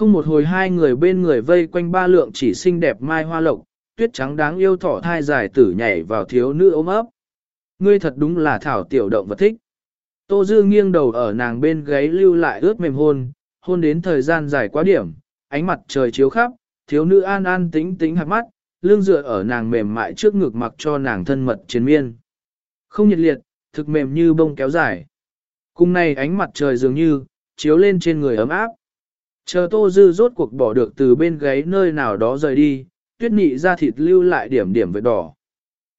Không một hồi hai người bên người vây quanh ba lượng chỉ xinh đẹp mai hoa lộc, tuyết trắng đáng yêu thỏ thai dài tử nhảy vào thiếu nữ ôm ấp. Ngươi thật đúng là thảo tiểu động vật thích. Tô Dư nghiêng đầu ở nàng bên gáy lưu lại ướt mềm hôn, hôn đến thời gian dài quá điểm, ánh mặt trời chiếu khắp, thiếu nữ an an tính tính hạt mắt, lưng dựa ở nàng mềm mại trước ngực mặc cho nàng thân mật chiến miên. Không nhiệt liệt, thực mềm như bông kéo dài. Cùng này ánh mặt trời dường như, chiếu lên trên người ấm áp. Chờ Tô Dư rốt cuộc bỏ được từ bên gáy nơi nào đó rời đi, tuyết nị ra thịt lưu lại điểm điểm vết đỏ.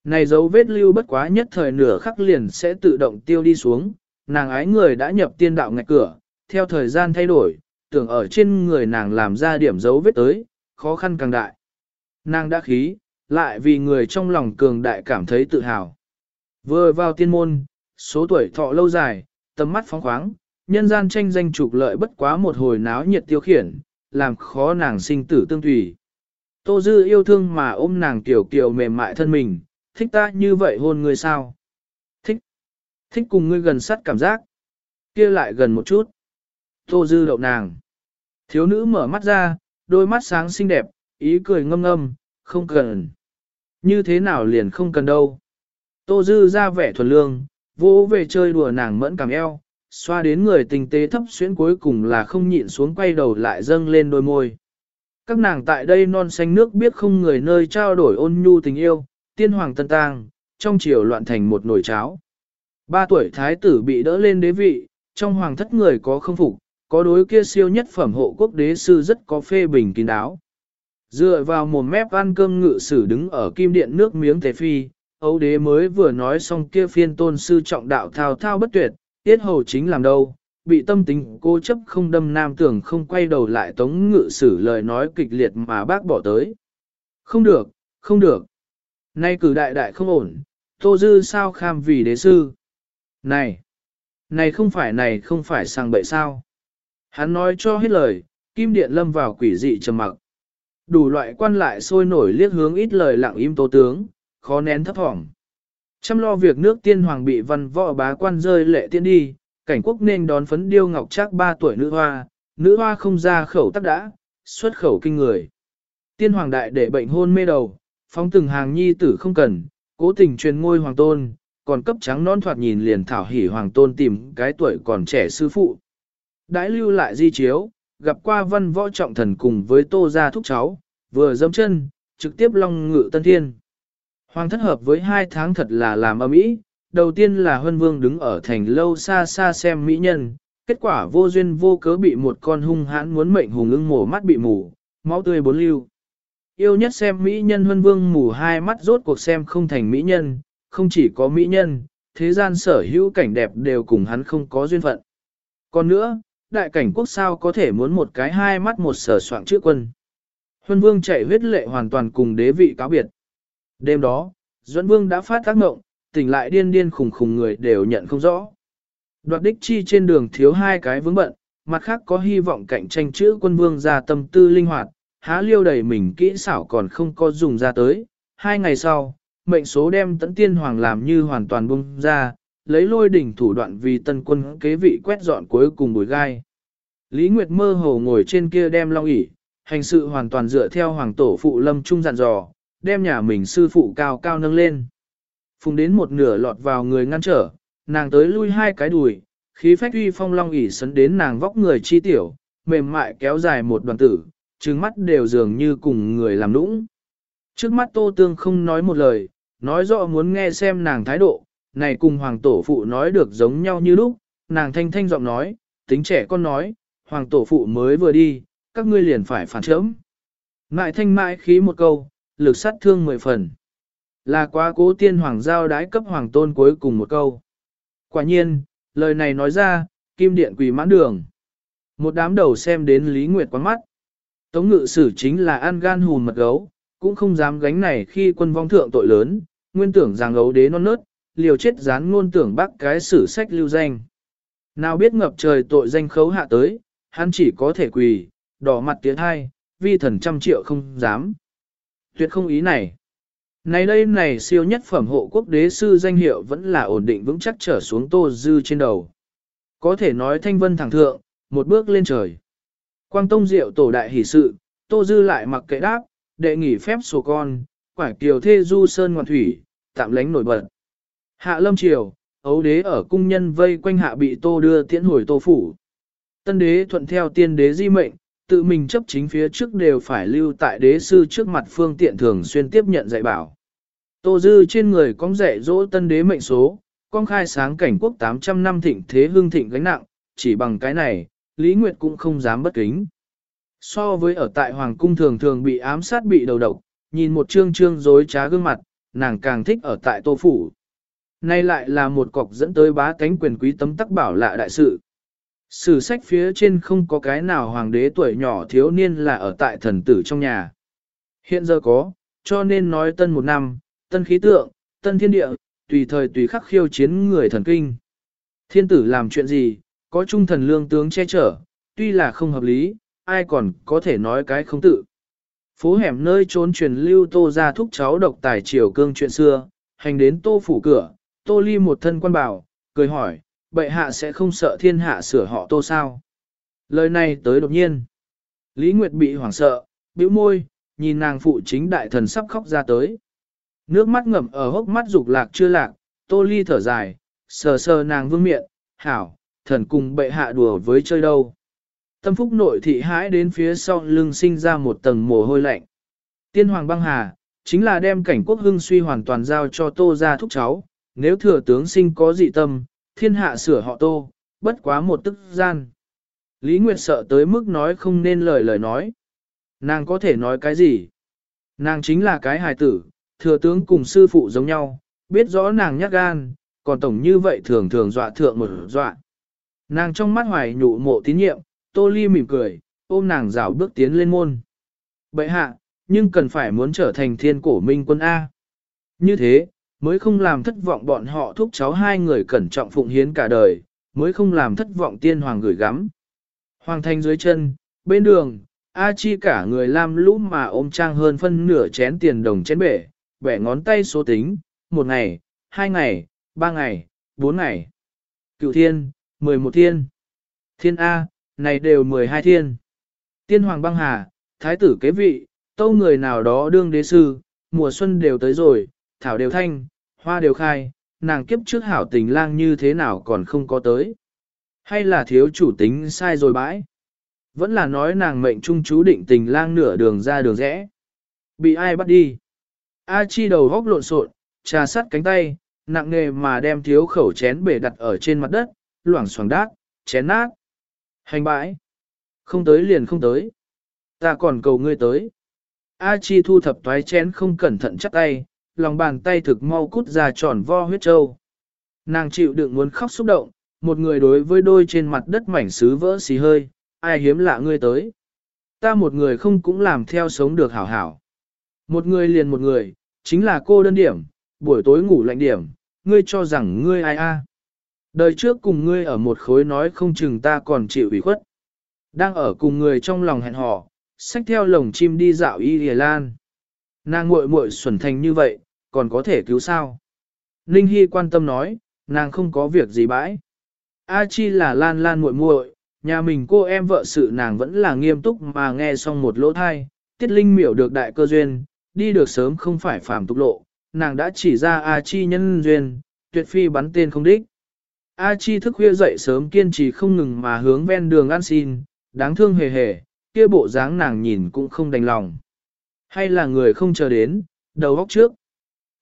Này dấu vết lưu bất quá nhất thời nửa khắc liền sẽ tự động tiêu đi xuống, nàng ái người đã nhập tiên đạo ngạch cửa, theo thời gian thay đổi, tưởng ở trên người nàng làm ra điểm dấu vết tới, khó khăn càng đại. Nàng đã khí, lại vì người trong lòng cường đại cảm thấy tự hào. Vừa vào tiên môn, số tuổi thọ lâu dài, tầm mắt phóng khoáng, nhân gian tranh danh trục lợi bất quá một hồi náo nhiệt tiêu khiển, làm khó nàng sinh tử tương tùy. Tô Dư yêu thương mà ôm nàng tiểu kiều mềm mại thân mình, thích ta như vậy hôn ngươi sao? Thích. Thích cùng ngươi gần sát cảm giác. kia lại gần một chút. Tô Dư đậu nàng. Thiếu nữ mở mắt ra, đôi mắt sáng xinh đẹp, ý cười ngâm ngâm, không cần. Như thế nào liền không cần đâu. Tô Dư ra vẻ thuần lương, vỗ về chơi đùa nàng mẫn cảm eo, xoa đến người tình tế thấp xuyến cuối cùng là không nhịn xuống quay đầu lại dâng lên đôi môi. Các nàng tại đây non xanh nước biết không người nơi trao đổi ôn nhu tình yêu, tiên hoàng tân tang, trong chiều loạn thành một nồi cháo. Ba tuổi thái tử bị đỡ lên đế vị, trong hoàng thất người có không phục, có đối kia siêu nhất phẩm hộ quốc đế sư rất có phê bình kín đáo. Dựa vào một mép ăn cơm ngự sử đứng ở kim điện nước miếng tề phi, Âu đế mới vừa nói xong kia phiên tôn sư trọng đạo thao thao bất tuyệt, tiết hầu chính làm đâu, bị tâm tính cô chấp không đâm nam tưởng không quay đầu lại tống ngự sử lời nói kịch liệt mà bác bỏ tới. Không được, không được. Nay cử đại đại không ổn, tô dư sao kham vì đế sư. Này, này không phải này không phải sang bậy sao. Hắn nói cho hết lời, kim điện lâm vào quỷ dị trầm mặc. Đủ loại quan lại sôi nổi liếc hướng ít lời lặng im tô tướng, khó nén thấp thỏm. Chăm lo việc nước tiên hoàng bị văn võ bá quan rơi lệ tiên đi, cảnh quốc nên đón phấn điêu ngọc trác ba tuổi nữ hoa, nữ hoa không ra khẩu tắc đã, xuất khẩu kinh người. Tiên hoàng đại để bệnh hôn mê đầu, phóng từng hàng nhi tử không cần, cố tình truyền ngôi hoàng tôn, còn cấp trắng non thoạt nhìn liền thảo hỉ hoàng tôn tìm cái tuổi còn trẻ sư phụ. Đãi lưu lại di chiếu, gặp qua văn võ trọng thần cùng với tô gia thúc cháu, vừa dâm chân, trực tiếp long ngự tân thiên. Hoàng thất hợp với hai tháng thật là làm âm ý, đầu tiên là huân vương đứng ở thành lâu xa xa xem mỹ nhân, kết quả vô duyên vô cớ bị một con hung hãn muốn mệnh hùng ưng mổ mắt bị mù, máu tươi bốn lưu. Yêu nhất xem mỹ nhân huân vương mù hai mắt rốt cuộc xem không thành mỹ nhân, không chỉ có mỹ nhân, thế gian sở hữu cảnh đẹp đều cùng hắn không có duyên phận. Còn nữa, đại cảnh quốc sao có thể muốn một cái hai mắt một sở soạn trước quân. Huân vương chạy huyết lệ hoàn toàn cùng đế vị cáo biệt. Đêm đó, Duẫn Vương đã phát tác ngộng, tỉnh lại điên điên khùng khùng người đều nhận không rõ. Đoạt đích chi trên đường thiếu hai cái vướng bận, mặt khác có hy vọng cạnh tranh chữ quân vương ra tâm tư linh hoạt, há liêu đầy mình kỹ xảo còn không có dùng ra tới. Hai ngày sau, mệnh số đem tấn tiên hoàng làm như hoàn toàn bung ra, lấy lôi đỉnh thủ đoạn vì tân quân kế vị quét dọn cuối cùng bùi gai. Lý Nguyệt mơ hồ ngồi trên kia đem long ỉ, hành sự hoàn toàn dựa theo hoàng tổ phụ lâm trung dặn dò, đem nhà mình sư phụ cao cao nâng lên. Phùng đến một nửa lọt vào người ngăn trở, nàng tới lui hai cái đùi, khí phách uy phong long ỉ sấn đến nàng vóc người chi tiểu, mềm mại kéo dài một đoàn tử, trừng mắt đều dường như cùng người làm nũng. Trước mắt tô tương không nói một lời, nói rõ muốn nghe xem nàng thái độ, này cùng hoàng tổ phụ nói được giống nhau như lúc, nàng thanh thanh giọng nói, tính trẻ con nói, hoàng tổ phụ mới vừa đi, các ngươi liền phải phản chớm. Ngại thanh mãi khí một câu, lực sát thương mười phần. Là quá cố tiên hoàng giao đái cấp hoàng tôn cuối cùng một câu. Quả nhiên, lời này nói ra, kim điện quỳ mãn đường. Một đám đầu xem đến Lý Nguyệt quán mắt. Tống ngự sử chính là ăn gan hùn mật gấu, cũng không dám gánh này khi quân vong thượng tội lớn, nguyên tưởng rằng gấu đế non nớt, liều chết dán ngôn tưởng bác cái sử sách lưu danh. Nào biết ngập trời tội danh khấu hạ tới, hắn chỉ có thể quỳ, đỏ mặt tiếng hai, vi thần trăm triệu không dám. Tuyệt không ý này. Này đây này siêu nhất phẩm hộ quốc đế sư danh hiệu vẫn là ổn định vững chắc trở xuống tô dư trên đầu. Có thể nói thanh vân thẳng thượng, một bước lên trời. Quang Tông Diệu tổ đại hỷ sự, Tô Dư lại mặc kệ đáp, đệ nghỉ phép sổ con, quải kiều thê du sơn ngoạn thủy, tạm lánh nổi bật. Hạ lâm triều, ấu đế ở cung nhân vây quanh hạ bị tô đưa tiễn hồi tô phủ. Tân đế thuận theo tiên đế di mệnh, tự mình chấp chính phía trước đều phải lưu tại đế sư trước mặt phương tiện thường xuyên tiếp nhận dạy bảo. Tô dư trên người cong dạy dỗ tân đế mệnh số, con khai sáng cảnh quốc 800 năm thịnh thế hương thịnh gánh nặng, chỉ bằng cái này, Lý Nguyệt cũng không dám bất kính. So với ở tại Hoàng cung thường thường bị ám sát bị đầu độc, nhìn một trương trương dối trá gương mặt, nàng càng thích ở tại tô phủ. Nay lại là một cọc dẫn tới bá cánh quyền quý tấm tắc bảo lạ đại sự. Sử sách phía trên không có cái nào hoàng đế tuổi nhỏ thiếu niên là ở tại thần tử trong nhà. Hiện giờ có, cho nên nói tân một năm, tân khí tượng, tân thiên địa, tùy thời tùy khắc khiêu chiến người thần kinh. Thiên tử làm chuyện gì, có trung thần lương tướng che chở, tuy là không hợp lý, ai còn có thể nói cái không tự. Phố hẻm nơi trốn truyền lưu tô ra thúc cháu độc tài triều cương chuyện xưa, hành đến tô phủ cửa, tô ly một thân quan bảo, cười hỏi, bệ hạ sẽ không sợ thiên hạ sửa họ tô sao. Lời này tới đột nhiên. Lý Nguyệt bị hoảng sợ, bĩu môi, nhìn nàng phụ chính đại thần sắp khóc ra tới. Nước mắt ngậm ở hốc mắt dục lạc chưa lạc, tô ly thở dài, sờ sờ nàng vương miệng, hảo, thần cùng bệ hạ đùa với chơi đâu. Tâm phúc nội thị hãi đến phía sau lưng sinh ra một tầng mồ hôi lạnh. Tiên hoàng băng hà, chính là đem cảnh quốc hưng suy hoàn toàn giao cho tô ra thúc cháu, nếu thừa tướng sinh có dị tâm, thiên hạ sửa họ tô, bất quá một tức gian. Lý Nguyệt sợ tới mức nói không nên lời lời nói. Nàng có thể nói cái gì? Nàng chính là cái hài tử, thừa tướng cùng sư phụ giống nhau, biết rõ nàng nhát gan, còn tổng như vậy thường thường dọa thượng một dọa. Nàng trong mắt hoài nhụ mộ tín nhiệm, Tô Ly mỉm cười, ôm nàng rảo bước tiến lên môn. Bậy hạ, nhưng cần phải muốn trở thành thiên cổ minh quân A. Như thế, mới không làm thất vọng bọn họ thúc cháu hai người cẩn trọng phụng hiến cả đời, mới không làm thất vọng tiên hoàng gửi gắm. Hoàng thành dưới chân, bên đường, A Chi cả người làm lũ mà ôm trang hơn phân nửa chén tiền đồng chén bể, bẻ ngón tay số tính, một ngày, hai ngày, ba ngày, bốn ngày. Cựu thiên, mười một thiên. Thiên A, này đều mười hai thiên. Tiên hoàng băng hà, thái tử kế vị, tâu người nào đó đương đế sư, mùa xuân đều tới rồi, thảo đều thanh, hoa đều khai, nàng kiếp trước hảo tình lang như thế nào còn không có tới. Hay là thiếu chủ tính sai rồi bãi? Vẫn là nói nàng mệnh trung chú định tình lang nửa đường ra đường rẽ. Bị ai bắt đi? A chi đầu góc lộn xộn, trà sắt cánh tay, nặng nề mà đem thiếu khẩu chén bể đặt ở trên mặt đất, loảng xoảng đát, chén nát. Hành bãi. Không tới liền không tới. Ta còn cầu ngươi tới. A chi thu thập toái chén không cẩn thận chắc tay, lòng bàn tay thực mau cút ra tròn vo huyết trâu. Nàng chịu đựng muốn khóc xúc động, một người đối với đôi trên mặt đất mảnh sứ vỡ xì hơi, ai hiếm lạ ngươi tới. Ta một người không cũng làm theo sống được hảo hảo. Một người liền một người, chính là cô đơn điểm, buổi tối ngủ lạnh điểm, ngươi cho rằng ngươi ai a? Đời trước cùng ngươi ở một khối nói không chừng ta còn chịu ủy khuất. Đang ở cùng người trong lòng hẹn hò, xách theo lồng chim đi dạo y lìa lan. Nàng muội muội xuẩn thành như vậy, còn có thể cứu sao? Ninh Hy quan tâm nói, nàng không có việc gì bãi. A Chi là lan lan muội muội, nhà mình cô em vợ sự nàng vẫn là nghiêm túc mà nghe xong một lỗ thai, tiết linh miểu được đại cơ duyên, đi được sớm không phải phàm tục lộ, nàng đã chỉ ra A Chi nhân duyên, tuyệt phi bắn tên không đích. A Chi thức khuya dậy sớm kiên trì không ngừng mà hướng ven đường ăn xin, đáng thương hề hề, kia bộ dáng nàng nhìn cũng không đành lòng. Hay là người không chờ đến, đầu góc trước.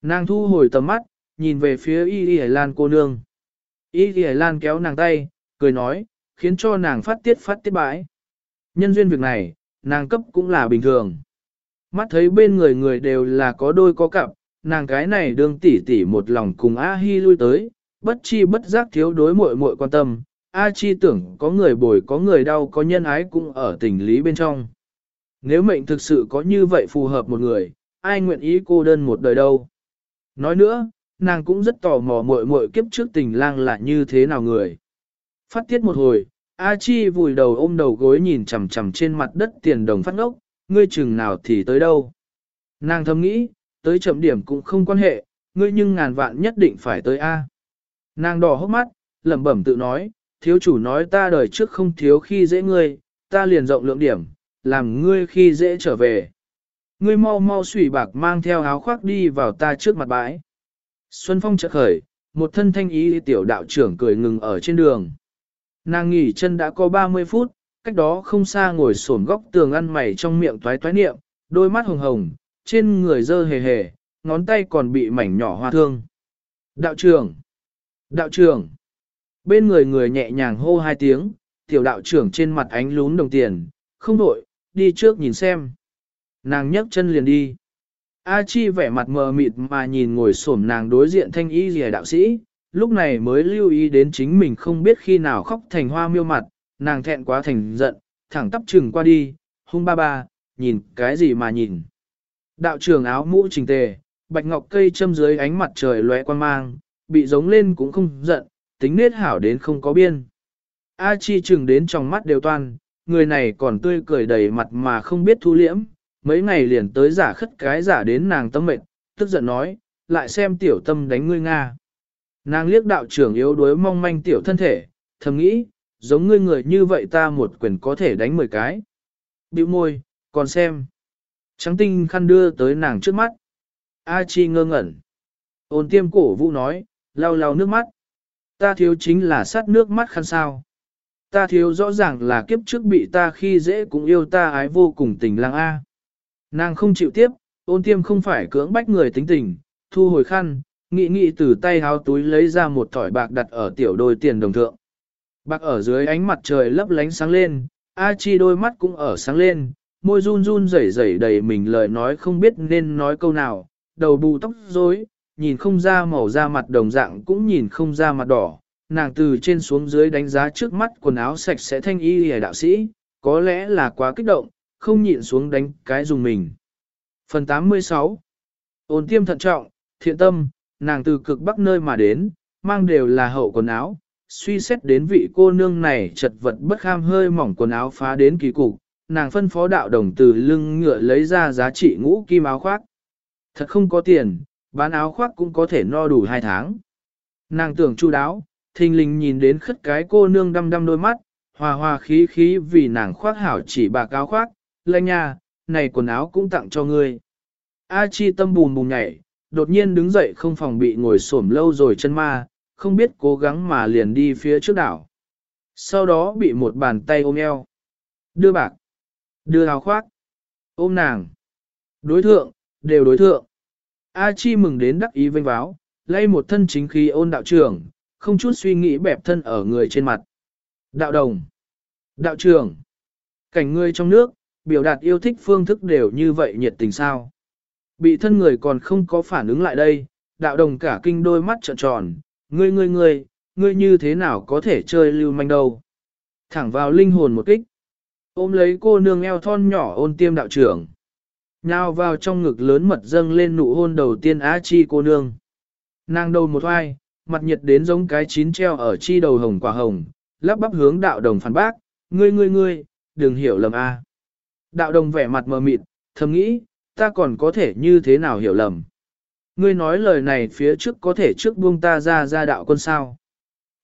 Nàng thu hồi tầm mắt, nhìn về phía Y Y Lan cô nương. Y Y Lan kéo nàng tay, cười nói, khiến cho nàng phát tiết phát tiết bãi. Nhân duyên việc này, nàng cấp cũng là bình thường. Mắt thấy bên người người đều là có đôi có cặp, nàng cái này đương tỉ tỉ một lòng cùng A Hi lui tới, bất chi bất giác thiếu đối muội muội quan tâm. A Chi tưởng có người bồi có người đau có nhân ái cũng ở tình lý bên trong. Nếu mệnh thực sự có như vậy phù hợp một người, ai nguyện ý cô đơn một đời đâu. Nói nữa, nàng cũng rất tò mò muội muội kiếp trước tình lang là như thế nào người. Phát tiết một hồi, A Chi vùi đầu ôm đầu gối nhìn chằm chằm trên mặt đất tiền đồng phát ngốc, ngươi chừng nào thì tới đâu. Nàng thầm nghĩ, tới chậm điểm cũng không quan hệ, ngươi nhưng ngàn vạn nhất định phải tới A. Nàng đỏ hốc mắt, lẩm bẩm tự nói, thiếu chủ nói ta đời trước không thiếu khi dễ ngươi, ta liền rộng lượng điểm, làm ngươi khi dễ trở về. Ngươi mau mau sủy bạc mang theo áo khoác đi vào ta trước mặt bãi. Xuân Phong chợt khởi, một thân thanh ý tiểu đạo trưởng cười ngừng ở trên đường. Nàng nghỉ chân đã có 30 phút, cách đó không xa ngồi sổn góc tường ăn mày trong miệng toái toái niệm, đôi mắt hồng hồng, trên người dơ hề hề, ngón tay còn bị mảnh nhỏ hoa thương. Đạo trưởng! Đạo trưởng! Bên người người nhẹ nhàng hô hai tiếng, tiểu đạo trưởng trên mặt ánh lún đồng tiền, không đổi, đi trước nhìn xem. Nàng nhấc chân liền đi. A Chi vẻ mặt mờ mịt mà nhìn ngồi xổm nàng đối diện thanh y rìa đạo sĩ, lúc này mới lưu ý đến chính mình không biết khi nào khóc thành hoa miêu mặt, nàng thẹn quá thành giận, thẳng tắp chừng qua đi, hung ba ba, nhìn cái gì mà nhìn. Đạo trưởng áo mũ trình tề, bạch ngọc cây châm dưới ánh mặt trời lóe quan mang, bị giống lên cũng không giận, tính nết hảo đến không có biên. A Chi chừng đến trong mắt đều toan, người này còn tươi cười đầy mặt mà không biết thu liễm, mấy ngày liền tới giả khất cái giả đến nàng tâm mệnh, tức giận nói, lại xem tiểu tâm đánh ngươi Nga. Nàng liếc đạo trưởng yếu đuối mong manh tiểu thân thể, thầm nghĩ, giống ngươi người như vậy ta một quyền có thể đánh 10 cái. Biểu môi, còn xem. Trắng tinh khăn đưa tới nàng trước mắt. A Chi ngơ ngẩn. Ôn tiêm cổ vũ nói, lau lau nước mắt. Ta thiếu chính là sát nước mắt khăn sao. Ta thiếu rõ ràng là kiếp trước bị ta khi dễ cũng yêu ta ái vô cùng tình lang A. Nàng không chịu tiếp, ôn tiêm không phải cưỡng bách người tính tình, thu hồi khăn, nghị nghị từ tay háo túi lấy ra một thỏi bạc đặt ở tiểu đôi tiền đồng thượng. Bạc ở dưới ánh mặt trời lấp lánh sáng lên, A Chi đôi mắt cũng ở sáng lên, môi run run rẩy rẩy đầy mình lời nói không biết nên nói câu nào, đầu bù tóc rối, nhìn không ra màu da mặt đồng dạng cũng nhìn không ra mặt đỏ. Nàng từ trên xuống dưới đánh giá trước mắt quần áo sạch sẽ thanh y hề đạo sĩ, có lẽ là quá kích động, không nhịn xuống đánh cái dùng mình. Phần 86 Ôn tiêm thận trọng, thiện tâm, nàng từ cực bắc nơi mà đến, mang đều là hậu quần áo, suy xét đến vị cô nương này chật vật bất kham hơi mỏng quần áo phá đến kỳ cục, nàng phân phó đạo đồng từ lưng ngựa lấy ra giá trị ngũ kim áo khoác. Thật không có tiền, bán áo khoác cũng có thể no đủ hai tháng. Nàng tưởng chu đáo, thình lình nhìn đến khất cái cô nương đăm đăm đôi mắt, hòa hòa khí khí vì nàng khoác hảo chỉ bà cáo khoác, lanh nha, này quần áo cũng tặng cho ngươi. A chi tâm bùn bùn nhảy, đột nhiên đứng dậy không phòng bị ngồi xổm lâu rồi chân ma, không biết cố gắng mà liền đi phía trước đảo. Sau đó bị một bàn tay ôm eo. Đưa bạc. Đưa áo khoác. Ôm nàng. Đối thượng, đều đối thượng. A Chi mừng đến đắc ý vinh báo, lay một thân chính khí ôn đạo trưởng, không chút suy nghĩ bẹp thân ở người trên mặt. Đạo đồng. Đạo trưởng. Cảnh người trong nước, biểu đạt yêu thích phương thức đều như vậy nhiệt tình sao. Bị thân người còn không có phản ứng lại đây, đạo đồng cả kinh đôi mắt trợn tròn, ngươi ngươi ngươi, ngươi như thế nào có thể chơi lưu manh đâu. Thẳng vào linh hồn một kích. Ôm lấy cô nương eo thon nhỏ ôn tiêm đạo trưởng. Nhào vào trong ngực lớn mật dâng lên nụ hôn đầu tiên á chi cô nương. Nàng đầu một oai, mặt nhiệt đến giống cái chín treo ở chi đầu hồng quả hồng, lắp bắp hướng đạo đồng phản bác, ngươi ngươi ngươi, đừng hiểu lầm a. Đạo đồng vẻ mặt mờ mịt, thầm nghĩ, ta còn có thể như thế nào hiểu lầm. Ngươi nói lời này phía trước có thể trước buông ta ra ra đạo quân sao.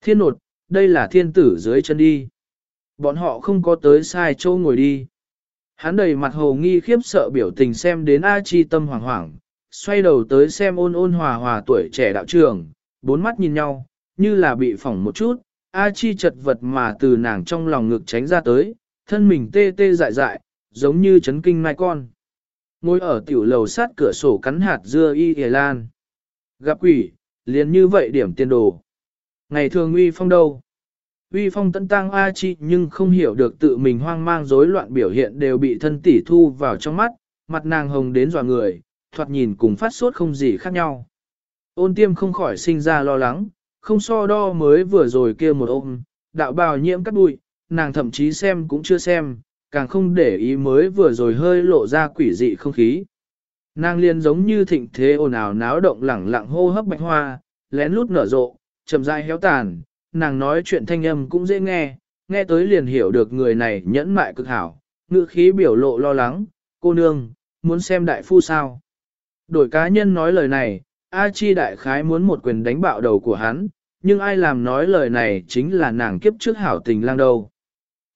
Thiên nột, đây là thiên tử dưới chân đi. Bọn họ không có tới sai châu ngồi đi. Hắn đầy mặt hồ nghi khiếp sợ biểu tình xem đến A Chi tâm hoảng hoảng, xoay đầu tới xem ôn ôn hòa hòa tuổi trẻ đạo trưởng, bốn mắt nhìn nhau, như là bị phỏng một chút, A Chi chật vật mà từ nàng trong lòng ngực tránh ra tới, thân mình tê tê dại dại, giống như chấn kinh mai con. Ngồi ở tiểu lầu sát cửa sổ cắn hạt dưa y hề lan. Gặp quỷ, liền như vậy điểm tiền đồ. Ngày thường uy phong đâu? Uy phong tận tăng A Chi nhưng không hiểu được tự mình hoang mang rối loạn biểu hiện đều bị thân tỷ thu vào trong mắt, mặt nàng hồng đến dọa người, thoạt nhìn cùng phát sốt không gì khác nhau. Ôn tiêm không khỏi sinh ra lo lắng, không so đo mới vừa rồi kia một ôm, đạo bào nhiễm cắt bụi, nàng thậm chí xem cũng chưa xem, càng không để ý mới vừa rồi hơi lộ ra quỷ dị không khí. Nàng liền giống như thịnh thế ồn ào náo động lẳng lặng hô hấp bạch hoa, lén lút nở rộ, chậm rãi héo tàn, nàng nói chuyện thanh âm cũng dễ nghe, nghe tới liền hiểu được người này nhẫn mại cực hảo, ngữ khí biểu lộ lo lắng, cô nương, muốn xem đại phu sao. Đổi cá nhân nói lời này, A Chi đại khái muốn một quyền đánh bạo đầu của hắn, nhưng ai làm nói lời này chính là nàng kiếp trước hảo tình lang đâu.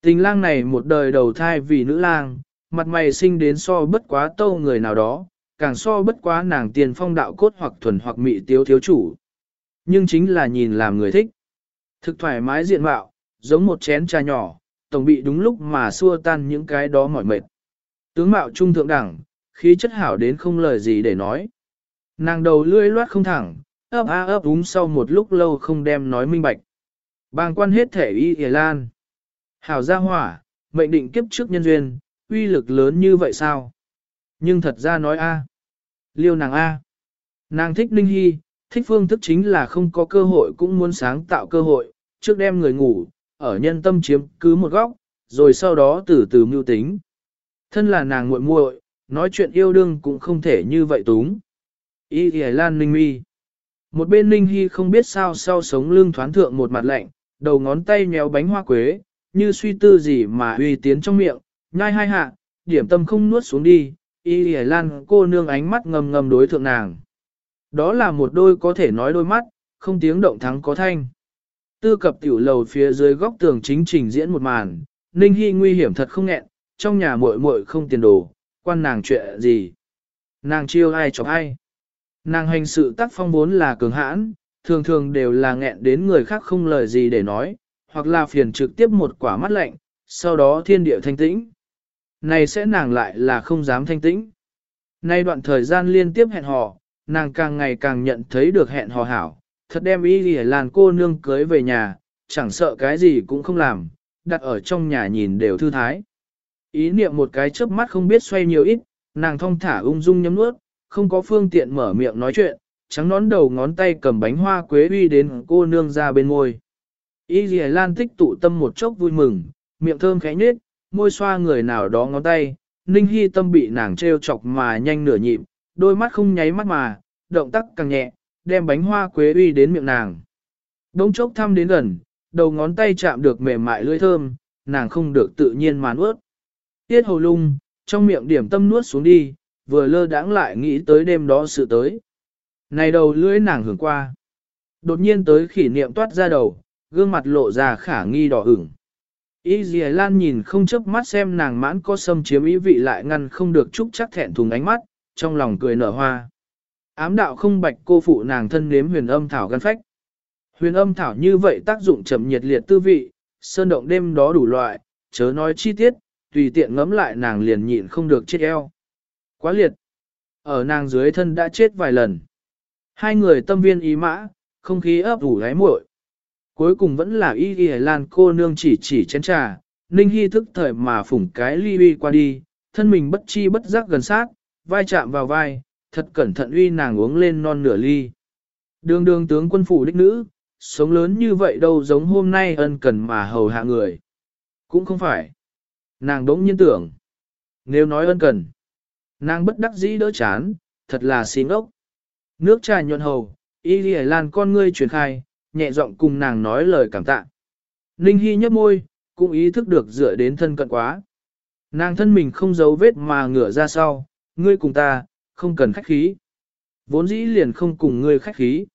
Tình lang này một đời đầu thai vì nữ lang, mặt mày sinh đến so bất quá tâu người nào đó, càng so bất quá nàng tiền phong đạo cốt hoặc thuần hoặc mị tiếu thiếu chủ. Nhưng chính là nhìn làm người thích. Thực thoải mái diện mạo, giống một chén trà nhỏ, tổng bị đúng lúc mà xua tan những cái đó mỏi mệt. Tướng mạo trung thượng đẳng, khí chất hảo đến không lời gì để nói. Nàng đầu lưỡi loát không thẳng, ấp a ấp úng sau một lúc lâu không đem nói minh bạch. Bàng quan hết thể y hề lan. Hảo gia hỏa, mệnh định kiếp trước nhân duyên, uy lực lớn như vậy sao? Nhưng thật ra nói a, Liêu nàng a, Nàng thích Ninh Hy, thích phương thức chính là không có cơ hội cũng muốn sáng tạo cơ hội, trước đem người ngủ, ở nhân tâm chiếm cứ một góc, rồi sau đó từ từ mưu tính. Thân là nàng muội muội, nói chuyện yêu đương cũng không thể như vậy túng. Y Y Lan Ninh Mi. Một bên Ninh Hy không biết sao sau sống lưng thoáng thượng một mặt lạnh, đầu ngón tay nhéo bánh hoa quế, như suy tư gì mà uy tiến trong miệng, nhai hai hạ, điểm tâm không nuốt xuống đi, Y Y Lan cô nương ánh mắt ngầm ngầm đối thượng nàng. Đó là một đôi có thể nói đôi mắt, không tiếng động thắng có thanh. Tư cập tiểu lầu phía dưới góc tường chính trình diễn một màn, Ninh Hy nguy hiểm thật không nghẹn, trong nhà muội muội không tiền đồ, quan nàng chuyện gì. Nàng chiêu ai chọc ai. Nàng hành sự tác phong vốn là cường hãn, thường thường đều là nghẹn đến người khác không lời gì để nói, hoặc là phiền trực tiếp một quả mắt lạnh, sau đó thiên địa thanh tĩnh. Này sẽ nàng lại là không dám thanh tĩnh. Nay đoạn thời gian liên tiếp hẹn hò, nàng càng ngày càng nhận thấy được hẹn hò hảo, thật đem ý lìa làn cô nương cưới về nhà, chẳng sợ cái gì cũng không làm, đặt ở trong nhà nhìn đều thư thái. Ý niệm một cái chớp mắt không biết xoay nhiều ít, nàng thong thả ung dung nhấm nuốt, không có phương tiện mở miệng nói chuyện, trắng nón đầu ngón tay cầm bánh hoa quế uy đến cô nương ra bên môi. Y Lì Lan tích tụ tâm một chốc vui mừng, miệng thơm khẽ nhếch, môi xoa người nào đó ngón tay, Ninh Hy tâm bị nàng trêu chọc mà nhanh nửa nhịp, đôi mắt không nháy mắt mà, động tác càng nhẹ, đem bánh hoa quế uy đến miệng nàng. Đông chốc thăm đến gần, đầu ngón tay chạm được mềm mại lưỡi thơm, nàng không được tự nhiên mà nuốt. Tiết hầu lung, trong miệng điểm tâm nuốt xuống đi, vừa lơ đãng lại nghĩ tới đêm đó sự tới. Này đầu lưỡi nàng hưởng qua. Đột nhiên tới kỷ niệm toát ra đầu, gương mặt lộ ra khả nghi đỏ ửng. Y Dì Lan nhìn không chớp mắt xem nàng mãn có xâm chiếm ý vị lại ngăn không được chúc chắc thẹn thùng ánh mắt, trong lòng cười nở hoa. Ám đạo không bạch cô phụ nàng thân nếm huyền âm thảo gan phách. Huyền âm thảo như vậy tác dụng chậm nhiệt liệt tư vị, sơn động đêm đó đủ loại, chớ nói chi tiết, tùy tiện ngấm lại nàng liền nhịn không được chết eo. Quá liệt. Ở nàng dưới thân đã chết vài lần. Hai người tâm viên ý mã, không khí ấp ủ gáy muội. Cuối cùng vẫn là y y lan cô nương chỉ chỉ chén trà, ninh hy thức thời mà phủng cái ly uy qua đi, thân mình bất chi bất giác gần sát, vai chạm vào vai, thật cẩn thận uy nàng uống lên non nửa ly. Đường đường tướng quân phủ đích nữ, sống lớn như vậy đâu giống hôm nay ân cần mà hầu hạ người. Cũng không phải. Nàng đống nhiên tưởng. Nếu nói ân cần, nàng bất đắc dĩ đỡ chán, thật là xin ốc. Nước trà nhuận hầu, y lì lan con ngươi truyền khai, nhẹ giọng cùng nàng nói lời cảm tạ. Ninh Hy nhấp môi, cũng ý thức được dựa đến thân cận quá. Nàng thân mình không giấu vết mà ngửa ra sau, ngươi cùng ta, không cần khách khí. Vốn dĩ liền không cùng ngươi khách khí.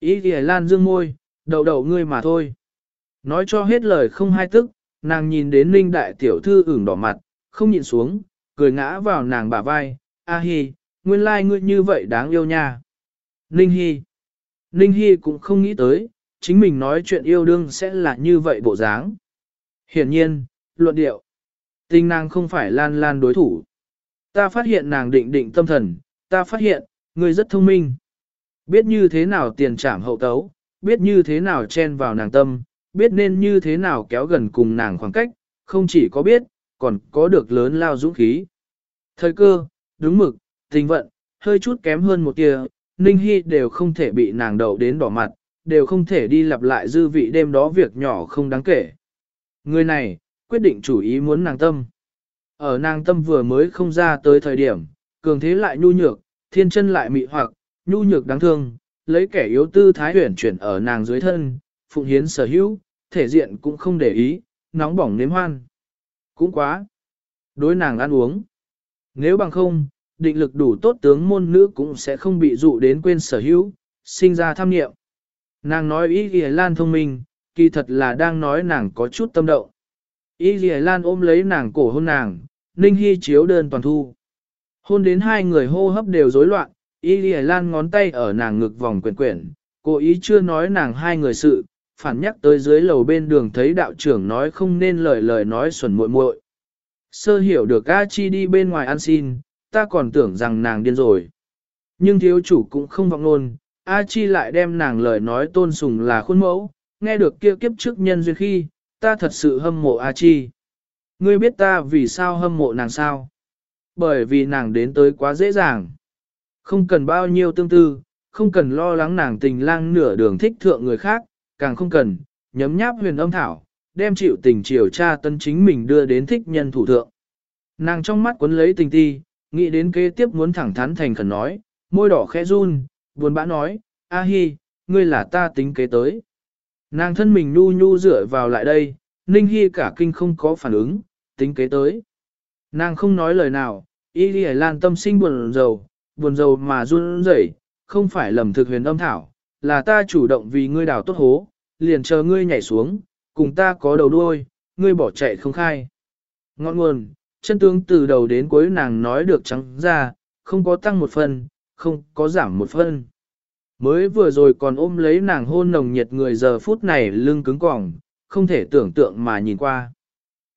Ý thì lan dương môi, đậu đậu ngươi mà thôi. Nói cho hết lời không hai tức, nàng nhìn đến ninh đại tiểu thư ửng đỏ mặt, không nhìn xuống, cười ngã vào nàng bả vai, a hi, nguyên lai like ngươi như vậy đáng yêu nha. Ninh hi. Ninh hi cũng không nghĩ tới, chính mình nói chuyện yêu đương sẽ là như vậy bộ dáng. Hiển nhiên, luận điệu. Tình nàng không phải lan lan đối thủ. Ta phát hiện nàng định định tâm thần, ta phát hiện, ngươi rất thông minh. Biết như thế nào tiền trảm hậu tấu, biết như thế nào chen vào nàng tâm, biết nên như thế nào kéo gần cùng nàng khoảng cách, không chỉ có biết, còn có được lớn lao dũng khí. Thời cơ, đúng mực, tình vận, hơi chút kém hơn một tia, Ninh Hy đều không thể bị nàng đậu đến đỏ mặt, đều không thể đi lặp lại dư vị đêm đó việc nhỏ không đáng kể. Người này, quyết định chủ ý muốn nàng tâm. Ở nàng tâm vừa mới không ra tới thời điểm, cường thế lại nhu nhược, thiên chân lại mị hoặc, nhu nhược đáng thương, lấy kẻ yếu tư thái huyển chuyển ở nàng dưới thân, phụng hiến sở hữu, thể diện cũng không để ý, nóng bỏng nếm hoan. Cũng quá. Đối nàng ăn uống. Nếu bằng không, định lực đủ tốt tướng môn nữ cũng sẽ không bị dụ đến quên sở hữu, sinh ra tham nghiệm. Nàng nói ý ghi lan thông minh, kỳ thật là đang nói nàng có chút tâm động. Ý ghi Lan ôm lấy nàng cổ hôn nàng, Ninh Hy chiếu đơn toàn thu. Hôn đến hai người hô hấp đều rối loạn, ý ghi Lan ngón tay ở nàng ngực vòng quyển quyển, cố ý chưa nói nàng hai người sự, phản nhắc tới dưới lầu bên đường thấy đạo trưởng nói không nên lời lời nói xuẩn muội muội. Sơ hiểu được A Chi đi bên ngoài ăn xin, ta còn tưởng rằng nàng điên rồi. Nhưng thiếu chủ cũng không vọng luôn, A Chi lại đem nàng lời nói tôn sùng là khuôn mẫu, nghe được kia kiếp trước nhân duyên khi, ta thật sự hâm mộ A Chi. Ngươi biết ta vì sao hâm mộ nàng sao? Bởi vì nàng đến tới quá dễ dàng. Không cần bao nhiêu tương tư, không cần lo lắng nàng tình lang nửa đường thích thượng người khác, càng không cần, nhấm nháp huyền âm thảo, đem chịu tình chiều cha tân chính mình đưa đến thích nhân thủ thượng. Nàng trong mắt quấn lấy tình ti, nghĩ đến kế tiếp muốn thẳng thắn thành khẩn nói, môi đỏ khẽ run, buồn bã nói, A Hi, ngươi là ta tính kế tới. Nàng thân mình nhu nhu dựa vào lại đây, Ninh Hi cả kinh không có phản ứng, tính kế tới. Nàng không nói lời nào, Y Lì Lan tâm sinh buồn rầu, buồn rầu mà run rẩy, không phải lầm thực huyền âm thảo, là ta chủ động vì ngươi đào tốt hố, liền chờ ngươi nhảy xuống, cùng ta có đầu đuôi, ngươi bỏ chạy không khai. Ngọn nguồn, chân tướng từ đầu đến cuối nàng nói được trắng ra, không có tăng một phần, không có giảm một phân. Mới vừa rồi còn ôm lấy nàng hôn nồng nhiệt người giờ phút này lưng cứng cỏng, không thể tưởng tượng mà nhìn qua.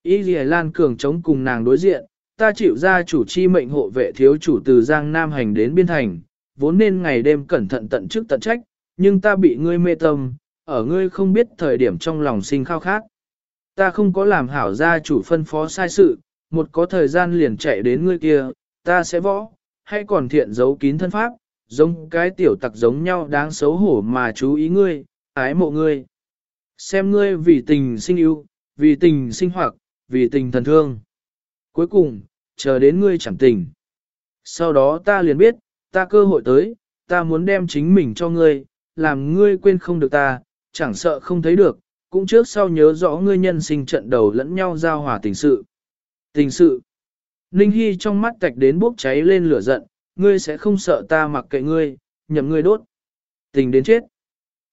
Y Lì Lan cường chống cùng nàng đối diện, ta chịu ra chủ chi mệnh hộ vệ thiếu chủ từ Giang Nam hành đến biên thành, vốn nên ngày đêm cẩn thận tận chức tận trách, nhưng ta bị ngươi mê tâm, ở ngươi không biết thời điểm trong lòng sinh khao khát. Ta không có làm hảo gia chủ phân phó sai sự, một có thời gian liền chạy đến ngươi kia, ta sẽ võ, hay còn thiện giấu kín thân pháp, giống cái tiểu tặc giống nhau đáng xấu hổ mà chú ý ngươi, ái mộ ngươi. Xem ngươi vì tình sinh yêu, vì tình sinh hoặc, vì tình thần thương. Cuối cùng, chờ đến ngươi chẳng tình. Sau đó ta liền biết, ta cơ hội tới, ta muốn đem chính mình cho ngươi, làm ngươi quên không được ta, chẳng sợ không thấy được, cũng trước sau nhớ rõ ngươi nhân sinh trận đầu lẫn nhau giao hòa tình sự. Tình sự. Ninh Hy trong mắt tạch đến bốc cháy lên lửa giận, ngươi sẽ không sợ ta mặc kệ ngươi, nhầm ngươi đốt. Tình đến chết.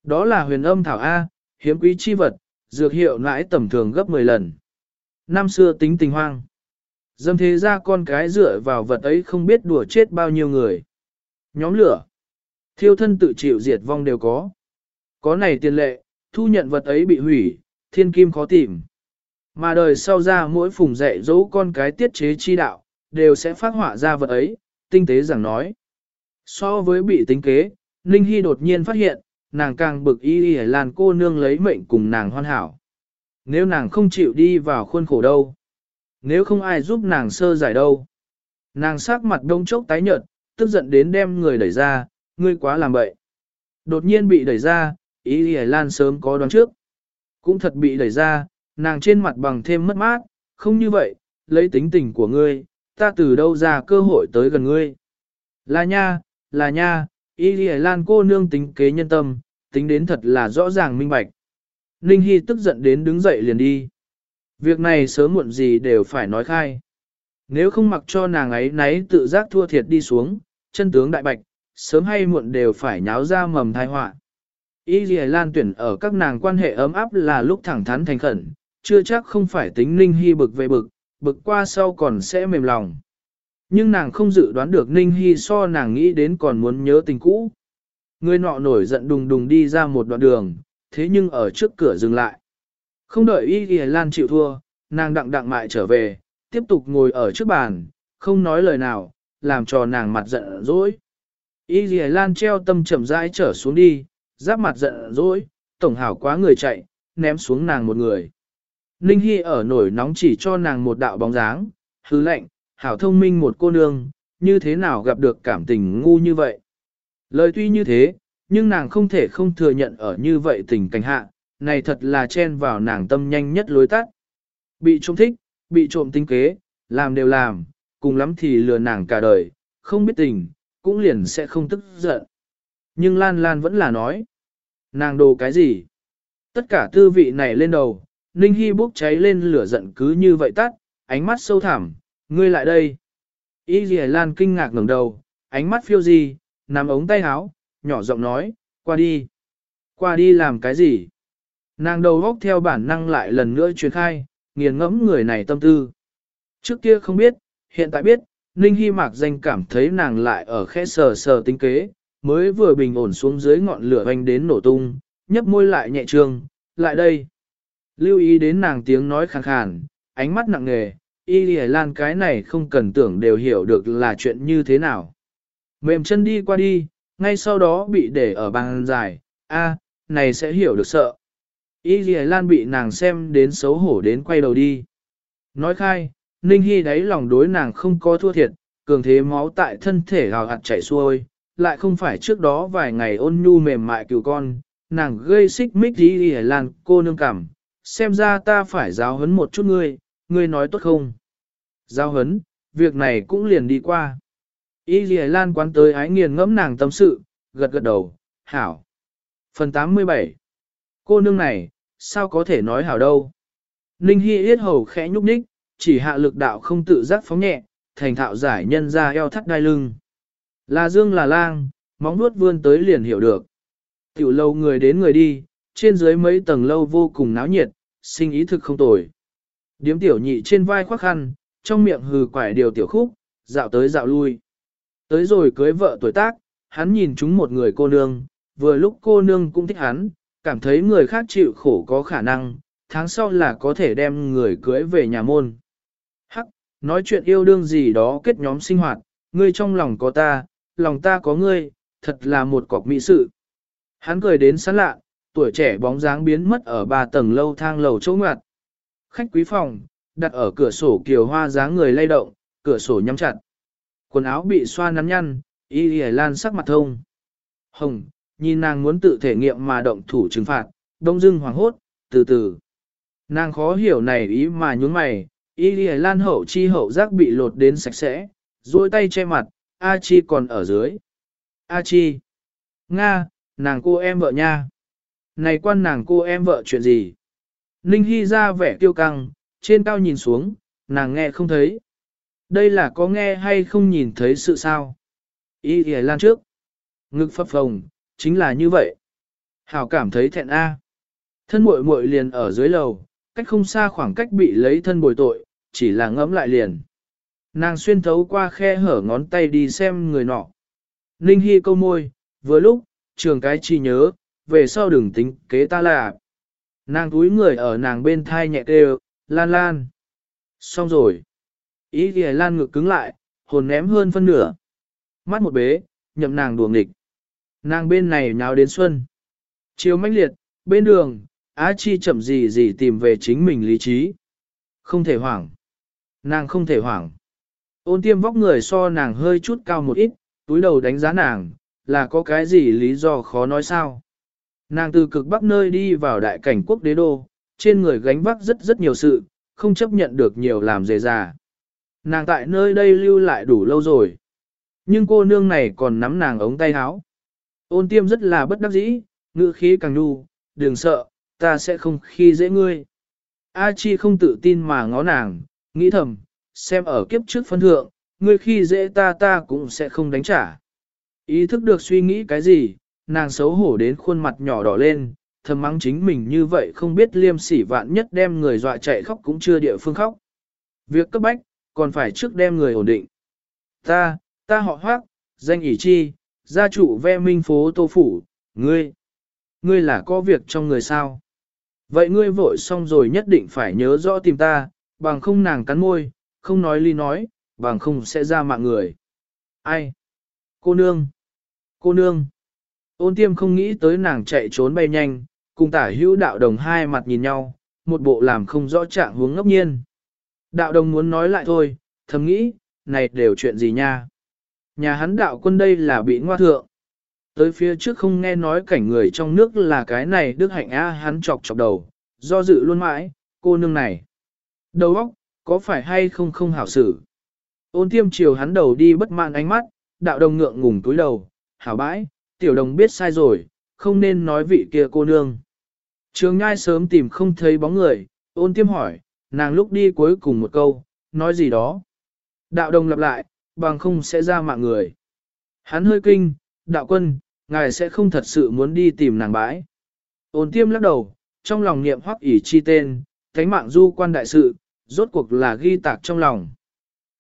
Đó là huyền âm thảo A, hiếm quý chi vật, dược hiệu nãi tầm thường gấp 10 lần. Năm xưa tính tình hoang. Dâm thế ra con cái dựa vào vật ấy không biết đùa chết bao nhiêu người. Nhóm lửa. Thiêu thân tự chịu diệt vong đều có. Có này tiền lệ, thu nhận vật ấy bị hủy, thiên kim khó tìm. Mà đời sau ra mỗi phùng dạy dỗ con cái tiết chế chi đạo, đều sẽ phát họa ra vật ấy, tinh tế rằng nói. So với bị tính kế, Ninh Hy đột nhiên phát hiện, nàng càng bực y y làn cô nương lấy mệnh cùng nàng hoàn hảo. Nếu nàng không chịu đi vào khuôn khổ đâu, nếu không ai giúp nàng sơ giải đâu. Nàng sắc mặt đông chốc tái nhợt, tức giận đến đem người đẩy ra, ngươi quá làm bậy. Đột nhiên bị đẩy ra, ý y lan sớm có đoán trước. Cũng thật bị đẩy ra, nàng trên mặt bằng thêm mất mát, không như vậy, lấy tính tình của ngươi, ta từ đâu ra cơ hội tới gần ngươi. Là nha, là nha, y y lan cô nương tính kế nhân tâm, tính đến thật là rõ ràng minh bạch. Ninh Hy tức giận đến đứng dậy liền đi. Việc này sớm muộn gì đều phải nói khai. Nếu không mặc cho nàng ấy nấy tự giác thua thiệt đi xuống, chân tướng đại bạch, sớm hay muộn đều phải nháo ra mầm thai họa. Y Lì Lan tuyển ở các nàng quan hệ ấm áp là lúc thẳng thắn thành khẩn, chưa chắc không phải tính Ninh Hy bực về bực, bực qua sau còn sẽ mềm lòng. Nhưng nàng không dự đoán được Ninh Hy so nàng nghĩ đến còn muốn nhớ tình cũ. Người nọ nổi giận đùng đùng đi ra một đoạn đường, thế nhưng ở trước cửa dừng lại. Không đợi Y Lì Lan chịu thua, nàng đặng đặng mại trở về, tiếp tục ngồi ở trước bàn, không nói lời nào, làm cho nàng mặt giận dỗi. Y dì Lan treo tâm chậm rãi trở xuống đi, giáp mặt giận dỗi, tổng hảo quá người chạy, ném xuống nàng một người. Ninh Hy ở nổi nóng chỉ cho nàng một đạo bóng dáng, hứ lệnh, hảo thông minh một cô nương, như thế nào gặp được cảm tình ngu như vậy. Lời tuy như thế, nhưng nàng không thể không thừa nhận ở như vậy tình cảnh hạ, này thật là chen vào nàng tâm nhanh nhất lối tắt. Bị trộm thích, bị trộm tinh kế, làm đều làm, cùng lắm thì lừa nàng cả đời, không biết tình, cũng liền sẽ không tức giận. Nhưng Lan Lan vẫn là nói, nàng đồ cái gì? Tất cả tư vị này lên đầu, Ninh Hy bốc cháy lên lửa giận cứ như vậy tắt, ánh mắt sâu thẳm, ngươi lại đây. Y Dì Lan kinh ngạc ngẩng đầu, ánh mắt phiêu gì, nắm ống tay áo, nhỏ giọng nói, qua đi. Qua đi làm cái gì? Nàng đầu góc theo bản năng lại lần nữa truyền khai, nghiền ngẫm người này tâm tư. Trước kia không biết, hiện tại biết, Ninh Hy mạc danh cảm thấy nàng lại ở khẽ sờ sờ tính kế, mới vừa bình ổn xuống dưới ngọn lửa hoành đến nổ tung, nhấp môi lại nhẹ trương, lại đây. Lưu ý đến nàng tiếng nói khàn khàn, ánh mắt nặng nề, y lì lan cái này không cần tưởng đều hiểu được là chuyện như thế nào. Mềm chân đi qua đi, ngay sau đó bị để ở bàn dài, a, này sẽ hiểu được sợ. Y lì lan bị nàng xem đến xấu hổ đến quay đầu đi. Nói khai, Ninh Hy đáy lòng đối nàng không có thua thiệt, cường thế máu tại thân thể gào hạt chảy xuôi, lại không phải trước đó vài ngày ôn nhu mềm mại cứu con, nàng gây xích mích đi đi lan cô nương cảm, xem ra ta phải giáo huấn một chút ngươi, ngươi nói tốt không? Giáo huấn, việc này cũng liền đi qua. Y Lì Lan quán tới ái nghiền ngẫm nàng tâm sự, gật gật đầu, hảo. Phần 87 Cô nương này, sao có thể nói hảo đâu? Ninh Hy yết hầu khẽ nhúc nhích, chỉ hạ lực đạo không tự giác phóng nhẹ, thành thạo giải nhân ra eo thắt đai lưng. Là dương là lang, móng nuốt vươn tới liền hiểu được. Tiểu lâu người đến người đi, trên dưới mấy tầng lâu vô cùng náo nhiệt, sinh ý thực không tồi. Điếm tiểu nhị trên vai khoác khăn, trong miệng hừ quải điều tiểu khúc, dạo tới dạo lui. Tới rồi cưới vợ tuổi tác, hắn nhìn chúng một người cô nương, vừa lúc cô nương cũng thích hắn, cảm thấy người khác chịu khổ có khả năng, tháng sau là có thể đem người cưới về nhà môn. Nói chuyện yêu đương gì đó kết nhóm sinh hoạt, ngươi trong lòng có ta, lòng ta có ngươi, thật là một cọc mỹ sự. Hắn cười đến sán lạ, tuổi trẻ bóng dáng biến mất ở ba tầng lâu thang lầu chỗ ngoặt. Khách quý phòng, đặt ở cửa sổ kiều hoa dáng người lay động, cửa sổ nhắm chặt. Quần áo bị xoa nắn nhăn, y y lan sắc mặt thông. Hồng, nhìn nàng muốn tự thể nghiệm mà động thủ trừng phạt, đông dưng hoàng hốt, từ từ. Nàng khó hiểu này ý mà nhún mày, y lìa lan hậu chi hậu giác bị lột đến sạch sẽ, duỗi tay che mặt, A Chi còn ở dưới. A Chi. Nga, nàng cô em vợ nha. Này quan nàng cô em vợ chuyện gì? Ninh Hy ra vẻ tiêu căng, trên cao nhìn xuống, nàng nghe không thấy. Đây là có nghe hay không nhìn thấy sự sao? Y lìa lan trước. Ngực phập phồng, chính là như vậy. Hảo cảm thấy thẹn A. Thân muội muội liền ở dưới lầu, cách không xa khoảng cách bị lấy thân bồi tội, chỉ là ngẫm lại liền. Nàng xuyên thấu qua khe hở ngón tay đi xem người nọ. Ninh Hy câu môi, vừa lúc, trường cái chi nhớ, về sau đừng tính kế ta là. Nàng túi người ở nàng bên thai nhẹ kêu, lan lan. Xong rồi. Ý kìa lan ngực cứng lại, hồn ném hơn phân nửa. Mắt một bế, nhậm nàng đùa nghịch. Nàng bên này nháo đến xuân. Chiều mãnh liệt, bên đường, Á Chi chậm gì gì tìm về chính mình lý trí. Không thể hoảng. Nàng không thể hoảng. Ôn tiêm vóc người so nàng hơi chút cao một ít, túi đầu đánh giá nàng, là có cái gì lý do khó nói sao. Nàng từ cực bắc nơi đi vào đại cảnh quốc đế đô, trên người gánh vác rất rất nhiều sự, không chấp nhận được nhiều làm dề già. Nàng tại nơi đây lưu lại đủ lâu rồi. Nhưng cô nương này còn nắm nàng ống tay áo. Ôn tiêm rất là bất đắc dĩ, ngữ khí càng nhu, đừng sợ, ta sẽ không khi dễ ngươi. A Chi không tự tin mà ngó nàng, nghĩ thầm, xem ở kiếp trước phân thượng, ngươi khi dễ ta ta cũng sẽ không đánh trả. Ý thức được suy nghĩ cái gì, nàng xấu hổ đến khuôn mặt nhỏ đỏ lên, thầm mắng chính mình như vậy không biết liêm sỉ vạn nhất đem người dọa chạy khóc cũng chưa địa phương khóc. Việc cấp bách, còn phải trước đem người ổn định. Ta, ta họ hoác, danh ỷ chi, gia chủ ve minh phố tô phủ, ngươi. Ngươi là có việc trong người sao? Vậy ngươi vội xong rồi nhất định phải nhớ rõ tìm ta, bằng không nàng cắn môi, không nói ly nói, bằng không sẽ ra mạng người. Ai? Cô nương! Cô nương! Ôn tiêm không nghĩ tới nàng chạy trốn bay nhanh, cùng tả hữu đạo đồng hai mặt nhìn nhau, một bộ làm không rõ trạng hướng ngốc nhiên. Đạo đồng muốn nói lại thôi, thầm nghĩ, này đều chuyện gì nha? Nhà hắn đạo quân đây là bị ngoa thượng. Tới phía trước không nghe nói cảnh người trong nước là cái này đức hạnh a hắn chọc chọc đầu, do dự luôn mãi, cô nương này. Đầu óc, có phải hay không không hảo xử? Ôn tiêm chiều hắn đầu đi bất mãn ánh mắt, đạo đồng ngượng ngùng túi đầu, hảo bãi, tiểu đồng biết sai rồi, không nên nói vị kia cô nương. Trường nhai sớm tìm không thấy bóng người, ôn tiêm hỏi, nàng lúc đi cuối cùng một câu, nói gì đó. Đạo đồng lặp lại, bằng không sẽ ra mạng người. Hắn hơi kinh, đạo quân, ngài sẽ không thật sự muốn đi tìm nàng bãi. Ôn tiêm lắc đầu, trong lòng niệm hoắc ỷ chi tên, thánh mạng du quan đại sự, rốt cuộc là ghi tạc trong lòng.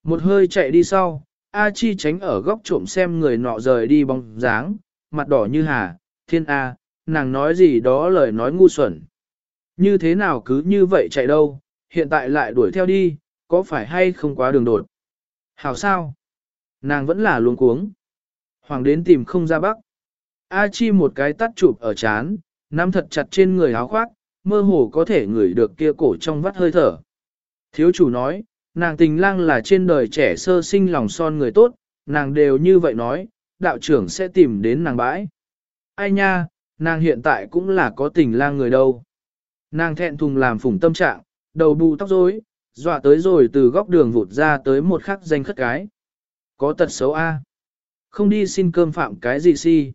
Một hơi chạy đi sau, A Chi tránh ở góc trộm xem người nọ rời đi bóng dáng, mặt đỏ như hà, thiên A, nàng nói gì đó lời nói ngu xuẩn. Như thế nào cứ như vậy chạy đâu, hiện tại lại đuổi theo đi, có phải hay không quá đường đột. Hảo sao? Nàng vẫn là luống cuống. Hoàng đến tìm không ra bắc. A Chi một cái tắt chụp ở chán, nắm thật chặt trên người áo khoác, mơ hồ có thể ngửi được kia cổ trong vắt hơi thở. Thiếu chủ nói, nàng tình lang là trên đời trẻ sơ sinh lòng son người tốt, nàng đều như vậy nói, đạo trưởng sẽ tìm đến nàng bãi. Ai nha, nàng hiện tại cũng là có tình lang người đâu. Nàng thẹn thùng làm phủng tâm trạng, đầu bù tóc rối, dọa tới rồi từ góc đường vụt ra tới một khắc danh khất cái. Có tật xấu A. Không đi xin cơm phạm cái gì si.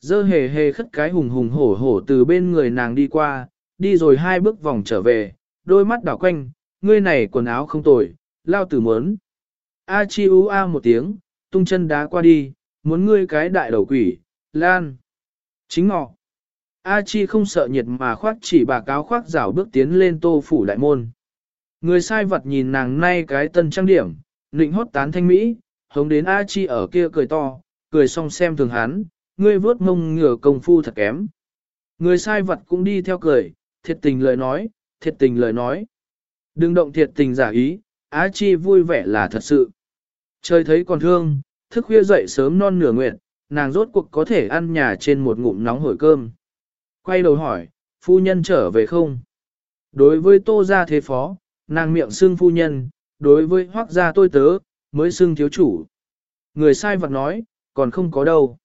Dơ hề hề khất cái hùng hùng hổ hổ từ bên người nàng đi qua, đi rồi hai bước vòng trở về, đôi mắt đảo quanh, ngươi này quần áo không tồi, lao tử muốn. A chi u a một tiếng, tung chân đá qua đi, muốn ngươi cái đại đầu quỷ, lan. Chính ngọ. A chi không sợ nhiệt mà khoác chỉ bà cáo khoác rảo bước tiến lên tô phủ đại môn. Người sai vật nhìn nàng nay cái tân trang điểm, nịnh hót tán thanh mỹ, hống đến A chi ở kia cười to, cười xong xem thường hắn, ngươi vớt mông ngửa công phu thật kém. Người sai vật cũng đi theo cười, thiệt tình lời nói, thiệt tình lời nói. Đừng động thiệt tình giả ý, Á Chi vui vẻ là thật sự. Trời thấy còn thương, thức khuya dậy sớm non nửa nguyện, nàng rốt cuộc có thể ăn nhà trên một ngụm nóng hổi cơm. Quay đầu hỏi, phu nhân trở về không? Đối với tô gia thế phó, nàng miệng xưng phu nhân, đối với hoác gia tôi tớ, mới xưng thiếu chủ. Người sai vật nói, còn không có đâu.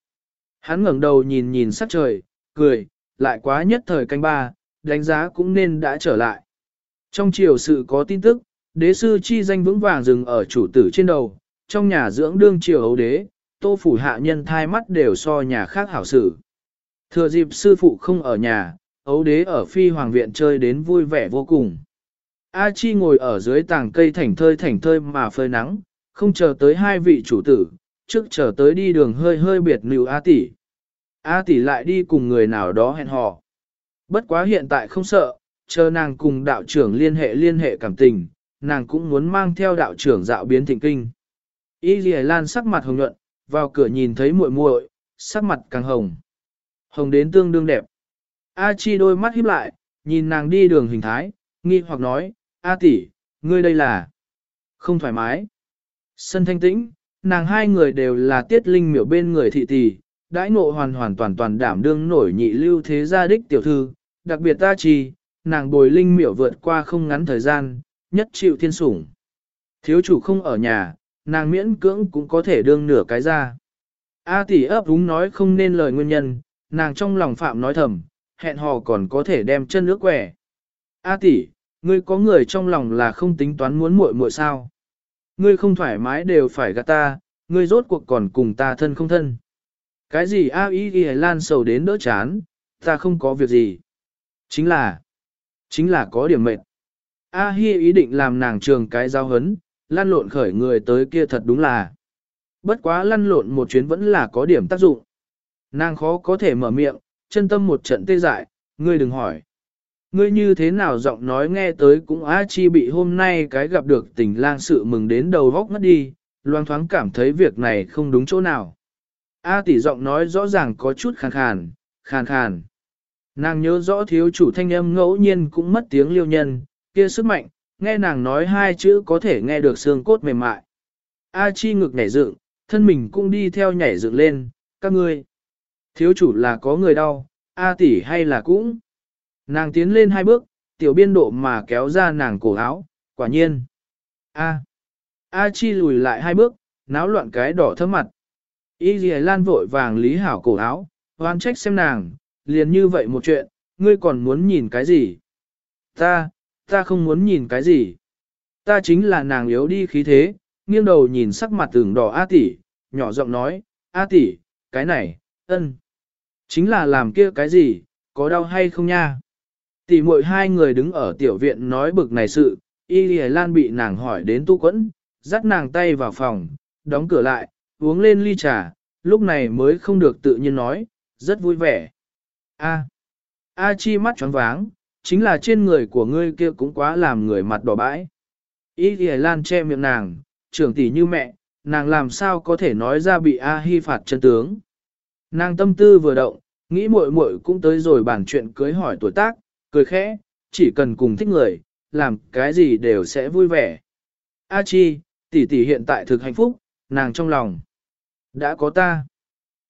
Hắn ngẩng đầu nhìn nhìn sắc trời, cười, lại quá nhất thời canh ba, đánh giá cũng nên đã trở lại. Trong triều sự có tin tức, đế sư chi danh vững vàng dừng ở chủ tử trên đầu, trong nhà dưỡng đương triều hấu đế, tô phủ hạ nhân thai mắt đều so nhà khác hảo sự. Thừa dịp sư phụ không ở nhà, ấu đế ở phi hoàng viện chơi đến vui vẻ vô cùng. A Chi ngồi ở dưới tàng cây thảnh thơi thảnh thơi mà phơi nắng, không chờ tới hai vị chủ tử, trước chờ tới đi đường hơi hơi biệt nữ A tỷ. A tỷ lại đi cùng người nào đó hẹn hò. Bất quá hiện tại không sợ, chờ nàng cùng đạo trưởng liên hệ liên hệ cảm tình, nàng cũng muốn mang theo đạo trưởng dạo biến thịnh kinh. Y Lì Lan sắc mặt hồng nhuận, vào cửa nhìn thấy muội muội, sắc mặt càng hồng. Hồng đến tương đương đẹp. A Chi đôi mắt híp lại, nhìn nàng đi đường hình thái, nghi hoặc nói, A tỷ, ngươi đây là không thoải mái. Sân thanh tĩnh, nàng hai người đều là tiết linh miểu bên người thị tỷ, đãi ngộ hoàn hoàn toàn toàn đảm đương nổi nhị lưu thế gia đích tiểu thư, đặc biệt ta trì, nàng bồi linh miểu vượt qua không ngắn thời gian, nhất chịu thiên sủng. Thiếu chủ không ở nhà, nàng miễn cưỡng cũng có thể đương nửa cái ra. A tỷ ấp úng nói không nên lời nguyên nhân, nàng trong lòng phạm nói thầm, hẹn hò còn có thể đem chân nước quẻ. A tỷ, ngươi có người trong lòng là không tính toán muốn muội muội sao? Ngươi không thoải mái đều phải gạt ta, ngươi rốt cuộc còn cùng ta thân không thân. Cái gì A Y Y Lan sầu đến đỡ chán, ta không có việc gì. Chính là, chính là có điểm mệt. A Hi ý định làm nàng trường cái giao hấn, lan lộn khởi người tới kia thật đúng là. Bất quá lăn lộn một chuyến vẫn là có điểm tác dụng. Nàng khó có thể mở miệng, chân tâm một trận tê dại, ngươi đừng hỏi. Ngươi như thế nào giọng nói nghe tới cũng A Chi bị hôm nay cái gặp được tình lang sự mừng đến đầu vóc ngất đi, loang thoáng cảm thấy việc này không đúng chỗ nào. A tỷ giọng nói rõ ràng có chút khàn khàn, khàn khàn. Nàng nhớ rõ thiếu chủ thanh âm ngẫu nhiên cũng mất tiếng liêu nhân, kia sức mạnh, nghe nàng nói hai chữ có thể nghe được xương cốt mềm mại. A chi ngực nhảy dựng, thân mình cũng đi theo nhảy dựng lên, các ngươi. Thiếu chủ là có người đau, A tỷ hay là cũng. Nàng tiến lên hai bước, tiểu biên độ mà kéo ra nàng cổ áo, quả nhiên. A. A chi lùi lại hai bước, náo loạn cái đỏ thấm mặt. Y dì lan vội vàng lý hảo cổ áo, hoan trách xem nàng, liền như vậy một chuyện, ngươi còn muốn nhìn cái gì? Ta, ta không muốn nhìn cái gì. Ta chính là nàng yếu đi khí thế, nghiêng đầu nhìn sắc mặt tưởng đỏ A tỷ, nhỏ giọng nói, A tỷ, cái này, ân. Chính là làm kia cái gì, có đau hay không nha? Tỷ muội hai người đứng ở tiểu viện nói bực này sự, Y Lì Lan bị nàng hỏi đến tu quẫn, dắt nàng tay vào phòng, đóng cửa lại, uống lên ly trà, lúc này mới không được tự nhiên nói, rất vui vẻ. A. A chi mắt tròn váng, chính là trên người của ngươi kia cũng quá làm người mặt đỏ bãi. Y Lì Lan che miệng nàng, trưởng tỷ như mẹ, nàng làm sao có thể nói ra bị A Hi phạt chân tướng. Nàng tâm tư vừa động, nghĩ muội muội cũng tới rồi bàn chuyện cưới hỏi tuổi tác, cười khẽ, chỉ cần cùng thích người, làm cái gì đều sẽ vui vẻ. A Chi, tỷ tỷ hiện tại thực hạnh phúc, nàng trong lòng. Đã có ta.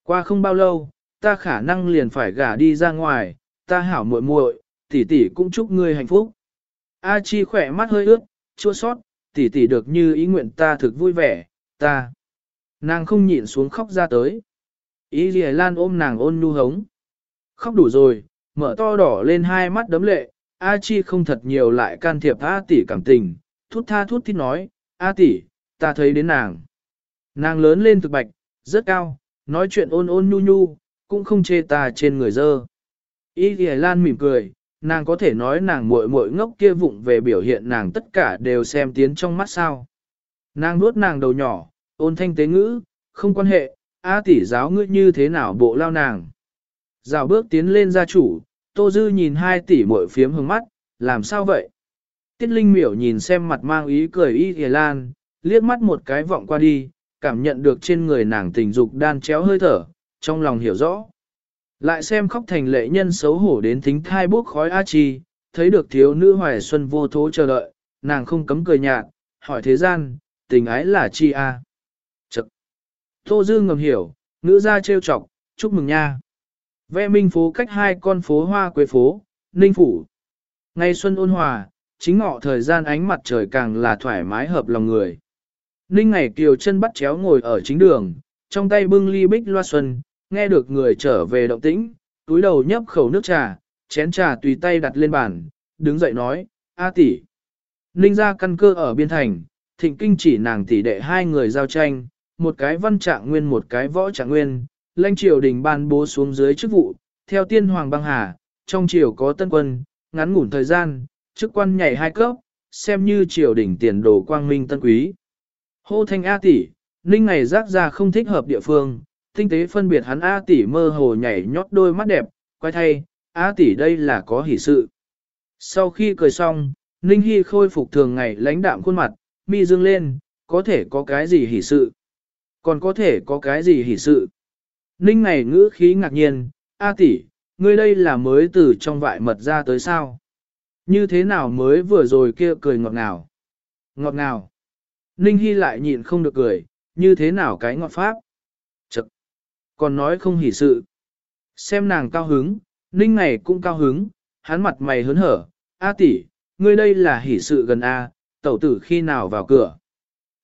Qua không bao lâu, ta khả năng liền phải gả đi ra ngoài, ta hảo muội muội, tỷ tỷ cũng chúc ngươi hạnh phúc. A Chi khỏe mắt hơi ướt, chua sót, tỷ tỷ được như ý nguyện ta thực vui vẻ, ta. Nàng không nhịn xuống khóc ra tới. Ý Lì Lan ôm nàng ôn nhu hống. Khóc đủ rồi, mở to đỏ lên hai mắt đấm lệ, A Chi không thật nhiều lại can thiệp A tỷ cảm tình, thút tha thút thít nói, A tỷ, ta thấy đến nàng. Nàng lớn lên thực bạch, rất cao, nói chuyện ôn ôn nhu nhu, cũng không chê ta trên người dơ. Y Lì Lan mỉm cười, nàng có thể nói nàng muội muội ngốc kia vụng về biểu hiện nàng tất cả đều xem tiến trong mắt sao. Nàng nuốt nàng đầu nhỏ, ôn thanh tế ngữ, không quan hệ, A tỷ giáo ngươi như thế nào bộ lao nàng. Rào bước tiến lên gia chủ, Tô Dư nhìn hai tỷ muội phiếm hướng mắt, làm sao vậy? Tiết Linh miểu nhìn xem mặt mang ý cười y thề lan, liếc mắt một cái vọng qua đi, cảm nhận được trên người nàng tình dục đan chéo hơi thở, trong lòng hiểu rõ. Lại xem khóc thành lệ nhân xấu hổ đến thính thai bốc khói A Chi, thấy được thiếu nữ hoài xuân vô thố chờ đợi, nàng không cấm cười nhạt, hỏi thế gian, tình ái là chi A. Chật! Tô Dư ngầm hiểu, nữ ra trêu chọc, chúc mừng nha. Vẽ minh phố cách hai con phố hoa quế phố, ninh phủ. Ngày xuân ôn hòa, chính ngọ thời gian ánh mặt trời càng là thoải mái hợp lòng người. Ninh ngày kiều chân bắt chéo ngồi ở chính đường, trong tay bưng ly bích loa xuân, nghe được người trở về động tĩnh, túi đầu nhấp khẩu nước trà, chén trà tùy tay đặt lên bàn, đứng dậy nói, A tỷ. Ninh ra căn cơ ở biên thành, thịnh kinh chỉ nàng tỷ đệ hai người giao tranh, một cái văn trạng nguyên một cái võ trạng nguyên, lãnh triều đình ban bố xuống dưới chức vụ, theo tiên hoàng băng hà, trong triều có tân quân, ngắn ngủn thời gian, chức quan nhảy hai cấp, xem như triều đình tiền đồ quang minh tân quý. Hô thanh A tỷ, ninh ngày rác ra không thích hợp địa phương, tinh tế phân biệt hắn A tỷ mơ hồ nhảy nhót đôi mắt đẹp, quay thay, A tỷ đây là có hỷ sự. Sau khi cười xong, Ninh Hy khôi phục thường ngày lãnh đạm khuôn mặt, mi dương lên, có thể có cái gì hỷ sự? Còn có thể có cái gì hỷ sự? Ninh ngày ngữ khí ngạc nhiên, A tỷ, ngươi đây là mới từ trong vại mật ra tới sao? Như thế nào mới vừa rồi kia cười ngọt ngào? Ngọt ngào. Ninh Hy lại nhịn không được cười, như thế nào cái ngọt pháp? Chật. Còn nói không hỉ sự. Xem nàng cao hứng, Ninh ngày cũng cao hứng, hắn mặt mày hớn hở. A tỷ, ngươi đây là hỉ sự gần A, tẩu tử khi nào vào cửa?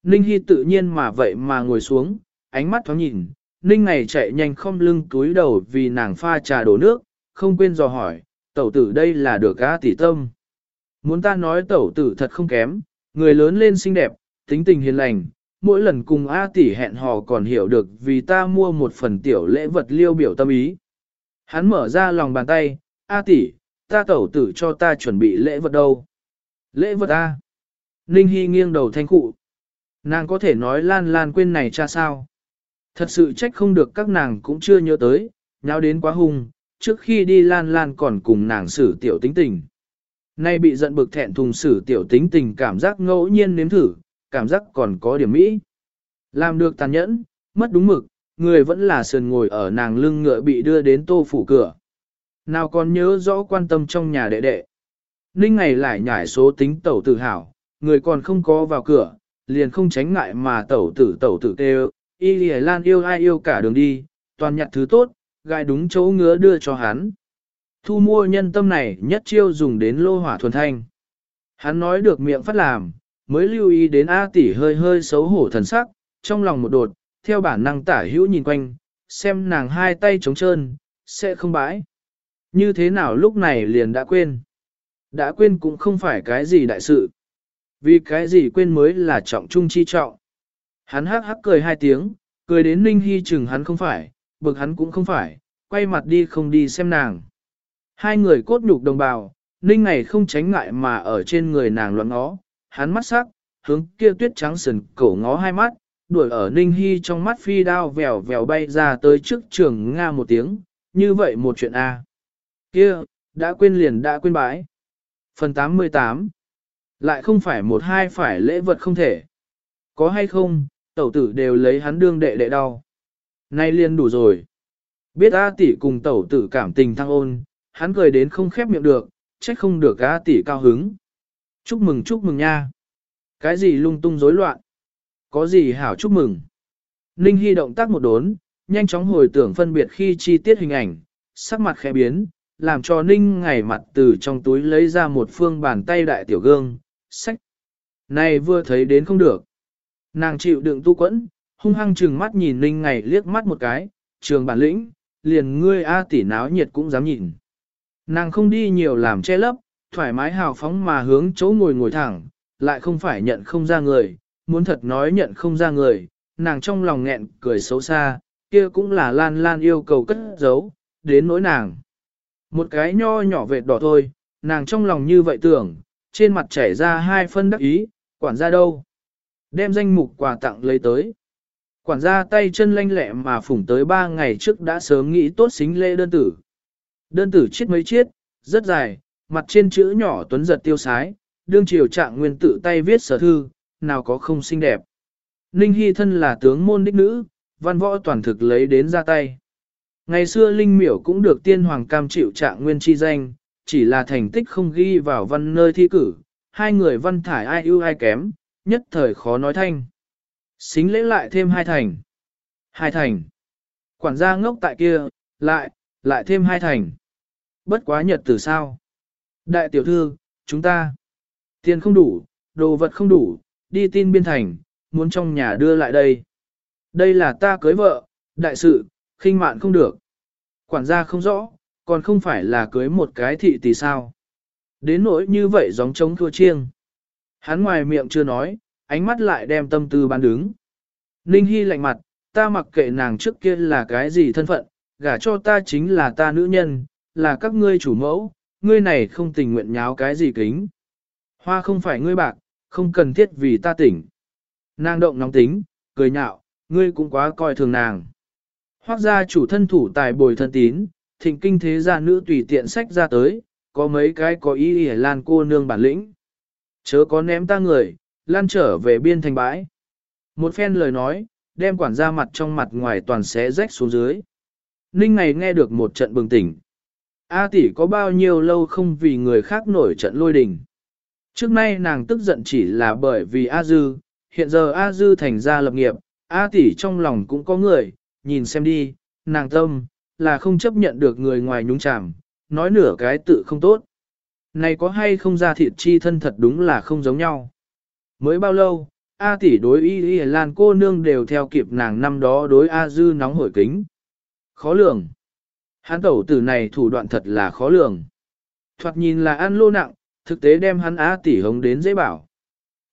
Ninh Hy tự nhiên mà vậy mà ngồi xuống, ánh mắt thoáng nhìn, Ninh ngày chạy nhanh không lưng túi đầu vì nàng pha trà đổ nước, không quên dò hỏi, tẩu tử đây là được á tỷ tâm. Muốn ta nói tẩu tử thật không kém, người lớn lên xinh đẹp, tính tình hiền lành, mỗi lần cùng A tỷ hẹn hò còn hiểu được vì ta mua một phần tiểu lễ vật liêu biểu tâm ý. Hắn mở ra lòng bàn tay, A tỷ, ta tẩu tử cho ta chuẩn bị lễ vật đâu. Lễ vật A. Ninh Hy nghiêng đầu thanh cụ. Nàng có thể nói lan lan quên này cha sao. Thật sự trách không được các nàng cũng chưa nhớ tới, nháo đến quá hung, trước khi đi lan lan còn cùng nàng xử tiểu tính tình. Nay bị giận bực thẹn thùng xử tiểu tính tình cảm giác ngẫu nhiên nếm thử, cảm giác còn có điểm mỹ. Làm được tàn nhẫn, mất đúng mực, người vẫn là sườn ngồi ở nàng lưng ngựa bị đưa đến tô phủ cửa. Nào còn nhớ rõ quan tâm trong nhà đệ đệ. Ninh ngày lại nhảy số tính tẩu tử hảo, người còn không có vào cửa, liền không tránh ngại mà tẩu tử tẩu tử kêu, y lì lan yêu ai yêu cả đường đi, toàn nhặt thứ tốt, gai đúng chỗ ngứa đưa cho hắn. Thu mua nhân tâm này nhất chiêu dùng đến lô hỏa thuần thanh. Hắn nói được miệng phát làm, mới lưu ý đến A tỷ hơi hơi xấu hổ thần sắc, trong lòng một đột, theo bản năng tả hữu nhìn quanh, xem nàng hai tay trống trơn, sẽ không bãi. Như thế nào lúc này liền đã quên. Đã quên cũng không phải cái gì đại sự. Vì cái gì quên mới là trọng trung chi trọng. Hắn hắc hắc cười hai tiếng, cười đến Ninh Hy chừng hắn không phải, bực hắn cũng không phải, quay mặt đi không đi xem nàng. Hai người cốt nhục đồng bào, Ninh này không tránh ngại mà ở trên người nàng loạn ngó, hắn mắt sắc, hướng kia tuyết trắng sần cổ ngó hai mắt, đuổi ở Ninh Hy trong mắt phi đao vèo vèo bay ra tới trước trường Nga một tiếng, như vậy một chuyện A. Kia, đã quên liền đã quên bãi. Phần 88 Lại không phải một hai phải lễ vật không thể. Có hay không, tẩu tử đều lấy hắn đương đệ đệ đau. Nay liền đủ rồi. Biết A tỷ cùng tẩu tử cảm tình thăng ôn, hắn cười đến không khép miệng được, trách không được A tỷ cao hứng. Chúc mừng chúc mừng nha. Cái gì lung tung rối loạn? Có gì hảo chúc mừng? Ninh Hy động tác một đốn, nhanh chóng hồi tưởng phân biệt khi chi tiết hình ảnh, sắc mặt khẽ biến, làm cho Ninh ngày mặt từ trong túi lấy ra một phương bàn tay đại tiểu gương, sách. Này vừa thấy đến không được. Nàng chịu đựng tu quẫn, hung hăng chừng mắt nhìn Ninh ngày liếc mắt một cái, trường bản lĩnh, liền ngươi A tỷ náo nhiệt cũng dám nhìn. Nàng không đi nhiều làm che lấp, thoải mái hào phóng mà hướng chỗ ngồi ngồi thẳng, lại không phải nhận không ra người, muốn thật nói nhận không ra người, nàng trong lòng nghẹn cười xấu xa, kia cũng là lan lan yêu cầu cất giấu, đến nỗi nàng. Một cái nho nhỏ vệt đỏ thôi, nàng trong lòng như vậy tưởng, trên mặt chảy ra hai phân đắc ý, quản ra đâu? Đem danh mục quà tặng lấy tới. Quản gia tay chân lanh lẹ mà phủng tới ba ngày trước đã sớm nghĩ tốt xính lễ đơn tử. Đơn tử chiết mấy chiết, rất dài, mặt trên chữ nhỏ tuấn giật tiêu sái, đương triều trạng nguyên tự tay viết sở thư, nào có không xinh đẹp. Ninh Hy thân là tướng môn đích nữ, văn võ toàn thực lấy đến ra tay. Ngày xưa Linh Miểu cũng được tiên hoàng cam chịu trạng nguyên chi danh, chỉ là thành tích không ghi vào văn nơi thi cử, hai người văn thải ai ưu ai kém, nhất thời khó nói thanh. Xính lễ lại thêm hai thành. Hai thành. Quản gia ngốc tại kia, lại, lại thêm hai thành. Bất quá nhật từ sao. Đại tiểu thư, chúng ta. Tiền không đủ, đồ vật không đủ, đi tin biên thành, muốn trong nhà đưa lại đây. Đây là ta cưới vợ, đại sự, khinh mạn không được. Quản gia không rõ, còn không phải là cưới một cái thị tỷ sao. Đến nỗi như vậy giống trống thua chiêng. Hắn ngoài miệng chưa nói, ánh mắt lại đem tâm tư bán đứng. Ninh Hy lạnh mặt, ta mặc kệ nàng trước kia là cái gì thân phận, gả cho ta chính là ta nữ nhân, là các ngươi chủ mẫu, ngươi này không tình nguyện nháo cái gì kính. Hoa không phải ngươi bạc, không cần thiết vì ta tỉnh. Nàng động nóng tính, cười nhạo, ngươi cũng quá coi thường nàng. Hoác gia chủ thân thủ tài bồi thân tín, thịnh kinh thế gia nữ tùy tiện sách ra tới, có mấy cái có ý ỉa lan cô nương bản lĩnh. Chớ có ném ta người, lan trở về biên thành bãi. Một phen lời nói, đem quản gia mặt trong mặt ngoài toàn xé rách xuống dưới. Ninh ngày nghe được một trận bừng tỉnh. A tỷ có bao nhiêu lâu không vì người khác nổi trận lôi đình. Trước nay nàng tức giận chỉ là bởi vì A Dư, hiện giờ A Dư thành ra lập nghiệp, A tỷ trong lòng cũng có người, nhìn xem đi, nàng tâm, là không chấp nhận được người ngoài nhúng chàm, nói nửa cái tự không tốt. Này có hay không ra thịt chi thân thật đúng là không giống nhau. Mới bao lâu, A tỷ đối y y lan cô nương đều theo kịp nàng năm đó đối A dư nóng hổi kính. Khó lường. Hắn tẩu tử này thủ đoạn thật là khó lường. Thoạt nhìn là ăn lô nặng, thực tế đem hắn A tỷ hống đến dễ bảo.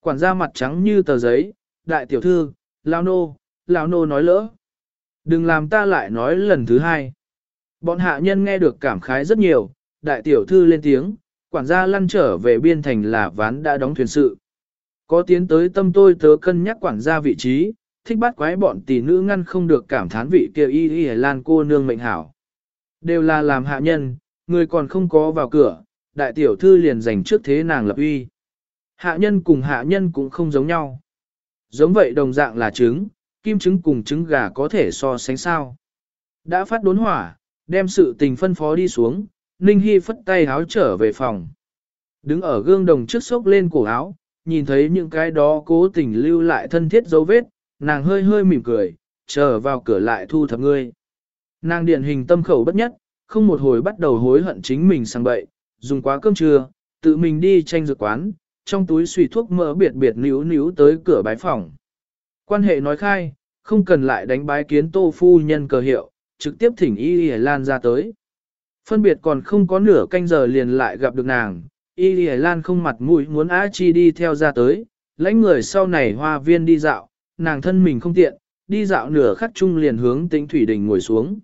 Quản gia mặt trắng như tờ giấy, đại tiểu thư, lao nô, lao nô nói lỡ. Đừng làm ta lại nói lần thứ hai. Bọn hạ nhân nghe được cảm khái rất nhiều, đại tiểu thư lên tiếng, quản gia lăn trở về biên thành là ván đã đóng thuyền sự. Có tiến tới tâm tôi tớ cân nhắc quản gia vị trí, thích bắt quái bọn tỷ nữ ngăn không được cảm thán vị kia y y lan cô nương mệnh hảo. Đều là làm hạ nhân, người còn không có vào cửa, đại tiểu thư liền dành trước thế nàng lập uy. Hạ nhân cùng hạ nhân cũng không giống nhau. Giống vậy đồng dạng là trứng, kim trứng cùng trứng gà có thể so sánh sao. Đã phát đốn hỏa, đem sự tình phân phó đi xuống, Ninh Hy phất tay áo trở về phòng. Đứng ở gương đồng trước sốc lên cổ áo, nhìn thấy những cái đó cố tình lưu lại thân thiết dấu vết, nàng hơi hơi mỉm cười, chờ vào cửa lại thu thập ngươi. Nàng điển hình tâm khẩu bất nhất, không một hồi bắt đầu hối hận chính mình sang bậy, dùng quá cơm trưa, tự mình đi tranh dược quán, trong túi xùy thuốc mỡ biệt biệt níu níu tới cửa bái phòng. Quan hệ nói khai, không cần lại đánh bái kiến tô phu nhân cờ hiệu, trực tiếp thỉnh Y Y Lan ra tới. Phân biệt còn không có nửa canh giờ liền lại gặp được nàng, Y Lì Lan không mặt mũi muốn A Chi đi theo ra tới, lãnh người sau này hoa viên đi dạo, nàng thân mình không tiện, đi dạo nửa khắc chung liền hướng tĩnh thủy đình ngồi xuống.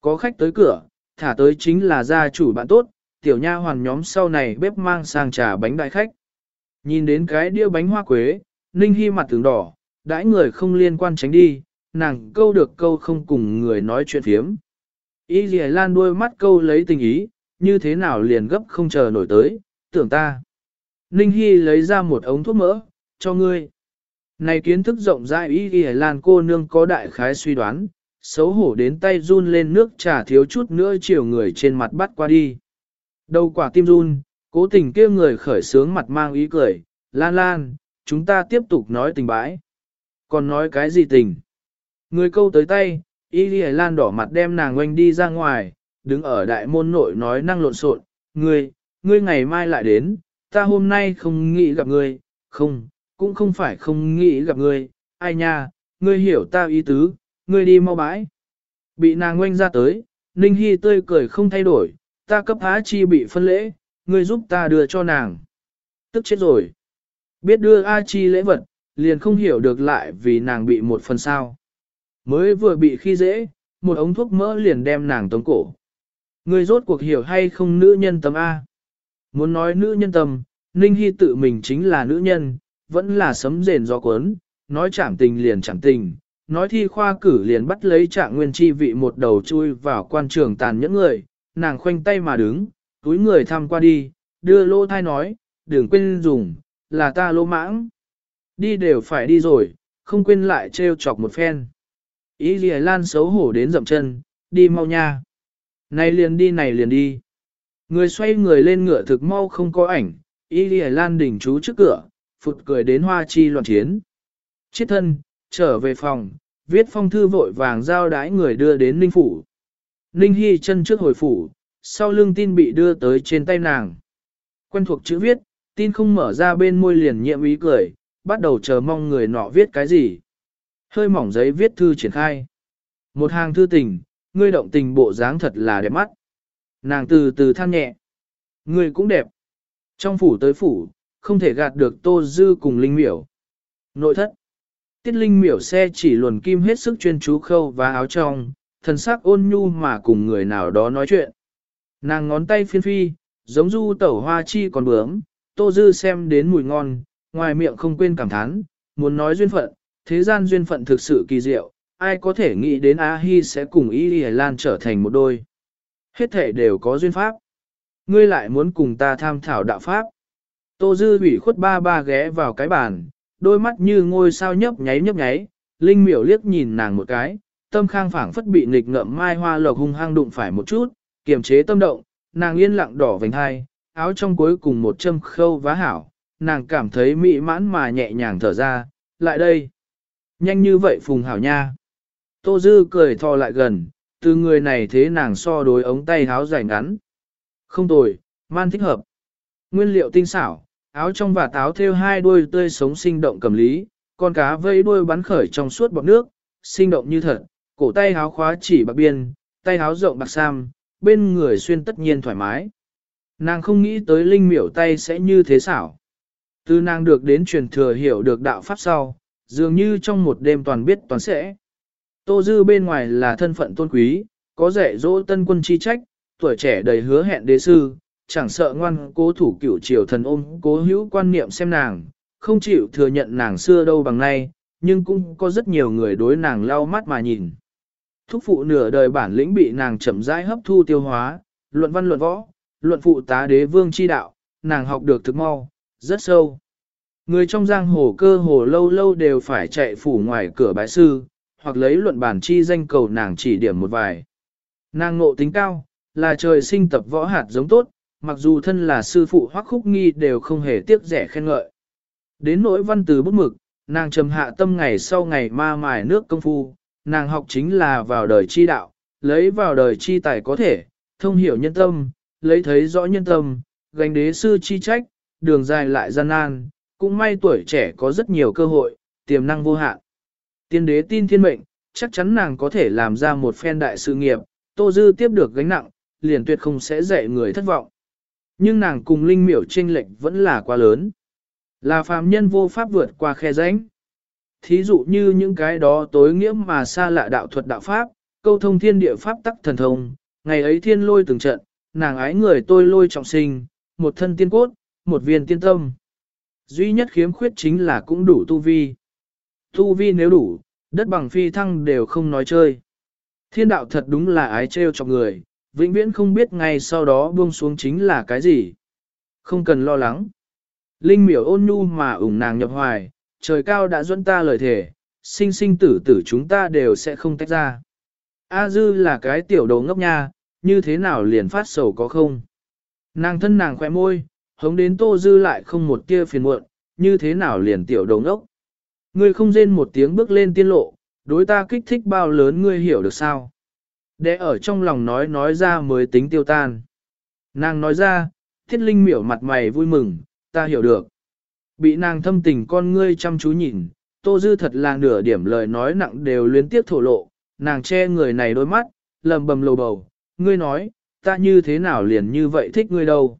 Có khách tới cửa, thả tới chính là gia chủ bạn tốt, tiểu nha hoàn nhóm sau này bếp mang sang trà bánh đại khách. Nhìn đến cái đĩa bánh hoa quế, Ninh Hy mặt tướng đỏ, đãi người không liên quan tránh đi, nàng câu được câu không cùng người nói chuyện phiếm. Y dì lan đuôi mắt câu lấy tình ý, như thế nào liền gấp không chờ nổi tới, tưởng ta. Ninh Hy lấy ra một ống thuốc mỡ, cho ngươi. Này kiến thức rộng rãi Y ghi lan cô nương có đại khái suy đoán, xấu hổ đến tay run lên nước trà thiếu chút nữa chiều người trên mặt bắt qua đi. Đầu quả tim run, cố tình kia người khởi sướng mặt mang ý cười, lan lan, chúng ta tiếp tục nói tình bãi. Còn nói cái gì tình? Người câu tới tay, y Lì lan đỏ mặt đem nàng oanh đi ra ngoài, đứng ở đại môn nội nói năng lộn xộn, ngươi, ngươi ngày mai lại đến, ta hôm nay không nghĩ gặp ngươi, không, cũng không phải không nghĩ gặp ngươi, ai nha, ngươi hiểu ta ý tứ, ngươi đi mau bãi. Bị nàng ngoanh ra tới, Ninh Hy tươi cười không thay đổi, ta cấp há chi bị phân lễ, ngươi giúp ta đưa cho nàng. Tức chết rồi. Biết đưa A Chi lễ vật, liền không hiểu được lại vì nàng bị một phần sao. Mới vừa bị khi dễ, một ống thuốc mỡ liền đem nàng tống cổ. người rốt cuộc hiểu hay không nữ nhân tâm A. Muốn nói nữ nhân tâm, Ninh Hy tự mình chính là nữ nhân, vẫn là sấm rền gió cuốn, nói chảm tình liền chảm tình, nói thi khoa cử liền bắt lấy trạng nguyên chi vị một đầu chui vào quan trường tàn nhẫn người, nàng khoanh tay mà đứng, túi người thăm qua đi, đưa lô thai nói, đừng quên dùng, là ta lô mãng. Đi đều phải đi rồi, không quên lại trêu chọc một phen. Ý Lì Lan xấu hổ đến dậm chân, đi mau nha. Này liền đi này liền đi. Người xoay người lên ngựa thực mau không có ảnh, Ý Lì Lan đỉnh chú trước cửa, phụt cười đến hoa chi loạn chiến. Chiết thân, trở về phòng, viết phong thư vội vàng giao đái người đưa đến Ninh Phủ. Ninh Hy chân trước hồi phủ, sau lưng tin bị đưa tới trên tay nàng. Quen thuộc chữ viết, tin không mở ra bên môi liền nhiệm ý cười, bắt đầu chờ mong người nọ viết cái gì. Hơi mỏng giấy viết thư triển khai. Một hàng thư tình, ngươi động tình bộ dáng thật là đẹp mắt. Nàng từ từ than nhẹ. Ngươi cũng đẹp. Trong phủ tới phủ, không thể gạt được Tô Dư cùng Linh Miểu. Nội thất. Tiết Linh Miểu xe chỉ luồn kim hết sức chuyên chú khâu và áo trong, thần sắc ôn nhu mà cùng người nào đó nói chuyện. Nàng ngón tay phiên phi, giống du tẩu hoa chi còn bướm, Tô Dư xem đến mùi ngon, ngoài miệng không quên cảm thán, muốn nói duyên phận, thế gian duyên phận thực sự kỳ diệu, ai có thể nghĩ đến A Hi sẽ cùng Y Lì Lan trở thành một đôi. Hết thể đều có duyên pháp. Ngươi lại muốn cùng ta tham thảo đạo pháp. Tô Dư ủy khuất ba ba ghé vào cái bàn, đôi mắt như ngôi sao nhấp nháy nhấp nháy, Linh miểu liếc nhìn nàng một cái, tâm khang phảng phất bị nghịch ngợm mai hoa lộc hung hăng đụng phải một chút, kiềm chế tâm động, nàng yên lặng đỏ vành hai, áo trong cuối cùng một châm khâu vá hảo, nàng cảm thấy mỹ mãn mà nhẹ nhàng thở ra, lại đây. Nhanh như vậy phùng hảo nha. Tô Dư cười thò lại gần, từ người này thế nàng so đối ống tay áo dài ngắn. Không tồi, man thích hợp. Nguyên liệu tinh xảo, áo trong và táo thêu hai đuôi tươi sống sinh động cầm lý, con cá vây đuôi bắn khởi trong suốt bọt nước, sinh động như thật, cổ tay áo khóa chỉ bạc biên, tay áo rộng bạc sam, bên người xuyên tất nhiên thoải mái. Nàng không nghĩ tới linh miểu tay sẽ như thế xảo. Từ nàng được đến truyền thừa hiểu được đạo pháp sau, dường như trong một đêm toàn biết toàn sẽ. Tô Dư bên ngoài là thân phận tôn quý, có dạy dỗ tân quân chi trách, tuổi trẻ đầy hứa hẹn đế sư, chẳng sợ ngoan cố thủ cựu triều thần ôm cố hữu quan niệm xem nàng, không chịu thừa nhận nàng xưa đâu bằng nay, nhưng cũng có rất nhiều người đối nàng lau mắt mà nhìn. Thúc phụ nửa đời bản lĩnh bị nàng chậm rãi hấp thu tiêu hóa, luận văn luận võ, luận phụ tá đế vương chi đạo, nàng học được thực mau, rất sâu. Người trong giang hồ cơ hồ lâu lâu đều phải chạy phủ ngoài cửa bái sư, hoặc lấy luận bản chi danh cầu nàng chỉ điểm một vài. Nàng ngộ tính cao, là trời sinh tập võ hạt giống tốt, mặc dù thân là sư phụ hoắc khúc nghi đều không hề tiếc rẻ khen ngợi. Đến nỗi văn từ bút mực, nàng trầm hạ tâm ngày sau ngày ma mài nước công phu, nàng học chính là vào đời chi đạo, lấy vào đời chi tài có thể, thông hiểu nhân tâm, lấy thấy rõ nhân tâm, gánh đế sư chi trách, đường dài lại gian nan, cũng may tuổi trẻ có rất nhiều cơ hội, tiềm năng vô hạn. Tiên đế tin thiên mệnh, chắc chắn nàng có thể làm ra một phen đại sự nghiệp, Tô Dư tiếp được gánh nặng, liền tuyệt không sẽ dạy người thất vọng. Nhưng nàng cùng linh miểu tranh lệch vẫn là quá lớn. Là phàm nhân vô pháp vượt qua khe rãnh. Thí dụ như những cái đó tối nghĩa mà xa lạ đạo thuật đạo pháp, câu thông thiên địa pháp tắc thần thông, ngày ấy thiên lôi từng trận, nàng ái người tôi lôi trọng sinh, một thân tiên cốt, một viên tiên tâm. Duy nhất khiếm khuyết chính là cũng đủ tu vi. Tu vi nếu đủ, đất bằng phi thăng đều không nói chơi. Thiên đạo thật đúng là ái trêu cho người, vĩnh viễn không biết ngay sau đó buông xuống chính là cái gì. Không cần lo lắng. Linh miểu ôn nhu mà ủng nàng nhập hoài, trời cao đã dẫn ta lời thề, sinh sinh tử tử chúng ta đều sẽ không tách ra. A dư là cái tiểu đồ ngốc nha, như thế nào liền phát sầu có không? Nàng thân nàng khỏe môi, hống đến tô dư lại không một tia phiền muộn, như thế nào liền tiểu đồng ngốc? Ngươi không rên một tiếng bước lên tiên lộ, đối ta kích thích bao lớn ngươi hiểu được sao? Để ở trong lòng nói nói ra mới tính tiêu tan. Nàng nói ra, thiết linh miểu mặt mày vui mừng, ta hiểu được. Bị nàng thâm tình con ngươi chăm chú nhìn, tô dư thật là nửa điểm lời nói nặng đều liên tiếp thổ lộ, nàng che người này đôi mắt, lầm bầm lầu bầu, ngươi nói, ta như thế nào liền như vậy thích ngươi đâu.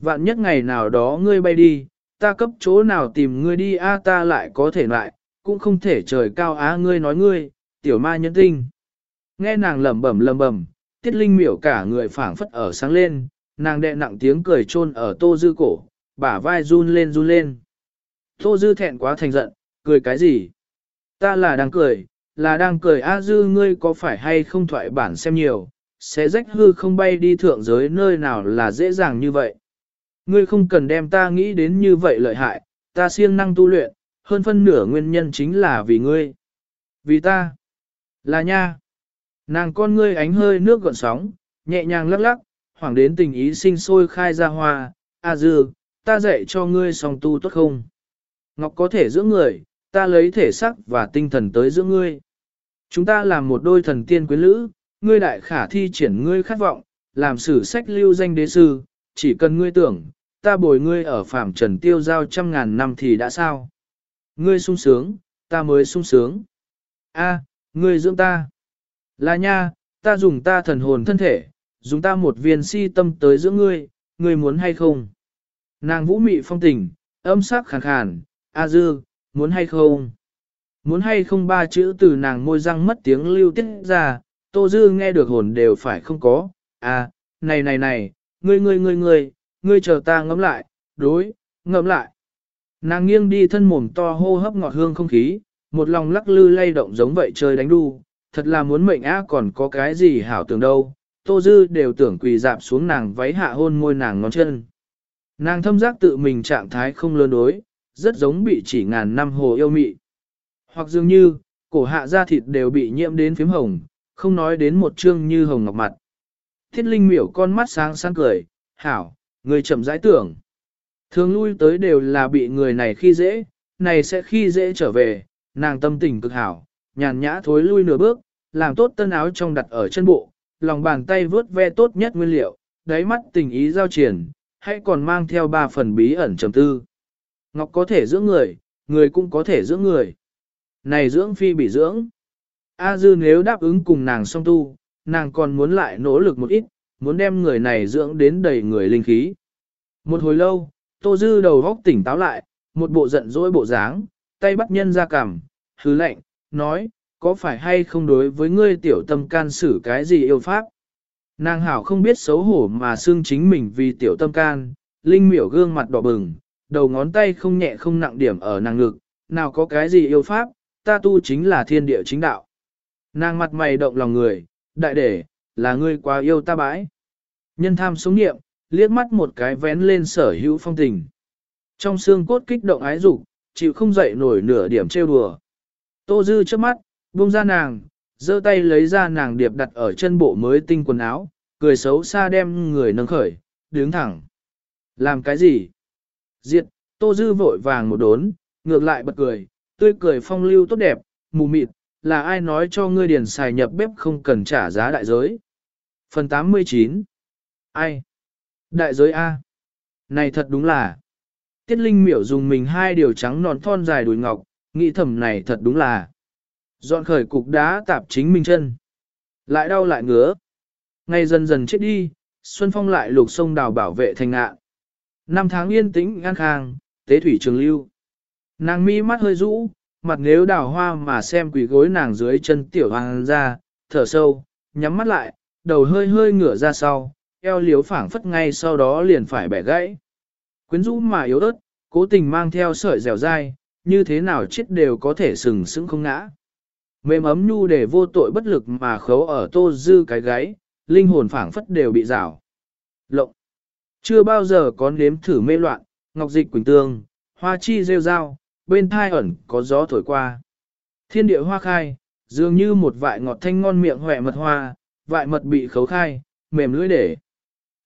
Vạn nhất ngày nào đó ngươi bay đi, ta cấp chỗ nào tìm ngươi đi a ta lại có thể lại, cũng không thể trời cao á ngươi nói ngươi, tiểu ma nhân tinh. Nghe nàng lẩm bẩm lẩm bẩm, tiết linh miểu cả người phảng phất ở sáng lên, nàng đệ nặng tiếng cười chôn ở tô dư cổ, bả vai run lên run lên. Tô dư thẹn quá thành giận, cười cái gì? Ta là đang cười, là đang cười a dư ngươi có phải hay không thoại bản xem nhiều, sẽ rách hư không bay đi thượng giới nơi nào là dễ dàng như vậy. Ngươi không cần đem ta nghĩ đến như vậy lợi hại, ta siêng năng tu luyện, hơn phân nửa nguyên nhân chính là vì ngươi. Vì ta. Là nha. Nàng con ngươi ánh hơi nước gợn sóng, nhẹ nhàng lắc lắc, hoảng đến tình ý sinh sôi khai ra hoa, a dư, ta dạy cho ngươi song tu tốt không? Ngọc có thể giữ người, ta lấy thể sắc và tinh thần tới giữ ngươi. Chúng ta làm một đôi thần tiên quyến lữ, ngươi đại khả thi triển ngươi khát vọng, làm sử sách lưu danh đế sư, chỉ cần ngươi tưởng, ta bồi ngươi ở phạm trần tiêu giao trăm ngàn năm thì đã sao? Ngươi sung sướng, ta mới sung sướng. A, ngươi dưỡng ta. Là nha, ta dùng ta thần hồn thân thể, dùng ta một viên si tâm tới giữa ngươi, ngươi muốn hay không? Nàng vũ mị phong tình, âm sắc khàn khàn, A dư, muốn hay không? Muốn hay không ba chữ từ nàng môi răng mất tiếng lưu tiết ra, tô dư nghe được hồn đều phải không có. À, này này này, ngươi ngươi ngươi ngươi, ngươi chờ ta ngẫm lại, đối, ngẫm lại. Nàng nghiêng đi thân mồm to hô hấp ngọt hương không khí, một lòng lắc lư lay động giống vậy chơi đánh đu, thật là muốn mệnh á còn có cái gì hảo tưởng đâu, tô dư đều tưởng quỳ dạp xuống nàng váy hạ hôn môi nàng ngón chân. Nàng thâm giác tự mình trạng thái không lớn đối, rất giống bị chỉ ngàn năm hồ yêu mị. Hoặc dường như, cổ hạ da thịt đều bị nhiễm đến phím hồng, không nói đến một chương như hồng ngọc mặt. Thiết linh miểu con mắt sáng sáng cười, hảo, người chậm rãi tưởng. Thường lui tới đều là bị người này khi dễ, này sẽ khi dễ trở về, nàng tâm tình cực hảo, nhàn nhã thối lui nửa bước, làm tốt tân áo trong đặt ở chân bộ, lòng bàn tay vớt ve tốt nhất nguyên liệu, đáy mắt tình ý giao triển, hay còn mang theo ba phần bí ẩn trầm tư. Ngọc có thể dưỡng người, người cũng có thể dưỡng người. Này dưỡng phi bị dưỡng. A dư nếu đáp ứng cùng nàng song tu, nàng còn muốn lại nỗ lực một ít, muốn đem người này dưỡng đến đầy người linh khí. Một hồi lâu, tô dư đầu góc tỉnh táo lại, một bộ giận dỗi bộ dáng, tay bắt nhân ra cằm, hứ lệnh, nói, có phải hay không đối với ngươi tiểu tâm can xử cái gì yêu pháp? Nàng hảo không biết xấu hổ mà xương chính mình vì tiểu tâm can, linh miểu gương mặt đỏ bừng, đầu ngón tay không nhẹ không nặng điểm ở nàng ngực, nào có cái gì yêu pháp, ta tu chính là thiên địa chính đạo. Nàng mặt mày động lòng người, đại để, là ngươi quá yêu ta bãi. Nhân tham sống nghiệm, liếc mắt một cái vén lên sở hữu phong tình. Trong xương cốt kích động ái dục, chịu không dậy nổi nửa điểm trêu đùa. Tô dư trước mắt, buông ra nàng, giơ tay lấy ra nàng điệp đặt ở chân bộ mới tinh quần áo, cười xấu xa đem người nâng khởi, đứng thẳng. Làm cái gì? Diệt, tô dư vội vàng một đốn, ngược lại bật cười, tươi cười phong lưu tốt đẹp, mù mịt, là ai nói cho ngươi điền xài nhập bếp không cần trả giá đại giới. Phần 89 Ai? Đại giới A. Này thật đúng là. Tiết Linh miểu dùng mình hai điều trắng nón thon dài đùi ngọc, nghĩ thầm này thật đúng là. Dọn khởi cục đá tạp chính mình chân. Lại đau lại ngứa. Ngày dần dần chết đi, Xuân Phong lại lục sông đào bảo vệ thành ngạ. Năm tháng yên tĩnh ngang khang, tế thủy trường lưu. Nàng mi mắt hơi rũ, mặt nếu đào hoa mà xem quỷ gối nàng dưới chân tiểu hoàng ra, thở sâu, nhắm mắt lại, đầu hơi hơi ngửa ra sau, eo liếu phảng phất ngay sau đó liền phải bẻ gãy. Quyến rũ mà yếu ớt, cố tình mang theo sợi dẻo dai, như thế nào chết đều có thể sừng sững không ngã. Mềm ấm nhu để vô tội bất lực mà khấu ở tô dư cái gáy, linh hồn phảng phất đều bị rào. Lộng. Chưa bao giờ có nếm thử mê loạn, ngọc dịch quỳnh tương, hoa chi rêu rao, bên thai ẩn có gió thổi qua. Thiên địa hoa khai, dường như một vại ngọt thanh ngon miệng hòe mật hoa, vại mật bị khấu khai, mềm lưỡi để.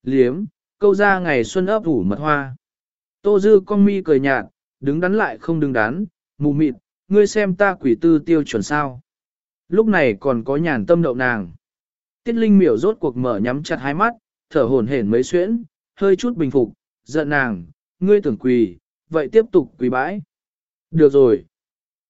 Liếm, câu ra ngày xuân ấp ủ mật hoa. Tô dư con mi cười nhạt, đứng đắn lại không đứng đắn, mù mịt, ngươi xem ta quỷ tư tiêu chuẩn sao. Lúc này còn có nhàn tâm đậu nàng. Tiết Linh miểu rốt cuộc mở nhắm chặt hai mắt, thở hổn hển mấy xuyễn, hơi chút bình phục, giận nàng, ngươi tưởng quỳ, vậy tiếp tục quỳ bãi. Được rồi.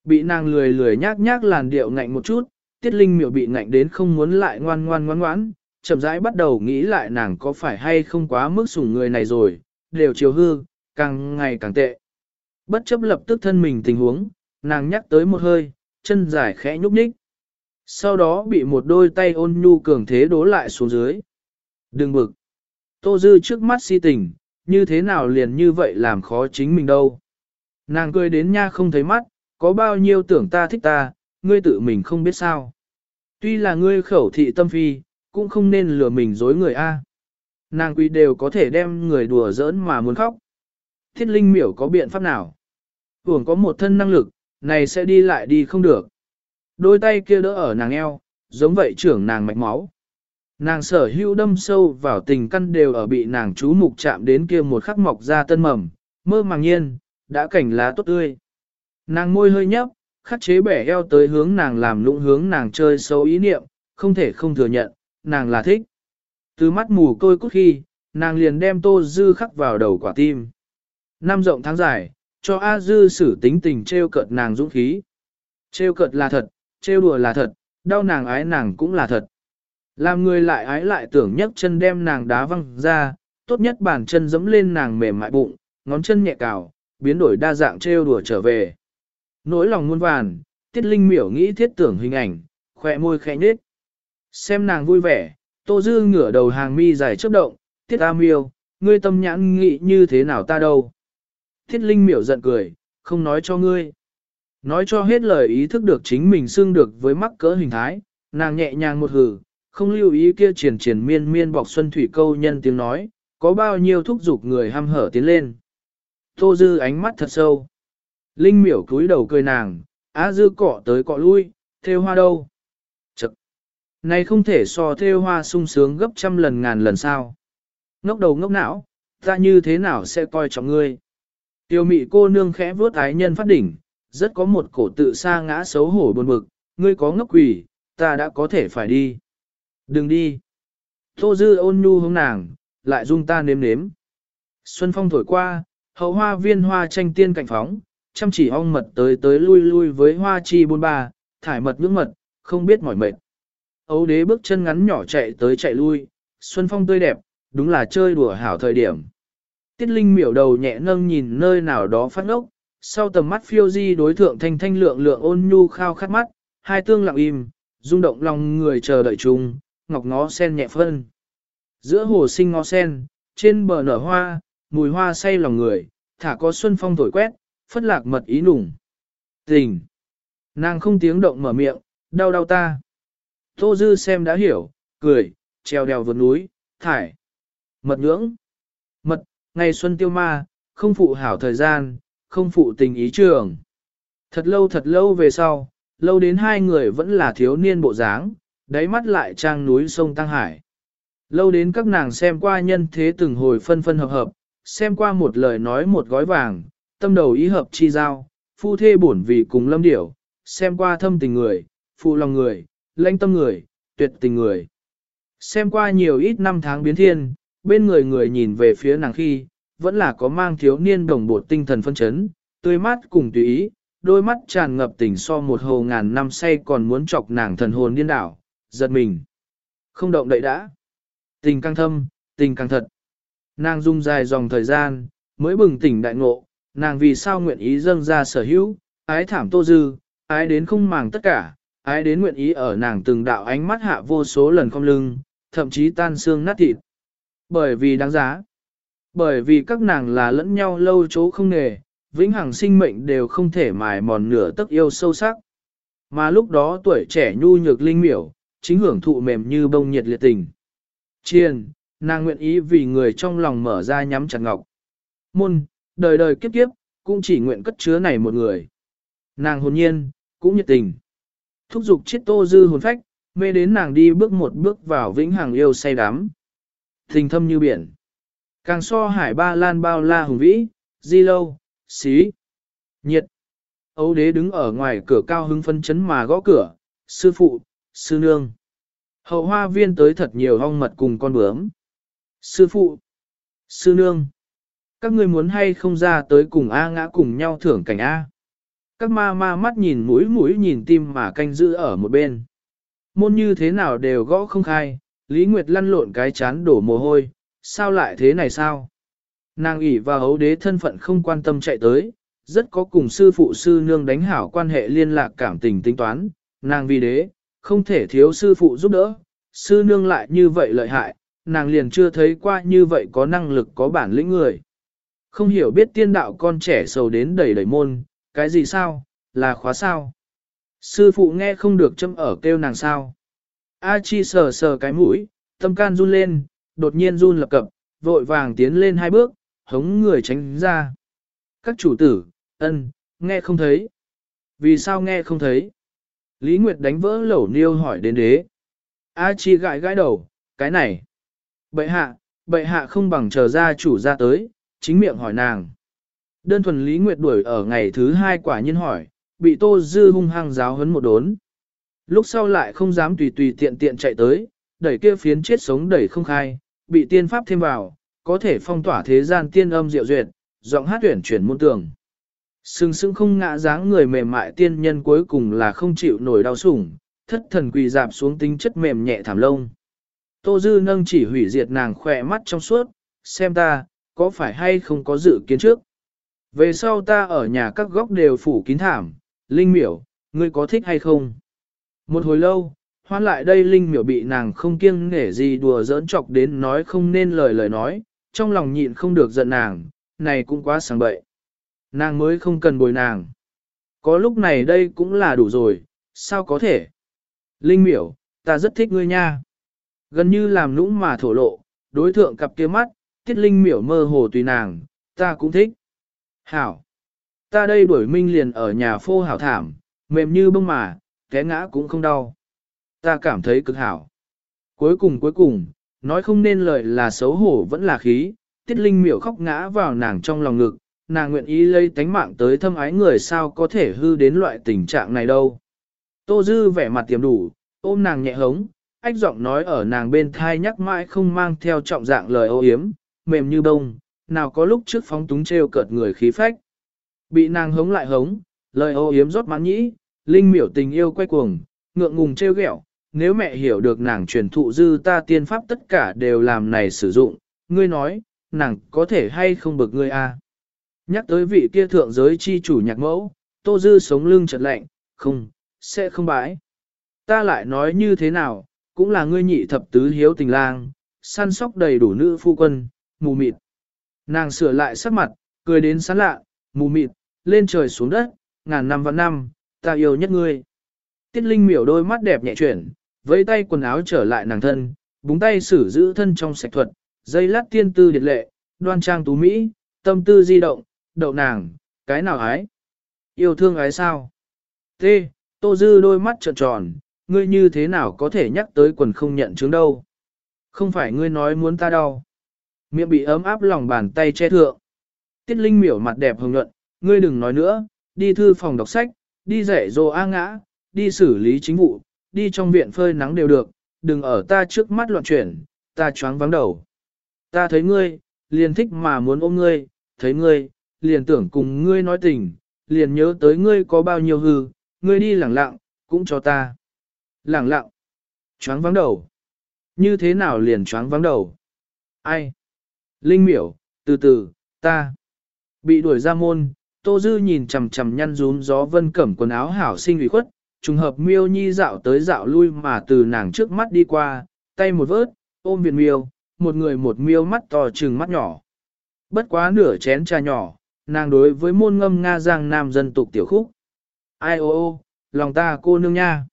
Bị nàng lười lười nhác nhác làn điệu ngạnh một chút, Tiết Linh miểu bị ngạnh đến không muốn lại ngoan ngoan ngoan ngoãn, chậm rãi bắt đầu nghĩ lại nàng có phải hay không quá mức sủng người này rồi, đều chiều hư, càng ngày càng tệ. Bất chấp lập tức thân mình tình huống, nàng nhắc tới một hơi, chân dài khẽ nhúc nhích. Sau đó bị một đôi tay ôn nhu cường thế đố lại xuống dưới. Đừng bực. Tô Dư trước mắt si tình, như thế nào liền như vậy làm khó chính mình đâu. Nàng cười đến nha không thấy mắt, có bao nhiêu tưởng ta thích ta, ngươi tự mình không biết sao. Tuy là ngươi khẩu thị tâm phi, cũng không nên lừa mình dối người a. Nàng quý đều có thể đem người đùa giỡn mà muốn khóc. Thiết linh miểu có biện pháp nào? Hưởng có một thân năng lực, này sẽ đi lại đi không được. Đôi tay kia đỡ ở nàng eo, giống vậy trưởng nàng mạch máu. Nàng sở hữu đâm sâu vào tình căn đều ở bị nàng chú mục chạm đến kia một khắc mọc ra tân mầm, mơ màng nhiên, đã cảnh lá tốt tươi. Nàng môi hơi nhấp, khắc chế bẻ eo tới hướng nàng làm lũng hướng nàng chơi xấu ý niệm, không thể không thừa nhận, nàng là thích. Từ mắt mù côi cút khi, nàng liền đem tô dư khắc vào đầu quả tim. Năm rộng tháng dài, cho A dư xử tính tình treo cợt nàng dũng khí. Treo cợt là thật, trêu đùa là thật, đau nàng ái nàng cũng là thật. Làm người lại ái lại tưởng nhấc chân đem nàng đá văng ra, tốt nhất bàn chân dẫm lên nàng mềm mại bụng, ngón chân nhẹ cào, biến đổi đa dạng trêu đùa trở về. Nỗi lòng muôn vàn, tiết linh miểu nghĩ thiết tưởng hình ảnh, khỏe môi khẽ nết Xem nàng vui vẻ, tô dư ngửa đầu hàng mi dài chớp động, tiết a miêu, ngươi tâm nhãn nghĩ như thế nào ta đâu. Thiết linh miểu giận cười, không nói cho ngươi. Nói cho hết lời ý thức được chính mình xưng được với mắc cỡ hình thái, nàng nhẹ nhàng một hử, không lưu ý kia triển triển miên miên bọc xuân thủy câu nhân tiếng nói, có bao nhiêu thúc giục người ham hở tiến lên. Tô dư ánh mắt thật sâu. Linh miểu cúi đầu cười nàng, á dư cọ tới cọ lui, theo hoa đâu. Chật! Này không thể so theo hoa sung sướng gấp trăm lần ngàn lần sao. Ngốc đầu ngốc não, ta như thế nào sẽ coi trọng ngươi. Tiêu mị cô nương khẽ vuốt ái nhân phát đỉnh, rất có một cổ tự sa ngã xấu hổ buồn bực, ngươi có ngốc quỷ, ta đã có thể phải đi. Đừng đi. Tô dư ôn nhu hướng nàng, lại dung ta nếm nếm. Xuân phong thổi qua, hậu hoa viên hoa tranh tiên cảnh phóng, chăm chỉ ong mật tới tới lui lui với hoa chi bôn ba, thải mật ngưỡng mật, không biết mỏi mệt. Ấu đế bước chân ngắn nhỏ chạy tới chạy lui, xuân phong tươi đẹp, đúng là chơi đùa hảo thời điểm. Tiết Linh miểu đầu nhẹ nâng nhìn nơi nào đó phát ngốc, sau tầm mắt phiêu di đối thượng thanh thanh lượng lượng ôn nhu khao khát mắt, hai tương lặng im, rung động lòng người chờ đợi chung, ngọc ngó sen nhẹ phân. Giữa hồ sinh ngó sen, trên bờ nở hoa, mùi hoa say lòng người, thả có xuân phong thổi quét, phất lạc mật ý nùng. Tình! Nàng không tiếng động mở miệng, đau đau ta. Tô Dư xem đã hiểu, cười, treo đèo vượt núi, thải. Mật ngưỡng! Mật, ngày xuân tiêu ma, không phụ hảo thời gian, không phụ tình ý trường. Thật lâu thật lâu về sau, lâu đến hai người vẫn là thiếu niên bộ dáng, đáy mắt lại trang núi sông Tăng Hải. Lâu đến các nàng xem qua nhân thế từng hồi phân phân hợp hợp, xem qua một lời nói một gói vàng, tâm đầu ý hợp chi giao, phu thê bổn vì cùng lâm điểu, xem qua thâm tình người, phụ lòng người, lãnh tâm người, tuyệt tình người. Xem qua nhiều ít năm tháng biến thiên, bên người người nhìn về phía nàng khi, vẫn là có mang thiếu niên đồng bộ tinh thần phân chấn, tươi mát cùng tùy ý, đôi mắt tràn ngập tình so một hồ ngàn năm say còn muốn chọc nàng thần hồn điên đảo, giật mình. Không động đậy đã. Tình càng thâm, tình càng thật. Nàng dung dài dòng thời gian, mới bừng tỉnh đại ngộ, nàng vì sao nguyện ý dâng ra sở hữu, ái thảm tô dư, ái đến không màng tất cả, ái đến nguyện ý ở nàng từng đạo ánh mắt hạ vô số lần không lưng, thậm chí tan xương nát thịt. Bởi vì đáng giá. Bởi vì các nàng là lẫn nhau lâu chỗ không nghề, vĩnh hằng sinh mệnh đều không thể mài mòn nửa tức yêu sâu sắc. Mà lúc đó tuổi trẻ nhu nhược linh miểu, chính hưởng thụ mềm như bông nhiệt liệt tình. Chiền, Nàng nguyện ý vì người trong lòng mở ra nhắm chặt ngọc. Môn, đời đời kiếp kiếp, cũng chỉ nguyện cất chứa này một người. Nàng hồn nhiên, cũng nhiệt tình. Thúc giục chết tô dư hồn phách, mê đến nàng đi bước một bước vào vĩnh hằng yêu say đắm. Tình thâm như biển. Càng so hải ba lan bao la hùng vĩ, di lâu, xí, nhiệt. Âu đế đứng ở ngoài cửa cao hứng phân chấn mà gõ cửa, sư phụ, sư nương. Hậu hoa viên tới thật nhiều hong mật cùng con bướm. Sư phụ, sư nương, các ngươi muốn hay không ra tới cùng A ngã cùng nhau thưởng cảnh A. Các ma ma mắt nhìn mũi mũi nhìn tim mà canh giữ ở một bên. Môn như thế nào đều gõ không khai, Lý Nguyệt lăn lộn cái chán đổ mồ hôi, sao lại thế này sao? Nàng ỷ và hấu đế thân phận không quan tâm chạy tới, rất có cùng sư phụ sư nương đánh hảo quan hệ liên lạc cảm tình tính toán, nàng vì đế, không thể thiếu sư phụ giúp đỡ, sư nương lại như vậy lợi hại, nàng liền chưa thấy qua như vậy có năng lực có bản lĩnh người. Không hiểu biết tiên đạo con trẻ sầu đến đầy đầy môn, cái gì sao, là khóa sao. Sư phụ nghe không được châm ở kêu nàng sao. A chi sờ sờ cái mũi, tâm can run lên, đột nhiên run lập cập, vội vàng tiến lên hai bước, hống người tránh ra. Các chủ tử, ân, nghe không thấy. Vì sao nghe không thấy? Lý Nguyệt đánh vỡ lẩu niêu hỏi đến đế. A chi gãi gãi đầu, cái này. Bệ hạ, bệ hạ không bằng chờ ra chủ ra tới, chính miệng hỏi nàng. Đơn thuần Lý Nguyệt đuổi ở ngày thứ hai quả nhiên hỏi, bị Tô Dư hung hăng giáo hấn một đốn. Lúc sau lại không dám tùy tùy tiện tiện chạy tới, đẩy kia phiến chết sống đẩy không khai, bị tiên pháp thêm vào, có thể phong tỏa thế gian tiên âm diệu duyệt, giọng hát tuyển chuyển môn tường. Sưng sưng không ngã dáng người mềm mại tiên nhân cuối cùng là không chịu nổi đau sủng, thất thần quỳ dạp xuống tính chất mềm nhẹ thảm lông. Tô Dư nâng chỉ hủy diệt nàng khỏe mắt trong suốt, xem ta, có phải hay không có dự kiến trước. Về sau ta ở nhà các góc đều phủ kín thảm, Linh miểu, ngươi có thích hay không? Một hồi lâu, hoan lại đây Linh miểu bị nàng không kiêng nể gì đùa giỡn chọc đến nói không nên lời lời nói, trong lòng nhịn không được giận nàng, này cũng quá sáng bậy. Nàng mới không cần bồi nàng. Có lúc này đây cũng là đủ rồi, sao có thể? Linh miểu, ta rất thích ngươi nha. Gần như làm nũng mà thổ lộ, đối thượng cặp kia mắt, tiết linh miểu mơ hồ tùy nàng, ta cũng thích. Hảo. Ta đây đuổi minh liền ở nhà phô hảo thảm, mềm như bông mà, té ngã cũng không đau. Ta cảm thấy cực hảo. Cuối cùng cuối cùng, nói không nên lời là xấu hổ vẫn là khí, tiết linh miểu khóc ngã vào nàng trong lòng ngực, nàng nguyện ý lấy tánh mạng tới thâm ái người sao có thể hư đến loại tình trạng này đâu. Tô Dư vẻ mặt tiềm đủ, ôm nàng nhẹ hống, ách giọng nói ở nàng bên thai nhắc mãi không mang theo trọng dạng lời ô hiếm, mềm như bông, nào có lúc trước phóng túng treo cợt người khí phách. Bị nàng hống lại hống, lời ô hiếm rót mãn nhĩ, linh miểu tình yêu quay cuồng, ngượng ngùng treo ghẹo. nếu mẹ hiểu được nàng truyền thụ dư ta tiên pháp tất cả đều làm này sử dụng, ngươi nói, nàng có thể hay không bực ngươi a? Nhắc tới vị kia thượng giới chi chủ nhạc mẫu, tô dư sống lưng chật lạnh, không, sẽ không bãi. Ta lại nói như thế nào, cũng là ngươi nhị thập tứ hiếu tình lang, săn sóc đầy đủ nữ phu quân, mù mịt. Nàng sửa lại sắc mặt, cười đến sán lạ, mù mịt, lên trời xuống đất, ngàn năm vạn năm, ta yêu nhất ngươi. Tiết Linh miểu đôi mắt đẹp nhẹ chuyển, với tay quần áo trở lại nàng thân, búng tay xử giữ thân trong sạch thuật, dây lát tiên tư điệt lệ, đoan trang tú mỹ, tâm tư di động, đậu nàng, cái nào ái? Yêu thương ái sao? T. Tô Dư đôi mắt trợn tròn, ngươi như thế nào có thể nhắc tới quần không nhận chứng đâu? Không phải ngươi nói muốn ta đau. Miệng bị ấm áp lòng bàn tay che thượng. Tiết Linh miểu mặt đẹp hồng nhuận, ngươi đừng nói nữa, đi thư phòng đọc sách, đi rẻ dỗ A ngã, đi xử lý chính vụ, đi trong viện phơi nắng đều được, đừng ở ta trước mắt loạn chuyển, ta choáng vắng đầu. Ta thấy ngươi, liền thích mà muốn ôm ngươi, thấy ngươi, liền tưởng cùng ngươi nói tình, liền nhớ tới ngươi có bao nhiêu hư, ngươi đi lẳng lặng, cũng cho ta. Lẳng lặng, choáng vắng đầu. Như thế nào liền choáng vắng đầu? Ai? Linh miểu, từ từ, ta. Bị đuổi ra môn, Tô Dư nhìn chằm chằm nhăn rún gió vân cẩm quần áo hảo sinh ủy khuất, trùng hợp miêu nhi dạo tới dạo lui mà từ nàng trước mắt đi qua, tay một vớt, ôm viện miêu, một người một miêu mắt to trừng mắt nhỏ. Bất quá nửa chén trà nhỏ, nàng đối với môn ngâm Nga giang nam dân tục tiểu khúc. Ai ô ô, lòng ta cô nương nha.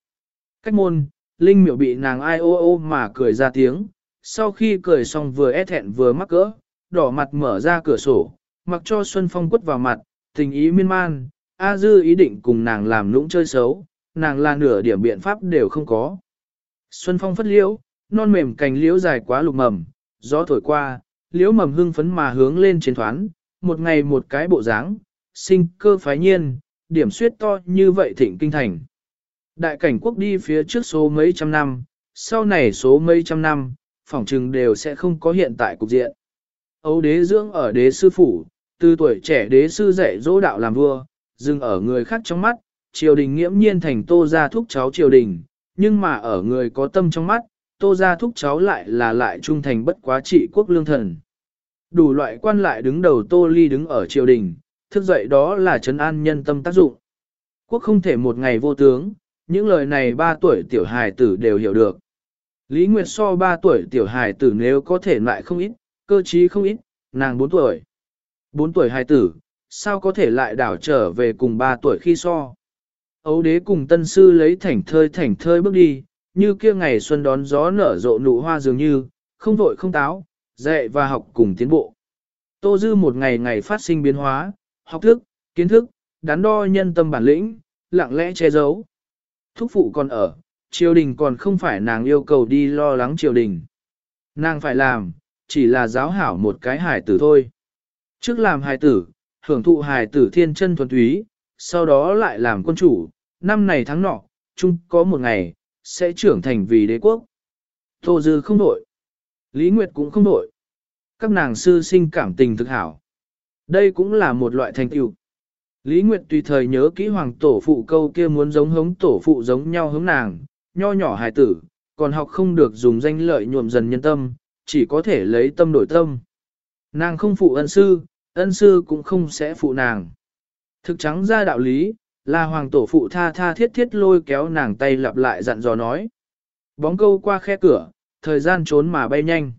Cách môn, Linh miệu bị nàng ai ô ô mà cười ra tiếng, sau khi cười xong vừa e thẹn vừa mắc cỡ, đỏ mặt mở ra cửa sổ, mặc cho Xuân Phong quất vào mặt, tình ý miên man, A Dư ý định cùng nàng làm lũng chơi xấu, nàng là nửa điểm biện pháp đều không có. Xuân Phong phất liễu, non mềm cành liễu dài quá lục mầm, gió thổi qua, liễu mầm hưng phấn mà hướng lên trên thoán, một ngày một cái bộ dáng, sinh cơ phái nhiên, điểm suyết to như vậy thịnh kinh thành. Đại cảnh quốc đi phía trước số mấy trăm năm, sau này số mấy trăm năm, phỏng trừng đều sẽ không có hiện tại cục diện. Âu đế dưỡng ở đế sư phủ, từ tuổi trẻ đế sư dạy dỗ đạo làm vua, dừng ở người khác trong mắt, triều đình nghiễm nhiên thành tô ra thúc cháu triều đình, nhưng mà ở người có tâm trong mắt, tô ra thúc cháu lại là lại trung thành bất quá trị quốc lương thần. Đủ loại quan lại đứng đầu tô ly đứng ở triều đình, thức dậy đó là trấn an nhân tâm tác dụng. Quốc không thể một ngày vô tướng, những lời này ba tuổi tiểu hài tử đều hiểu được. Lý Nguyệt so ba tuổi tiểu hài tử nếu có thể lại không ít, cơ trí không ít, nàng bốn tuổi. bốn tuổi hài tử, sao có thể lại đảo trở về cùng ba tuổi khi so. Ấu đế cùng tân sư lấy thảnh thơi thảnh thơi bước đi, như kia ngày xuân đón gió nở rộ nụ hoa dường như, không vội không táo, dạy và học cùng tiến bộ. Tô Dư một ngày ngày phát sinh biến hóa, học thức, kiến thức, đắn đo nhân tâm bản lĩnh, lặng lẽ che giấu. Thúc phụ còn ở, triều đình còn không phải nàng yêu cầu đi lo lắng triều đình. Nàng phải làm, chỉ là giáo hảo một cái hài tử thôi. Trước làm hài tử, hưởng thụ hài tử thiên chân thuần túy, sau đó lại làm quân chủ, năm này tháng nọ, chung có một ngày, sẽ trưởng thành vì đế quốc. Tô Dư không đổi. Lý Nguyệt cũng không đổi. Các nàng sư sinh cảm tình thực hảo. Đây cũng là một loại thành tựu. Lý Nguyệt tùy thời nhớ kỹ hoàng tổ phụ câu kia muốn giống hống tổ phụ giống nhau hướng nàng, nho nhỏ hài tử, còn học không được dùng danh lợi nhuộm dần nhân tâm, chỉ có thể lấy tâm đổi tâm. Nàng không phụ ân sư, ân sư cũng không sẽ phụ nàng. Thực trắng ra đạo lý, là hoàng tổ phụ tha tha thiết thiết lôi kéo nàng tay lặp lại dặn dò nói. Bóng câu qua khe cửa, thời gian trốn mà bay nhanh.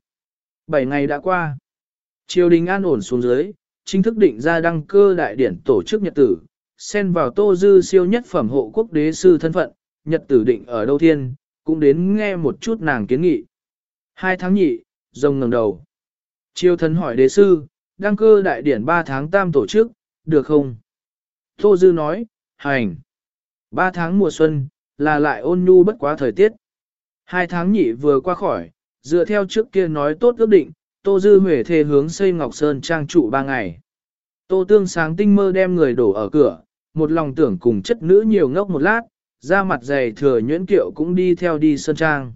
Bảy ngày đã qua. Triều đình an ổn xuống dưới, chính thức định ra đăng cơ đại điển tổ chức nhật tử, xen vào tô dư siêu nhất phẩm hộ quốc đế sư thân phận, nhật tử định ở đâu thiên, cũng đến nghe một chút nàng kiến nghị. Hai tháng nhị, rồng ngẩng đầu. Triều thần hỏi đế sư, đăng cơ đại điển ba tháng tam tổ chức, được không? Tô dư nói, hành. Ba tháng mùa xuân, là lại ôn nhu bất quá thời tiết. Hai tháng nhị vừa qua khỏi, dựa theo trước kia nói tốt ước định, Tô Dư Huệ thề hướng xây Ngọc Sơn trang trụ ba ngày. Tô Tương sáng tinh mơ đem người đổ ở cửa, một lòng tưởng cùng chất nữ nhiều ngốc một lát, ra mặt dày thừa nhuyễn kiệu cũng đi theo đi sơn trang.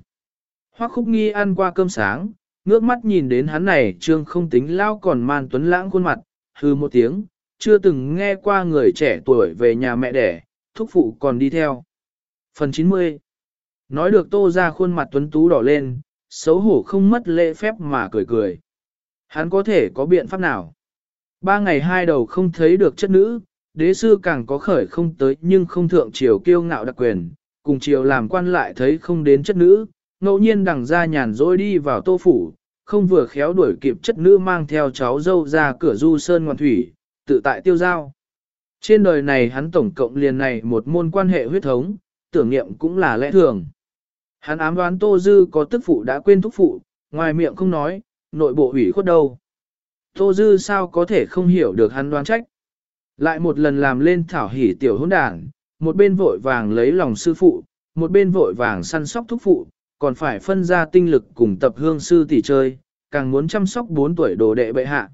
Hoắc khúc nghi ăn qua cơm sáng, ngước mắt nhìn đến hắn này trương không tính lao còn man tuấn lãng khuôn mặt, hư một tiếng, chưa từng nghe qua người trẻ tuổi về nhà mẹ đẻ, thúc phụ còn đi theo. Phần 90 Nói được tô ra khuôn mặt tuấn tú đỏ lên, xấu hổ không mất lễ phép mà cười cười. Hắn có thể có biện pháp nào? Ba ngày hai đầu không thấy được chất nữ, đế sư càng có khởi không tới nhưng không thượng triều kiêu ngạo đặc quyền, cùng triều làm quan lại thấy không đến chất nữ, ngẫu nhiên đằng ra nhàn rỗi đi vào tô phủ, không vừa khéo đuổi kịp chất nữ mang theo cháu dâu ra cửa du sơn ngoan thủy, tự tại tiêu giao. Trên đời này hắn tổng cộng liền này một môn quan hệ huyết thống, tưởng niệm cũng là lẽ thường. Hắn ám đoán Tô Dư có tức phụ đã quên thúc phụ, ngoài miệng không nói, nội bộ ủy khuất đâu. Tô Dư sao có thể không hiểu được hắn đoán trách. Lại một lần làm lên thảo hỉ tiểu hôn đảng, một bên vội vàng lấy lòng sư phụ, một bên vội vàng săn sóc thúc phụ, còn phải phân ra tinh lực cùng tập hương sư tỷ chơi, càng muốn chăm sóc 4 tuổi đồ đệ bệ hạ.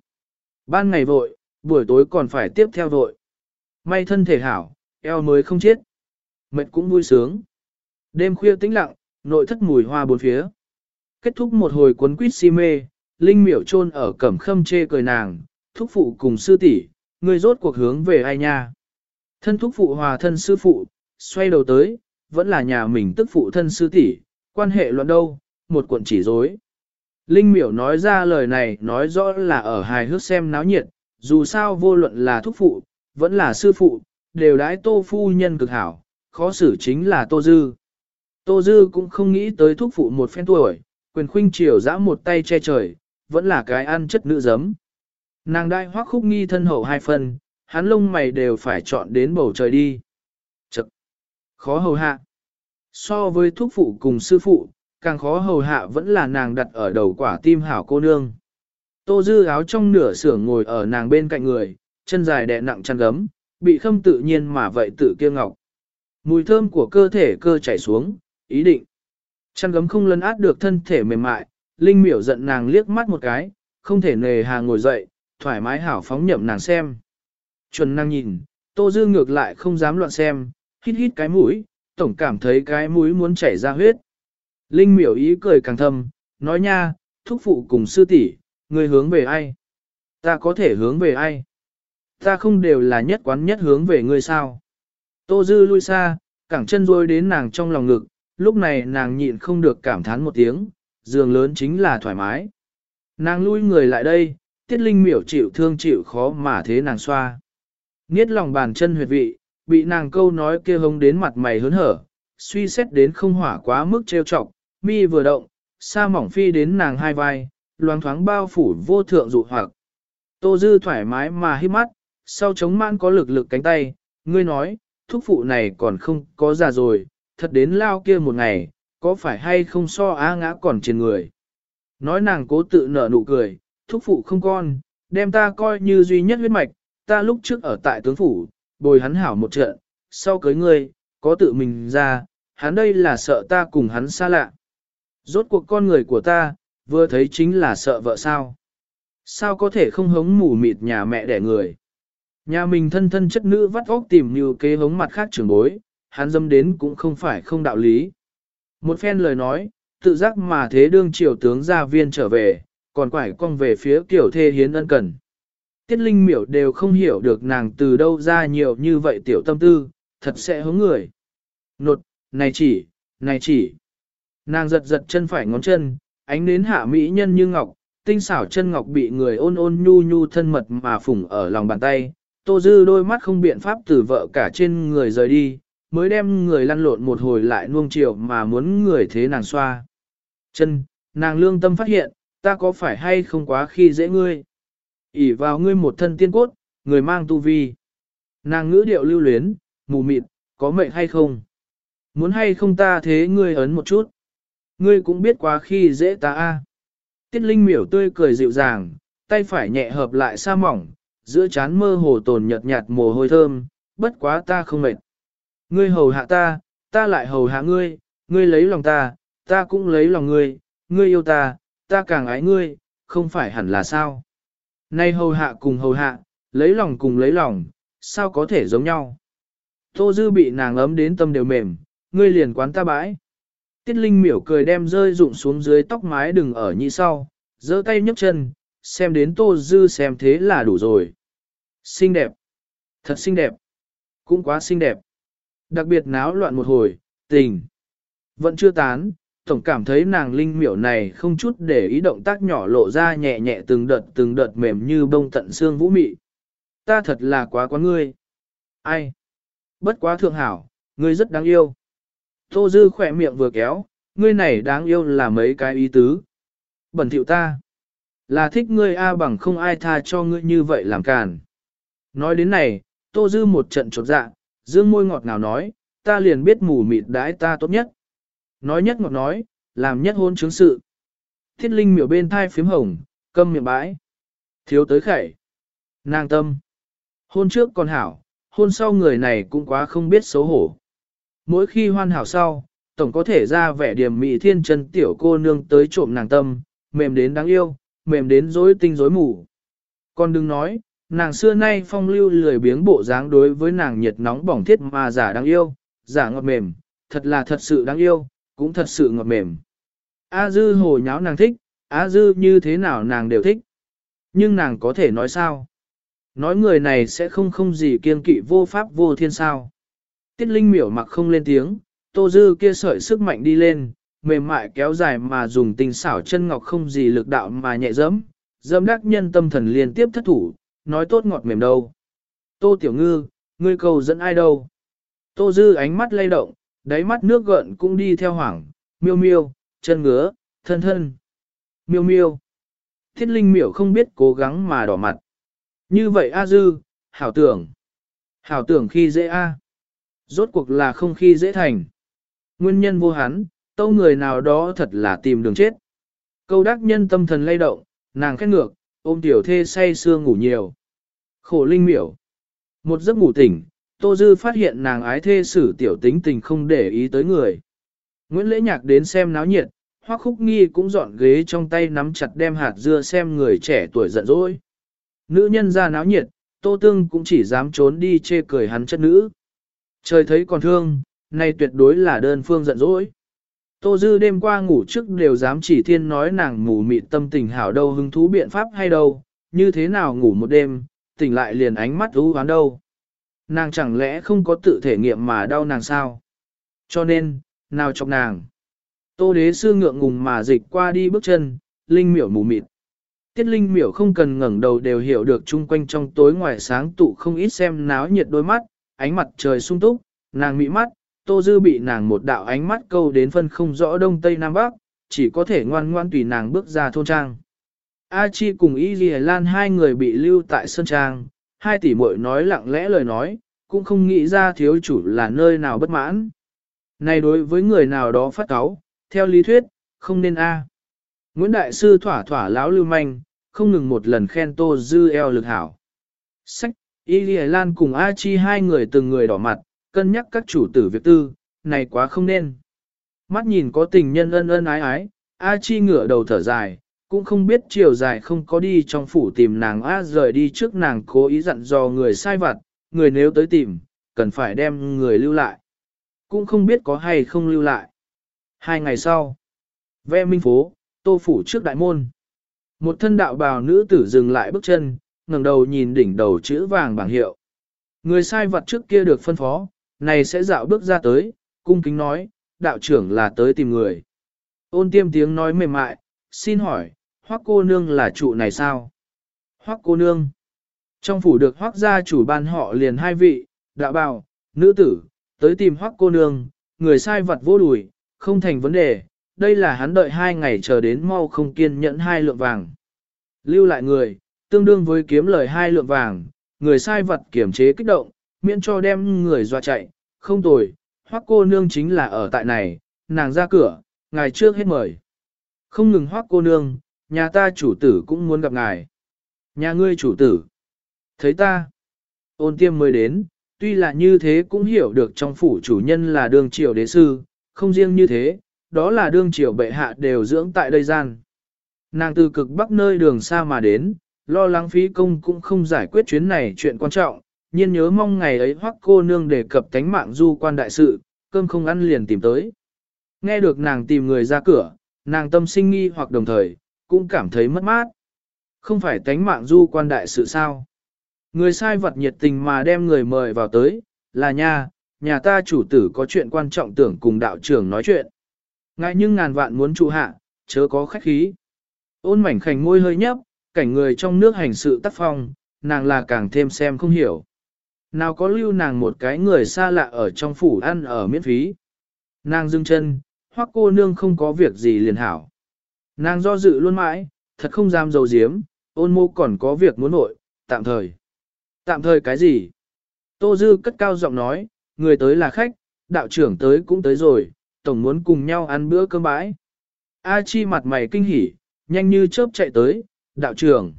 Ban ngày vội, buổi tối còn phải tiếp theo vội. May thân thể hảo, eo mới không chết. Mệt cũng vui sướng. Đêm khuya tĩnh lặng, nội thất mùi hoa bốn phía. Kết thúc một hồi cuốn quýt si mê, Linh miểu chôn ở cẩm khâm chê cười nàng, thúc phụ cùng sư tỷ, người rốt cuộc hướng về ai nha. Thân thúc phụ hòa thân sư phụ, xoay đầu tới, vẫn là nhà mình tức phụ thân sư tỷ, quan hệ luận đâu, một cuộn chỉ dối. Linh miểu nói ra lời này nói rõ là ở hài hước xem náo nhiệt, dù sao vô luận là thúc phụ, vẫn là sư phụ, đều đãi tô phu nhân cực hảo, khó xử chính là tô dư. Tô Dư cũng không nghĩ tới thúc phụ một phen tuổi, quyền khuynh triều dã một tay che trời, vẫn là cái ăn chất nữ giấm. Nàng đai hoác khúc nghi thân hậu hai phần, hắn lông mày đều phải chọn đến bầu trời đi. Chật! Khó hầu hạ. So với thúc phụ cùng sư phụ, càng khó hầu hạ vẫn là nàng đặt ở đầu quả tim hảo cô nương. Tô dư áo trong nửa sưởng ngồi ở nàng bên cạnh người, chân dài đẹ nặng chăn gấm, bị khâm tự nhiên mà vậy tự kia ngọc. Mùi thơm của cơ thể cơ chảy xuống, ý định. Chăn gấm không lấn át được thân thể mềm mại, Linh miểu giận nàng liếc mắt một cái, không thể nề hà ngồi dậy, thoải mái hảo phóng nhậm nàng xem. Chuẩn nàng nhìn, tô dư ngược lại không dám loạn xem, hít hít cái mũi, tổng cảm thấy cái mũi muốn chảy ra huyết. Linh miểu ý cười càng thâm, nói nha, thúc phụ cùng sư tỷ, người hướng về ai? Ta có thể hướng về ai? Ta không đều là nhất quán nhất hướng về ngươi sao? Tô dư lui xa, cẳng chân rôi đến nàng trong lòng ngực, lúc này nàng nhịn không được cảm thán một tiếng, giường lớn chính là thoải mái. Nàng lui người lại đây, tiết linh miểu chịu thương chịu khó mà thế nàng xoa. Niết lòng bàn chân huyệt vị, bị nàng câu nói kia hông đến mặt mày hớn hở, suy xét đến không hỏa quá mức trêu chọc, mi vừa động, sa mỏng phi đến nàng hai vai, loáng thoáng bao phủ vô thượng dụ hoặc. Tô dư thoải mái mà hít mắt, sau chống man có lực lực cánh tay, ngươi nói, thúc phụ này còn không có già rồi, thật đến lao kia một ngày, có phải hay không so á ngã còn trên người. Nói nàng cố tự nở nụ cười, thúc phụ không con, đem ta coi như duy nhất huyết mạch, ta lúc trước ở tại tướng phủ, bồi hắn hảo một trận, sau cưới ngươi, có tự mình ra, hắn đây là sợ ta cùng hắn xa lạ. Rốt cuộc con người của ta, vừa thấy chính là sợ vợ sao. Sao có thể không hống mù mịt nhà mẹ đẻ người. Nhà mình thân thân chất nữ vắt óc tìm như kế hống mặt khác trưởng bối, hắn dâm đến cũng không phải không đạo lý. Một phen lời nói, tự giác mà thế đương triều tướng gia viên trở về, còn quải cong về phía kiểu thê hiến ân cần. Tiết linh miểu đều không hiểu được nàng từ đâu ra nhiều như vậy tiểu tâm tư, thật sẽ hướng người. Nột, này chỉ, này chỉ. Nàng giật giật chân phải ngón chân, ánh đến hạ mỹ nhân như ngọc, tinh xảo chân ngọc bị người ôn ôn nhu nhu thân mật mà phủng ở lòng bàn tay. Tô dư đôi mắt không biện pháp từ vợ cả trên người rời đi, mới đem người lăn lộn một hồi lại nuông chiều mà muốn người thế nàng xoa. Chân, nàng lương tâm phát hiện, ta có phải hay không quá khi dễ ngươi? ỉ vào ngươi một thân tiên cốt, người mang tu vi. Nàng ngữ điệu lưu luyến, mù mịt, có mệnh hay không? Muốn hay không ta thế ngươi ấn một chút? Ngươi cũng biết quá khi dễ ta a. Tiết Linh miểu tươi cười dịu dàng, tay phải nhẹ hợp lại sa mỏng, giữa chán mơ hồ tồn nhợt nhạt mồ hôi thơm, bất quá ta không mệt. Ngươi hầu hạ ta, ta lại hầu hạ ngươi, ngươi lấy lòng ta, ta cũng lấy lòng ngươi, ngươi yêu ta, ta càng ái ngươi, không phải hẳn là sao. Nay hầu hạ cùng hầu hạ, lấy lòng cùng lấy lòng, sao có thể giống nhau. Tô Dư bị nàng ấm đến tâm đều mềm, ngươi liền quán ta bãi. Tiết Linh miểu cười đem rơi rụng xuống dưới tóc mái đừng ở như sau, giơ tay nhấc chân, xem đến Tô Dư xem thế là đủ rồi. Xinh đẹp, thật xinh đẹp, cũng quá xinh đẹp. Đặc biệt náo loạn một hồi, tình. Vẫn chưa tán, tổng cảm thấy nàng linh miểu này không chút để ý động tác nhỏ lộ ra nhẹ nhẹ từng đợt từng đợt mềm như bông tận xương vũ mị. Ta thật là quá quá ngươi. Ai? Bất quá thượng hảo, ngươi rất đáng yêu. Tô Dư khỏe miệng vừa kéo, ngươi này đáng yêu là mấy cái ý tứ. Bẩn thỉu ta. Là thích ngươi A bằng không ai tha cho ngươi như vậy làm càn. Nói đến này, Tô Dư một trận chột dạ, dương môi ngọt ngào nói, ta liền biết mù mịt đãi ta tốt nhất. Nói nhất ngọt nói, làm nhất hôn chứng sự. Thiết linh miểu bên thai phím hồng, câm miệng bãi. Thiếu tới khẩy. Nàng tâm. Hôn trước còn hảo, hôn sau người này cũng quá không biết xấu hổ. Mỗi khi hoan hảo sau, tổng có thể ra vẻ điểm mị thiên chân tiểu cô nương tới trộm nàng tâm, mềm đến đáng yêu, mềm đến rối tinh rối mù. Còn đừng nói, nàng xưa nay phong lưu lười biếng bộ dáng đối với nàng nhiệt nóng bỏng thiết mà giả đáng yêu, giả ngọt mềm, thật là thật sự đáng yêu, cũng thật sự ngọt mềm. A dư hồ nháo nàng thích, A dư như thế nào nàng đều thích. Nhưng nàng có thể nói sao? Nói người này sẽ không không gì kiên kỵ vô pháp vô thiên sao. Tiết Linh miểu mặc không lên tiếng, tô dư kia sợi sức mạnh đi lên, mềm mại kéo dài mà dùng tình xảo chân ngọc không gì lực đạo mà nhẹ dẫm, dẫm đắc nhân tâm thần liên tiếp thất thủ, nói tốt ngọt mềm đâu. Tô Tiểu Ngư, ngươi cầu dẫn ai đâu? Tô Dư ánh mắt lay động, đáy mắt nước gợn cũng đi theo hoảng, miêu miêu, chân ngứa, thân thân. Miêu miêu. Thiết Linh miểu không biết cố gắng mà đỏ mặt. Như vậy A Dư, hảo tưởng. Hảo tưởng khi dễ A. Rốt cuộc là không khi dễ thành. Nguyên nhân vô hắn, Tâu người nào đó thật là tìm đường chết. Câu đắc nhân tâm thần lay động, nàng khét ngược, ôm tiểu thê say sưa ngủ nhiều. Khổ linh miểu. Một giấc ngủ tỉnh, Tô Dư phát hiện nàng ái thê sử tiểu tính tình không để ý tới người. Nguyễn Lễ Nhạc đến xem náo nhiệt, Hoắc Khúc Nghi cũng dọn ghế trong tay nắm chặt đem hạt dưa xem người trẻ tuổi giận dỗi. Nữ nhân ra náo nhiệt, Tô Tương cũng chỉ dám trốn đi chê cười hắn chất nữ. Trời thấy còn thương, nay tuyệt đối là đơn phương giận dỗi. Tô Dư đêm qua ngủ trước đều dám chỉ thiên nói nàng ngủ mịt tâm tình hảo đâu hứng thú biện pháp hay đâu, như thế nào ngủ một đêm, tỉnh lại liền ánh mắt ú hoán đâu. Nàng chẳng lẽ không có tự thể nghiệm mà đau nàng sao? Cho nên, nào chọc nàng. Tô đế sư ngượng ngùng mà dịch qua đi bước chân, linh miểu mù mịt. Tiết linh miểu không cần ngẩng đầu đều hiểu được chung quanh trong tối ngoài sáng tụ không ít xem náo nhiệt đôi mắt, ánh mặt trời sung túc, nàng mị mắt, tô dư bị nàng một đạo ánh mắt câu đến phân không rõ đông tây nam bắc, chỉ có thể ngoan ngoan tùy nàng bước ra thôn trang. A Chi cùng Y Ghi Lan hai người bị lưu tại Sơn Trang, hai tỷ muội nói lặng lẽ lời nói, cũng không nghĩ ra thiếu chủ là nơi nào bất mãn. Này đối với người nào đó phát cáo, theo lý thuyết, không nên A. Nguyễn Đại Sư thỏa thỏa láo lưu manh, không ngừng một lần khen Tô Dư eo lực hảo. Sách, Y Ghi Lan cùng A Chi hai người từng người đỏ mặt, cân nhắc các chủ tử việc tư, này quá không nên. Mắt nhìn có tình nhân ân ân ái ái, A Chi ngửa đầu thở dài, cũng không biết chiều dài không có đi trong phủ tìm nàng A rời đi trước nàng cố ý dặn dò người sai vặt, người nếu tới tìm, cần phải đem người lưu lại. Cũng không biết có hay không lưu lại. Hai ngày sau, ve minh phố, tô phủ trước đại môn. Một thân đạo bào nữ tử dừng lại bước chân, ngẩng đầu nhìn đỉnh đầu chữ vàng bảng hiệu. Người sai vật trước kia được phân phó, này sẽ dạo bước ra tới, cung kính nói, đạo trưởng là tới tìm người. Ôn tiêm tiếng nói mềm mại, xin hỏi, hoắc cô nương là trụ này sao? Hoắc cô nương. Trong phủ được hoắc gia chủ ban họ liền hai vị, đạo bào, nữ tử, tới tìm hoắc cô nương, người sai vật vô đùi, không thành vấn đề, đây là hắn đợi hai ngày chờ đến mau không kiên nhẫn hai lượng vàng. Lưu lại người, tương đương với kiếm lời hai lượng vàng, người sai vật kiểm chế kích động, miễn cho đem người dọa chạy, không tồi, hoắc cô nương chính là ở tại này, nàng ra cửa, ngài trước hết mời. Không ngừng hoắc cô nương, nhà ta chủ tử cũng muốn gặp ngài. Nhà ngươi chủ tử. Thấy ta. Ôn tiêm mới đến, tuy là như thế cũng hiểu được trong phủ chủ nhân là đương triều đế sư, không riêng như thế, đó là đương triều bệ hạ đều dưỡng tại đây gian. Nàng từ cực bắc nơi đường xa mà đến, lo lắng phí công cũng không giải quyết chuyến này chuyện quan trọng, nhiên nhớ mong ngày ấy hoắc cô nương đề cập tánh mạng du quan đại sự, cơm không ăn liền tìm tới. Nghe được nàng tìm người ra cửa, nàng tâm sinh nghi hoặc đồng thời, cũng cảm thấy mất mát. Không phải tánh mạng du quan đại sự sao. Người sai vật nhiệt tình mà đem người mời vào tới, là nha, nhà ta chủ tử có chuyện quan trọng tưởng cùng đạo trưởng nói chuyện. Ngại nhưng ngàn vạn muốn trụ hạ, chớ có khách khí. Ôn mảnh khảnh môi hơi nhấp, cảnh người trong nước hành sự tác phong, nàng là càng thêm xem không hiểu. Nào có lưu nàng một cái người xa lạ ở trong phủ ăn ở miễn phí. Nàng dưng chân, hoắc cô nương không có việc gì liền hảo. Nàng do dự luôn mãi, thật không dám dầu diếm, ôn mô còn có việc muốn nội, tạm thời. Tạm thời cái gì? Tô Dư cất cao giọng nói, người tới là khách, đạo trưởng tới cũng tới rồi, tổng muốn cùng nhau ăn bữa cơm bãi. A Chi mặt mày kinh hỉ, nhanh như chớp chạy tới, đạo trưởng.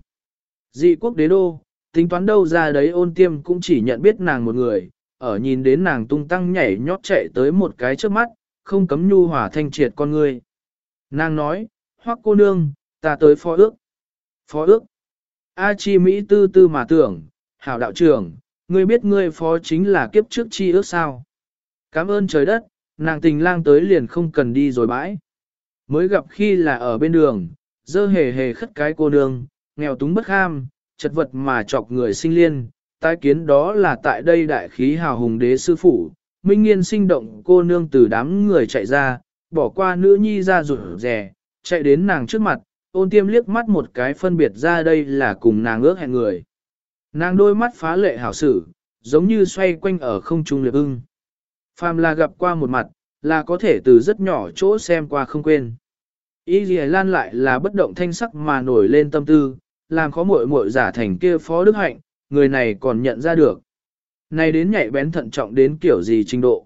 Dị quốc đế đô, tính toán đâu ra đấy ôn tiêm cũng chỉ nhận biết nàng một người, ở nhìn đến nàng tung tăng nhảy nhót chạy tới một cái trước mắt, không cấm nhu hòa thanh triệt con người. Nàng nói, hoắc cô nương, ta tới phó ước. Phó ước. A chi Mỹ tư tư mà tưởng, hảo đạo trưởng, ngươi biết ngươi phó chính là kiếp trước chi ước sao. Cảm ơn trời đất, nàng tình lang tới liền không cần đi rồi bãi. Mới gặp khi là ở bên đường, dơ hề hề khất cái cô nương, nghèo túng bất ham, chật vật mà chọc người sinh liên, tái kiến đó là tại đây đại khí hào hùng đế sư phụ, minh nghiên sinh động cô nương từ đám người chạy ra, bỏ qua nữ nhi ra rụt rè, chạy đến nàng trước mặt, ôn tiêm liếc mắt một cái phân biệt ra đây là cùng nàng ước hẹn người. Nàng đôi mắt phá lệ hảo sử, giống như xoay quanh ở không trung liệp ưng. Phàm là gặp qua một mặt, là có thể từ rất nhỏ chỗ xem qua không quên. Y Lì Lan lại là bất động thanh sắc mà nổi lên tâm tư, làm khó muội muội giả thành kia phó đức hạnh, người này còn nhận ra được. Này đến nhạy bén thận trọng đến kiểu gì trình độ.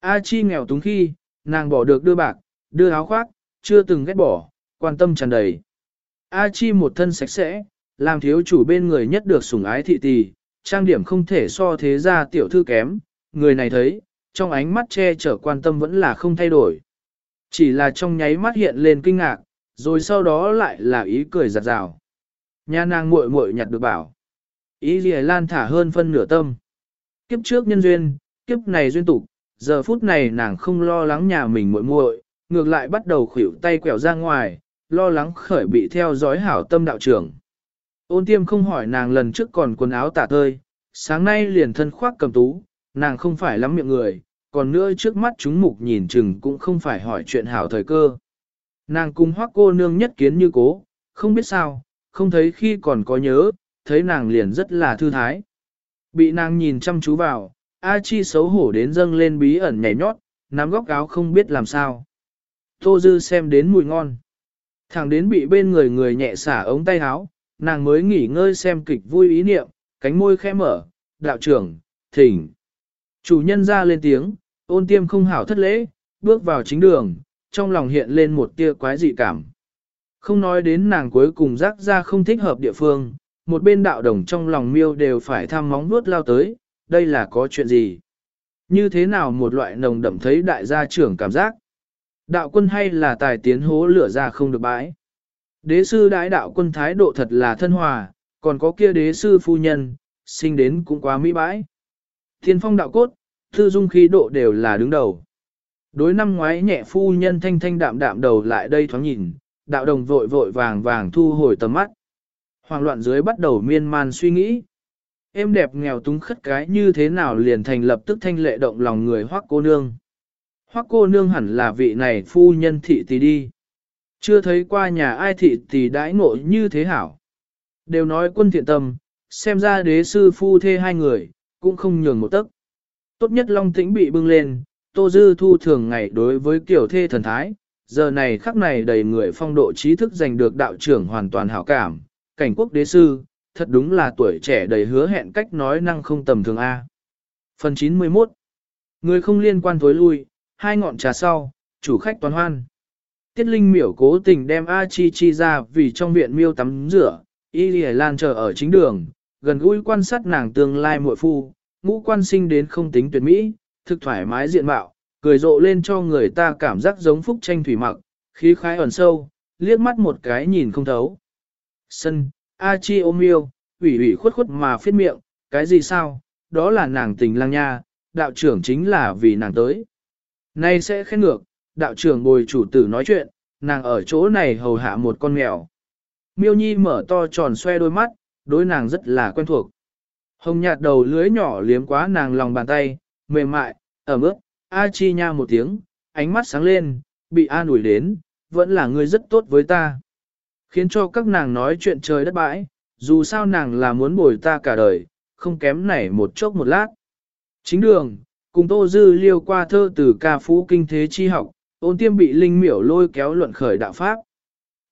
A Chi nghèo túng khi, nàng bỏ được đưa bạc, đưa áo khoác, chưa từng ghét bỏ, quan tâm tràn đầy. A Chi một thân sạch sẽ, làm thiếu chủ bên người nhất được sủng ái thị tỷ, trang điểm không thể so thế ra tiểu thư kém, người này thấy, trong ánh mắt che chở quan tâm vẫn là không thay đổi. Chỉ là trong nháy mắt hiện lên kinh ngạc, rồi sau đó lại là ý cười giặt rào. Nhà nàng muội muội nhặt được bảo. Ý gì lan thả hơn phân nửa tâm. Kiếp trước nhân duyên, kiếp này duyên tục, giờ phút này nàng không lo lắng nhà mình muội muội, ngược lại bắt đầu khuỷu tay quẹo ra ngoài, lo lắng khởi bị theo dõi hảo tâm đạo trưởng. Ôn tiêm không hỏi nàng lần trước còn quần áo tả tơi, sáng nay liền thân khoác cầm tú, nàng không phải lắm miệng người, còn nữa trước mắt chúng mục nhìn chừng cũng không phải hỏi chuyện hảo thời cơ. Nàng cùng hoác cô nương nhất kiến như cố, không biết sao, không thấy khi còn có nhớ, thấy nàng liền rất là thư thái. Bị nàng nhìn chăm chú vào, A Chi xấu hổ đến dâng lên bí ẩn nhảy nhót, nắm góc áo không biết làm sao. Tô Dư xem đến mùi ngon. Thẳng đến bị bên người người nhẹ xả ống tay áo, nàng mới nghỉ ngơi xem kịch vui ý niệm, cánh môi khẽ mở, đạo trưởng, thỉnh. Chủ nhân ra lên tiếng, ôn tiêm không hảo thất lễ, bước vào chính đường, trong lòng hiện lên một tia quái dị cảm. Không nói đến nàng cuối cùng rắc ra không thích hợp địa phương, một bên đạo đồng trong lòng miêu đều phải tham móng vuốt lao tới, đây là có chuyện gì? Như thế nào một loại nồng đậm thấy đại gia trưởng cảm giác? Đạo quân hay là tài tiến hố lửa ra không được bãi? Đế sư đái đạo quân thái độ thật là thân hòa, còn có kia đế sư phu nhân, sinh đến cũng quá mỹ bãi. Thiên phong đạo cốt, thư dung khí độ đều là đứng đầu. Đối năm ngoái nhẹ phu nhân thanh thanh đạm đạm đầu lại đây thoáng nhìn, đạo đồng vội vội vàng vàng thu hồi tầm mắt. Hoàng loạn dưới bắt đầu miên man suy nghĩ. Em đẹp nghèo túng khất cái như thế nào liền thành lập tức thanh lệ động lòng người hoác cô nương. Hoác cô nương hẳn là vị này phu nhân thị tỷ đi. Chưa thấy qua nhà ai thị tỷ đãi ngộ như thế hảo. Đều nói quân thiện tâm, xem ra đế sư phu thê hai người, cũng không nhường một tấc. Tốt nhất Long Tĩnh bị bưng lên, Tô Dư Thu thường ngày đối với kiểu thê thần thái, giờ này khắc này đầy người phong độ trí thức giành được đạo trưởng hoàn toàn hảo cảm, cảnh quốc đế sư, thật đúng là tuổi trẻ đầy hứa hẹn cách nói năng không tầm thường A. Phần 91 Người không liên quan thối lui, hai ngọn trà sau, chủ khách toàn hoan. Tiết Linh miểu cố tình đem A Chi Chi ra vì trong viện miêu tắm rửa, Y Lì Lan chờ ở chính đường, gần gũi quan sát nàng tương lai muội phu, ngũ quan sinh đến không tính tuyệt mỹ, thực thoải mái diện mạo, cười rộ lên cho người ta cảm giác giống phúc tranh thủy mặc, khí khái ẩn sâu, liếc mắt một cái nhìn không thấu. Sân, A Chi ôm yêu, ủy ủy khuất khuất mà phết miệng, cái gì sao, đó là nàng tình lang nha, đạo trưởng chính là vì nàng tới. Nay sẽ khen ngược, đạo trưởng bồi chủ tử nói chuyện, nàng ở chỗ này hầu hạ một con mèo. Miêu Nhi mở to tròn xoe đôi mắt, đối nàng rất là quen thuộc. Hồng nhạt đầu lưới nhỏ liếm quá nàng lòng bàn tay, mềm mại, ẩm ướt A Chi nha một tiếng, ánh mắt sáng lên, bị an ủi đến, vẫn là người rất tốt với ta. Khiến cho các nàng nói chuyện trời đất bãi, dù sao nàng là muốn bồi ta cả đời, không kém nảy một chốc một lát. Chính đường, cùng Tô Dư liêu qua thơ từ ca phú kinh thế chi học, ôn tiêm bị linh miểu lôi kéo luận khởi đạo Pháp.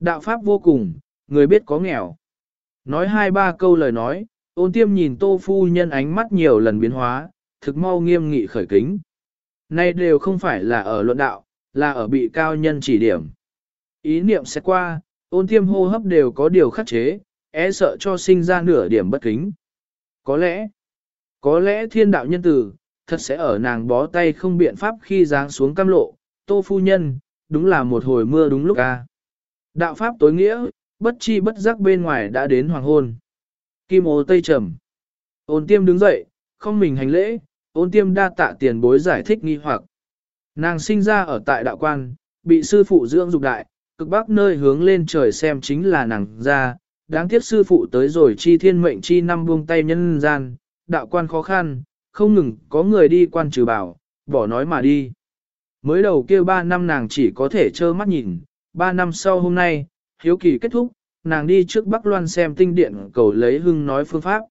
Đạo Pháp vô cùng, người biết có nghèo. Nói hai ba câu lời nói, ôn tiêm nhìn tô phu nhân ánh mắt nhiều lần biến hóa, thực mau nghiêm nghị khởi kính. Nay đều không phải là ở luận đạo, là ở bị cao nhân chỉ điểm. Ý niệm sẽ qua, ôn tiêm hô hấp đều có điều khắc chế, e sợ cho sinh ra nửa điểm bất kính. Có lẽ, có lẽ thiên đạo nhân tử, thật sẽ ở nàng bó tay không biện pháp khi giáng xuống cam lộ, tô phu nhân, đúng là một hồi mưa đúng lúc a. Đạo pháp tối nghĩa, bất chi bất giác bên ngoài đã đến hoàng hôn. Kim ô tây trầm. Ôn tiêm đứng dậy, không mình hành lễ, ôn tiêm đa tạ tiền bối giải thích nghi hoặc. Nàng sinh ra ở tại đạo quan, bị sư phụ dưỡng dục đại, cực bắc nơi hướng lên trời xem chính là nàng ra, đáng tiếc sư phụ tới rồi chi thiên mệnh chi năm buông tay nhân gian, đạo quan khó khăn, không ngừng có người đi quan trừ bảo, bỏ nói mà đi. Mới đầu kia ba năm nàng chỉ có thể trơ mắt nhìn, ba năm sau hôm nay, hiếu kỳ kết thúc, nàng đi trước Bắc Loan xem tinh điện cầu lấy hưng nói phương pháp.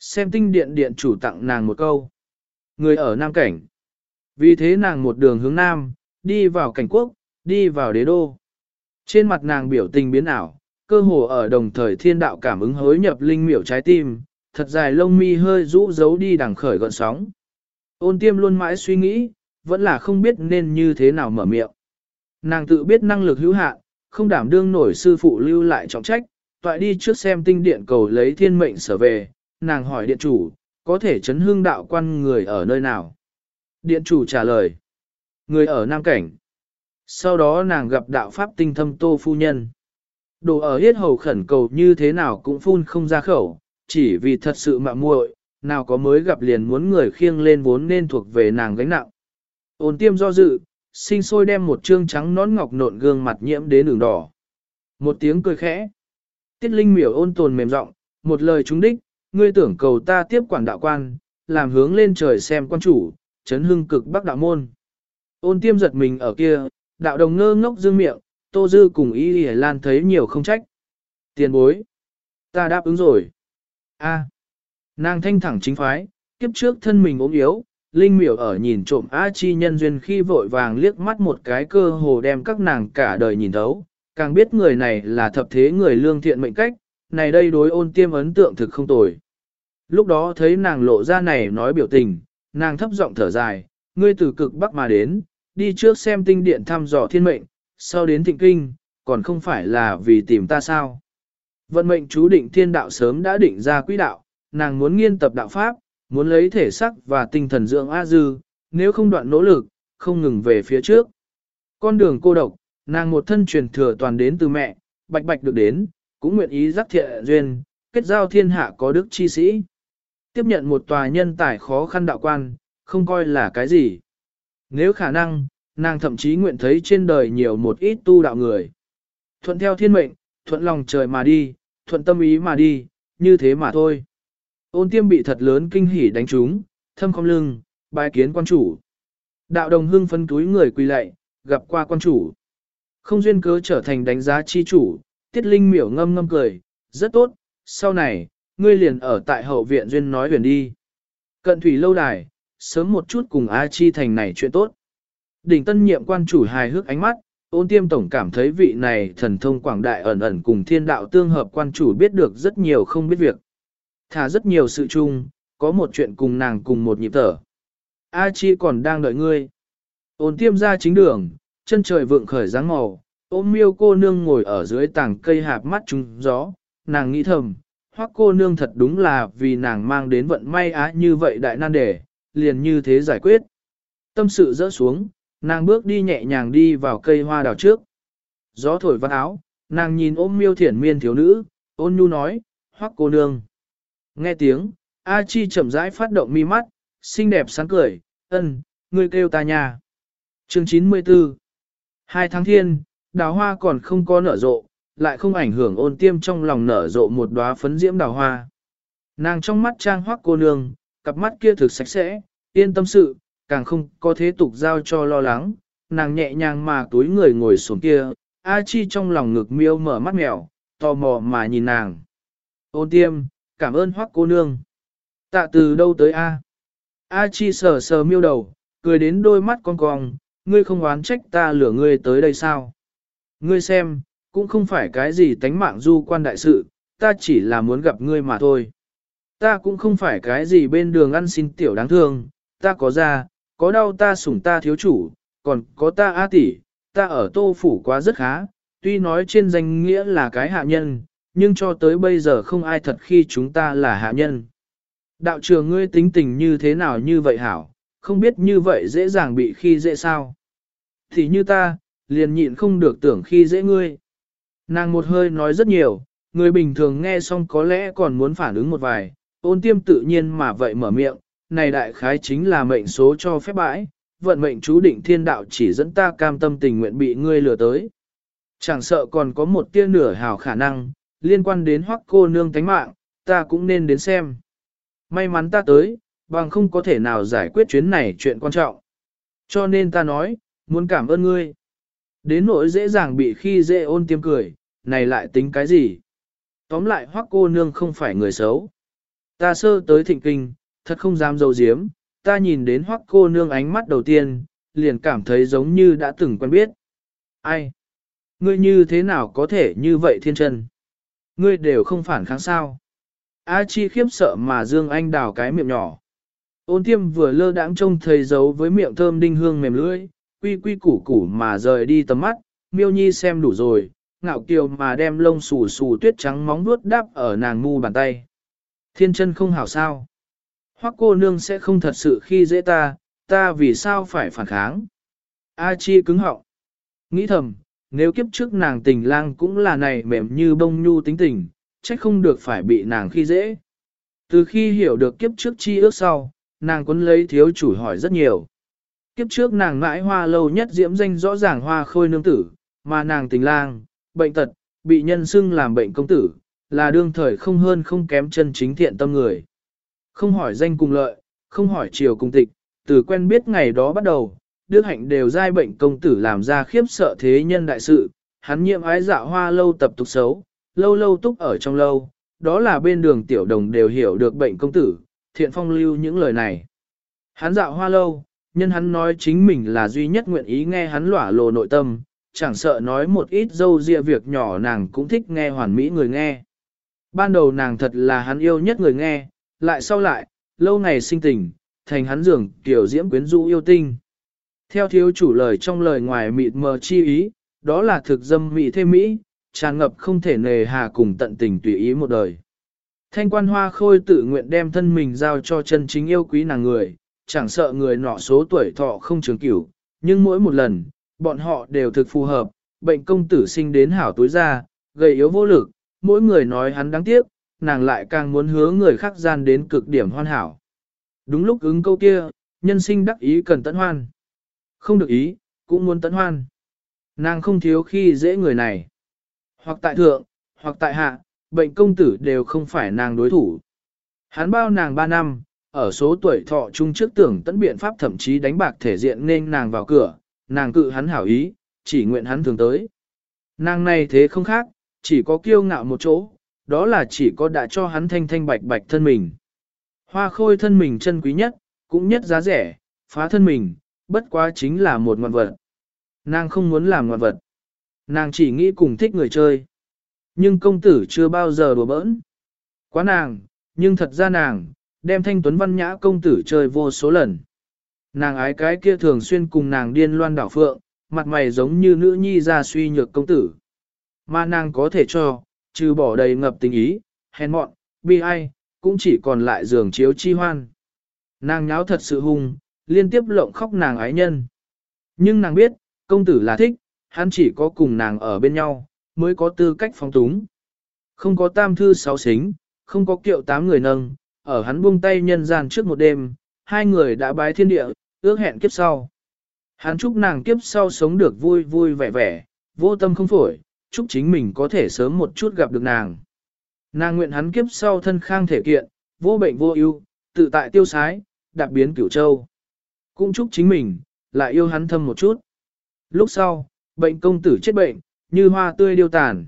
Xem tinh điện điện chủ tặng nàng một câu. Người ở Nam Cảnh. Vì thế nàng một đường hướng Nam, đi vào cảnh quốc, đi vào đế đô. Trên mặt nàng biểu tình biến ảo, cơ hồ ở đồng thời thiên đạo cảm ứng hối nhập linh miểu trái tim, thật dài lông mi hơi rũ giấu đi đằng khởi gọn sóng. Ôn tiêm luôn mãi suy nghĩ, vẫn là không biết nên như thế nào mở miệng. Nàng tự biết năng lực hữu hạn, không đảm đương nổi sư phụ lưu lại trọng trách, toại đi trước xem tinh điện cầu lấy thiên mệnh sở về, nàng hỏi điện chủ, có thể chấn hương đạo quan người ở nơi nào? Điện chủ trả lời, người ở Nam Cảnh. Sau đó nàng gặp đạo pháp tinh thâm tô phu nhân. Đồ ở hết hầu khẩn cầu như thế nào cũng phun không ra khẩu, chỉ vì thật sự mạ muội, nào có mới gặp liền muốn người khiêng lên vốn nên thuộc về nàng gánh nặng. Ôn tiêm do dự, sinh sôi đem một trương trắng nón ngọc nộn gương mặt nhiễm đến đường đỏ. Một tiếng cười khẽ. Tiết Linh miểu ôn tồn mềm giọng, một lời trúng đích, ngươi tưởng cầu ta tiếp quản đạo quan, làm hướng lên trời xem quan chủ, chấn hưng cực bắc đạo môn. Ôn tiêm giật mình ở kia, đạo đồng ngơ ngốc dương miệng, tô dư cùng y y lan thấy nhiều không trách. Tiền bối. Ta đáp ứng rồi. A. Nàng thanh thẳng chính phái, kiếp trước thân mình ốm yếu, Linh miểu ở nhìn trộm A Chi nhân duyên khi vội vàng liếc mắt một cái cơ hồ đem các nàng cả đời nhìn thấu, càng biết người này là thập thế người lương thiện mệnh cách, này đây đối ôn tiêm ấn tượng thực không tồi. Lúc đó thấy nàng lộ ra này nói biểu tình, nàng thấp giọng thở dài, ngươi từ cực bắc mà đến, đi trước xem tinh điện thăm dò thiên mệnh, sau đến thịnh kinh, còn không phải là vì tìm ta sao. Vận mệnh chú định thiên đạo sớm đã định ra quỹ đạo, nàng muốn nghiên tập đạo pháp, muốn lấy thể sắc và tinh thần dưỡng A dư, nếu không đoạn nỗ lực, không ngừng về phía trước. Con đường cô độc, nàng một thân truyền thừa toàn đến từ mẹ, bạch bạch được đến, cũng nguyện ý giác thiện duyên, kết giao thiên hạ có đức chi sĩ. Tiếp nhận một tòa nhân tài khó khăn đạo quan, không coi là cái gì. Nếu khả năng, nàng thậm chí nguyện thấy trên đời nhiều một ít tu đạo người. Thuận theo thiên mệnh, thuận lòng trời mà đi, thuận tâm ý mà đi, như thế mà thôi. Ôn tiêm bị thật lớn kinh hỉ đánh trúng, thâm không lưng, bài kiến quan chủ. Đạo đồng hưng phân túi người quỳ lạy, gặp qua quan chủ. Không duyên cớ trở thành đánh giá chi chủ, tiết linh miểu ngâm ngâm cười, rất tốt, sau này, ngươi liền ở tại hậu viện duyên nói huyền đi. Cận thủy lâu đài, sớm một chút cùng A Chi thành này chuyện tốt. Đỉnh tân nhiệm quan chủ hài hước ánh mắt, ôn tiêm tổng cảm thấy vị này thần thông quảng đại ẩn ẩn cùng thiên đạo tương hợp quan chủ biết được rất nhiều không biết việc. Thả rất nhiều sự chung, có một chuyện cùng nàng cùng một nhịp thở. A Chi còn đang đợi ngươi. Ôn tiêm ra chính đường, chân trời vượng khởi dáng màu, ôm miêu cô nương ngồi ở dưới tảng cây hạp mắt trúng gió, nàng nghĩ thầm, hoắc cô nương thật đúng là vì nàng mang đến vận may á như vậy đại nan đề, liền như thế giải quyết. Tâm sự rỡ xuống, nàng bước đi nhẹ nhàng đi vào cây hoa đào trước. Gió thổi văn áo, nàng nhìn ôm miêu thiển miên thiếu nữ, ôn nhu nói, hoắc cô nương. Nghe tiếng, A Chi chậm rãi phát động mi mắt, xinh đẹp sáng cười, ân, ngươi kêu ta nhà. Chương 94 Hai tháng thiên, đào hoa còn không có nở rộ, lại không ảnh hưởng ôn tiêm trong lòng nở rộ một đóa phấn diễm đào hoa. Nàng trong mắt trang hoắc cô nương, cặp mắt kia thực sạch sẽ, yên tâm sự, càng không có thế tục giao cho lo lắng, nàng nhẹ nhàng mà túi người ngồi xuống kia, A Chi trong lòng ngực miêu mở mắt mèo, tò mò mà nhìn nàng. Ôn tiêm, cảm ơn hoắc cô nương. Tạ từ đâu tới A? A Chi sờ sờ miêu đầu, cười đến đôi mắt con cong, ngươi không oán trách ta lửa ngươi tới đây sao? Ngươi xem, cũng không phải cái gì tánh mạng du quan đại sự, ta chỉ là muốn gặp ngươi mà thôi. Ta cũng không phải cái gì bên đường ăn xin tiểu đáng thương, ta có ra, có đau ta sủng ta thiếu chủ, còn có ta A tỷ, ta ở tô phủ quá rất khá, tuy nói trên danh nghĩa là cái hạ nhân, nhưng cho tới bây giờ không ai thật khi chúng ta là hạ nhân. Đạo trường ngươi tính tình như thế nào như vậy hảo, không biết như vậy dễ dàng bị khi dễ sao. Thì như ta, liền nhịn không được tưởng khi dễ ngươi. Nàng một hơi nói rất nhiều, người bình thường nghe xong có lẽ còn muốn phản ứng một vài, ôn tiêm tự nhiên mà vậy mở miệng, này đại khái chính là mệnh số cho phép bãi, vận mệnh chú định thiên đạo chỉ dẫn ta cam tâm tình nguyện bị ngươi lừa tới. Chẳng sợ còn có một tia nửa hào khả năng, liên quan đến hoắc cô nương tánh mạng, ta cũng nên đến xem. May mắn ta tới, bằng không có thể nào giải quyết chuyến này chuyện quan trọng. Cho nên ta nói, muốn cảm ơn ngươi. Đến nỗi dễ dàng bị khi dễ ôn tiêm cười, này lại tính cái gì? Tóm lại hoắc cô nương không phải người xấu. Ta sơ tới thịnh kinh, thật không dám dầu diếm, ta nhìn đến hoắc cô nương ánh mắt đầu tiên, liền cảm thấy giống như đã từng quen biết. Ai? Ngươi như thế nào có thể như vậy thiên chân? Ngươi đều không phản kháng sao? A Chi khiếp sợ mà Dương Anh đào cái miệng nhỏ. Ôn tiêm vừa lơ đãng trông thấy dấu với miệng thơm đinh hương mềm lưỡi, quy quy củ củ mà rời đi tầm mắt, miêu nhi xem đủ rồi, ngạo kiều mà đem lông xù xù tuyết trắng móng vuốt đáp ở nàng ngu bàn tay. Thiên chân không hảo sao. Hoắc cô nương sẽ không thật sự khi dễ ta, ta vì sao phải phản kháng. A chi cứng họng. Nghĩ thầm, nếu kiếp trước nàng tình lang cũng là này mềm như bông nhu tính tình, trách không được phải bị nàng khi dễ. Từ khi hiểu được kiếp trước chi ước sau, nàng quấn lấy thiếu chủ hỏi rất nhiều. Kiếp trước nàng ngãi hoa lâu nhất diễm danh rõ ràng hoa khôi nương tử, mà nàng tình lang, bệnh tật, bị nhân xưng làm bệnh công tử, là đương thời không hơn không kém chân chính thiện tâm người. Không hỏi danh cùng lợi, không hỏi chiều cùng tịch, từ quen biết ngày đó bắt đầu, Đức Hạnh đều giai bệnh công tử làm ra khiếp sợ thế nhân đại sự, hắn nhiệm ái dạ hoa lâu tập tục xấu, lâu lâu túc ở trong lâu, đó là bên đường tiểu đồng đều hiểu được bệnh công tử, thiện phong lưu những lời này. Hắn dạo hoa lâu, nhân hắn nói chính mình là duy nhất nguyện ý nghe hắn lỏa lồ nội tâm, chẳng sợ nói một ít dâu dịa việc nhỏ nàng cũng thích nghe hoàn mỹ người nghe. Ban đầu nàng thật là hắn yêu nhất người nghe, lại sau lại, lâu ngày sinh tình, thành hắn dường tiểu diễm quyến rũ yêu tinh. Theo thiếu chủ lời trong lời ngoài mịt mờ chi ý, đó là thực dâm mị thêm mỹ, tràn ngập không thể nề hà cùng tận tình tùy ý một đời. Thanh quan hoa khôi tự nguyện đem thân mình giao cho chân chính yêu quý nàng người, chẳng sợ người nọ số tuổi thọ không trường cửu, nhưng mỗi một lần, bọn họ đều thực phù hợp, bệnh công tử sinh đến hảo tối ra, gầy yếu vô lực, mỗi người nói hắn đáng tiếc, nàng lại càng muốn hứa người khác gian đến cực điểm hoàn hảo. Đúng lúc ứng câu kia, nhân sinh đắc ý cần tận hoan. Không được ý, cũng muốn tận hoan. Nàng không thiếu khi dễ người này. Hoặc tại thượng, hoặc tại hạ, bệnh công tử đều không phải nàng đối thủ. Hắn bao nàng 3 năm, ở số tuổi thọ chung trước tưởng tận biện pháp thậm chí đánh bạc thể diện nên nàng vào cửa, nàng cự hắn hảo ý, chỉ nguyện hắn thường tới. Nàng này thế không khác, chỉ có kiêu ngạo một chỗ, đó là chỉ có đã cho hắn thanh thanh bạch bạch thân mình. Hoa khôi thân mình chân quý nhất, cũng nhất giá rẻ, phá thân mình, bất quá chính là một ngoạn vật. Nàng không muốn làm ngoạn vật. Nàng chỉ nghĩ cùng thích người chơi. Nhưng công tử chưa bao giờ đùa bỡn. Quá nàng, nhưng thật ra nàng, đem thanh tuấn văn nhã công tử chơi vô số lần. Nàng ái cái kia thường xuyên cùng nàng điên loan đảo phượng, mặt mày giống như nữ nhi ra suy nhược công tử. Mà nàng có thể cho, trừ bỏ đầy ngập tình ý, hèn mọn, bi ai, cũng chỉ còn lại giường chiếu chi hoan. Nàng nháo thật sự hung, liên tiếp lộng khóc nàng ái nhân. Nhưng nàng biết, công tử là thích, hắn chỉ có cùng nàng ở bên nhau, mới có tư cách phóng túng. Không có tam thư sáu xính, không có kiệu tám người nâng, ở hắn buông tay nhân gian trước một đêm, hai người đã bái thiên địa, ước hẹn kiếp sau. Hắn chúc nàng kiếp sau sống được vui vui vẻ vẻ, vô tâm không phổi, chúc chính mình có thể sớm một chút gặp được nàng. Nàng nguyện hắn kiếp sau thân khang thể kiện, vô bệnh vô ưu, tự tại tiêu sái, đạp biến cửu châu. Cũng chúc chính mình, lại yêu hắn thâm một chút. Lúc sau, bệnh công tử chết bệnh, như hoa tươi điêu tàn.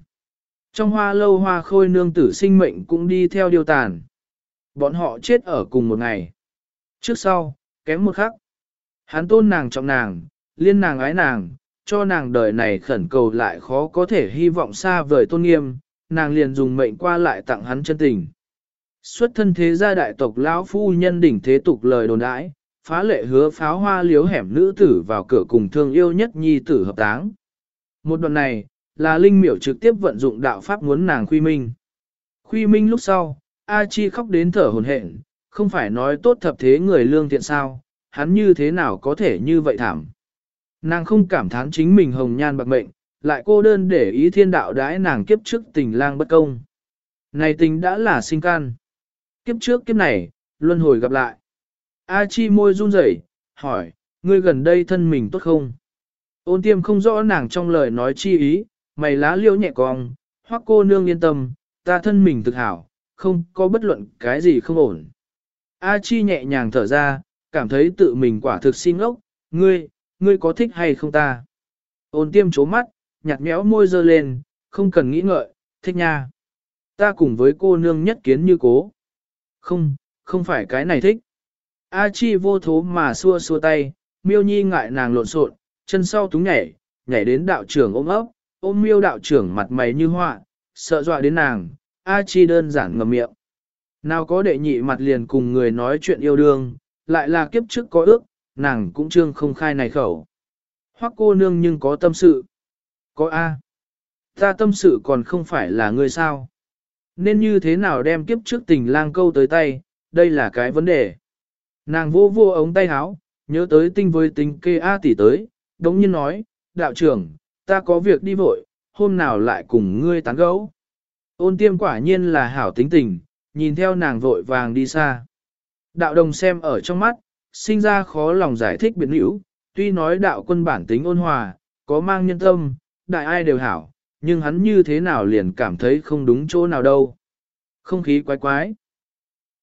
Trong hoa lâu hoa khôi nương tử sinh mệnh cũng đi theo điêu tàn. Bọn họ chết ở cùng một ngày. Trước sau, kém một khắc. Hắn tôn nàng trọng nàng, liên nàng ái nàng, cho nàng đời này khẩn cầu lại khó có thể hy vọng xa vời tôn nghiêm, nàng liền dùng mệnh qua lại tặng hắn chân tình. Xuất thân thế gia đại tộc lão phu nhân đỉnh thế tục lời đồn đãi, phá lệ hứa pháo hoa liếu hẻm nữ tử vào cửa cùng thương yêu nhất nhi tử hợp táng. Một đoạn này, là Linh miểu trực tiếp vận dụng đạo pháp muốn nàng khuy minh. Khuy minh lúc sau, A Chi khóc đến thở hồn hển, không phải nói tốt thập thế người lương thiện sao, hắn như thế nào có thể như vậy thảm. Nàng không cảm thán chính mình hồng nhan bạc mệnh, lại cô đơn để ý thiên đạo đãi nàng kiếp trước tình lang bất công. Này tình đã là sinh can. Kiếp trước kiếp này, luân hồi gặp lại. A Chi môi run rẩy, hỏi, ngươi gần đây thân mình tốt không? Ôn tiêm không rõ nàng trong lời nói chi ý, mày lá liễu nhẹ cong, hoắc cô nương yên tâm, ta thân mình thực hảo, không có bất luận cái gì không ổn. A Chi nhẹ nhàng thở ra, cảm thấy tự mình quả thực xin ốc, ngươi, ngươi có thích hay không ta? Ôn tiêm chố mắt, nhạt méo môi dơ lên, không cần nghĩ ngợi, thích nha. Ta cùng với cô nương nhất kiến như cố. Không, không phải cái này thích. A Chi vô thố mà xua xua tay, miêu nhi ngại nàng lộn xộn, chân sau túng nhảy, nhảy đến đạo trưởng ôm ấp, ôm miêu đạo trưởng mặt mày như họa, sợ dọa đến nàng, A Chi đơn giản ngầm miệng. Nào có đệ nhị mặt liền cùng người nói chuyện yêu đương, lại là kiếp trước có ước, nàng cũng trương không khai này khẩu. Hoắc cô nương nhưng có tâm sự. Có A. Ta tâm sự còn không phải là ngươi sao. Nên như thế nào đem kiếp trước tình lang câu tới tay, đây là cái vấn đề. Nàng vô vô ống tay háo, nhớ tới tinh với tính kê A tỷ tới, đống nhiên nói, đạo trưởng, ta có việc đi vội, hôm nào lại cùng ngươi tán gẫu. Ôn tiêm quả nhiên là hảo tính tình, nhìn theo nàng vội vàng đi xa. Đạo đồng xem ở trong mắt, sinh ra khó lòng giải thích biệt hữu, tuy nói đạo quân bản tính ôn hòa, có mang nhân tâm, đại ai đều hảo, nhưng hắn như thế nào liền cảm thấy không đúng chỗ nào đâu. Không khí quái quái.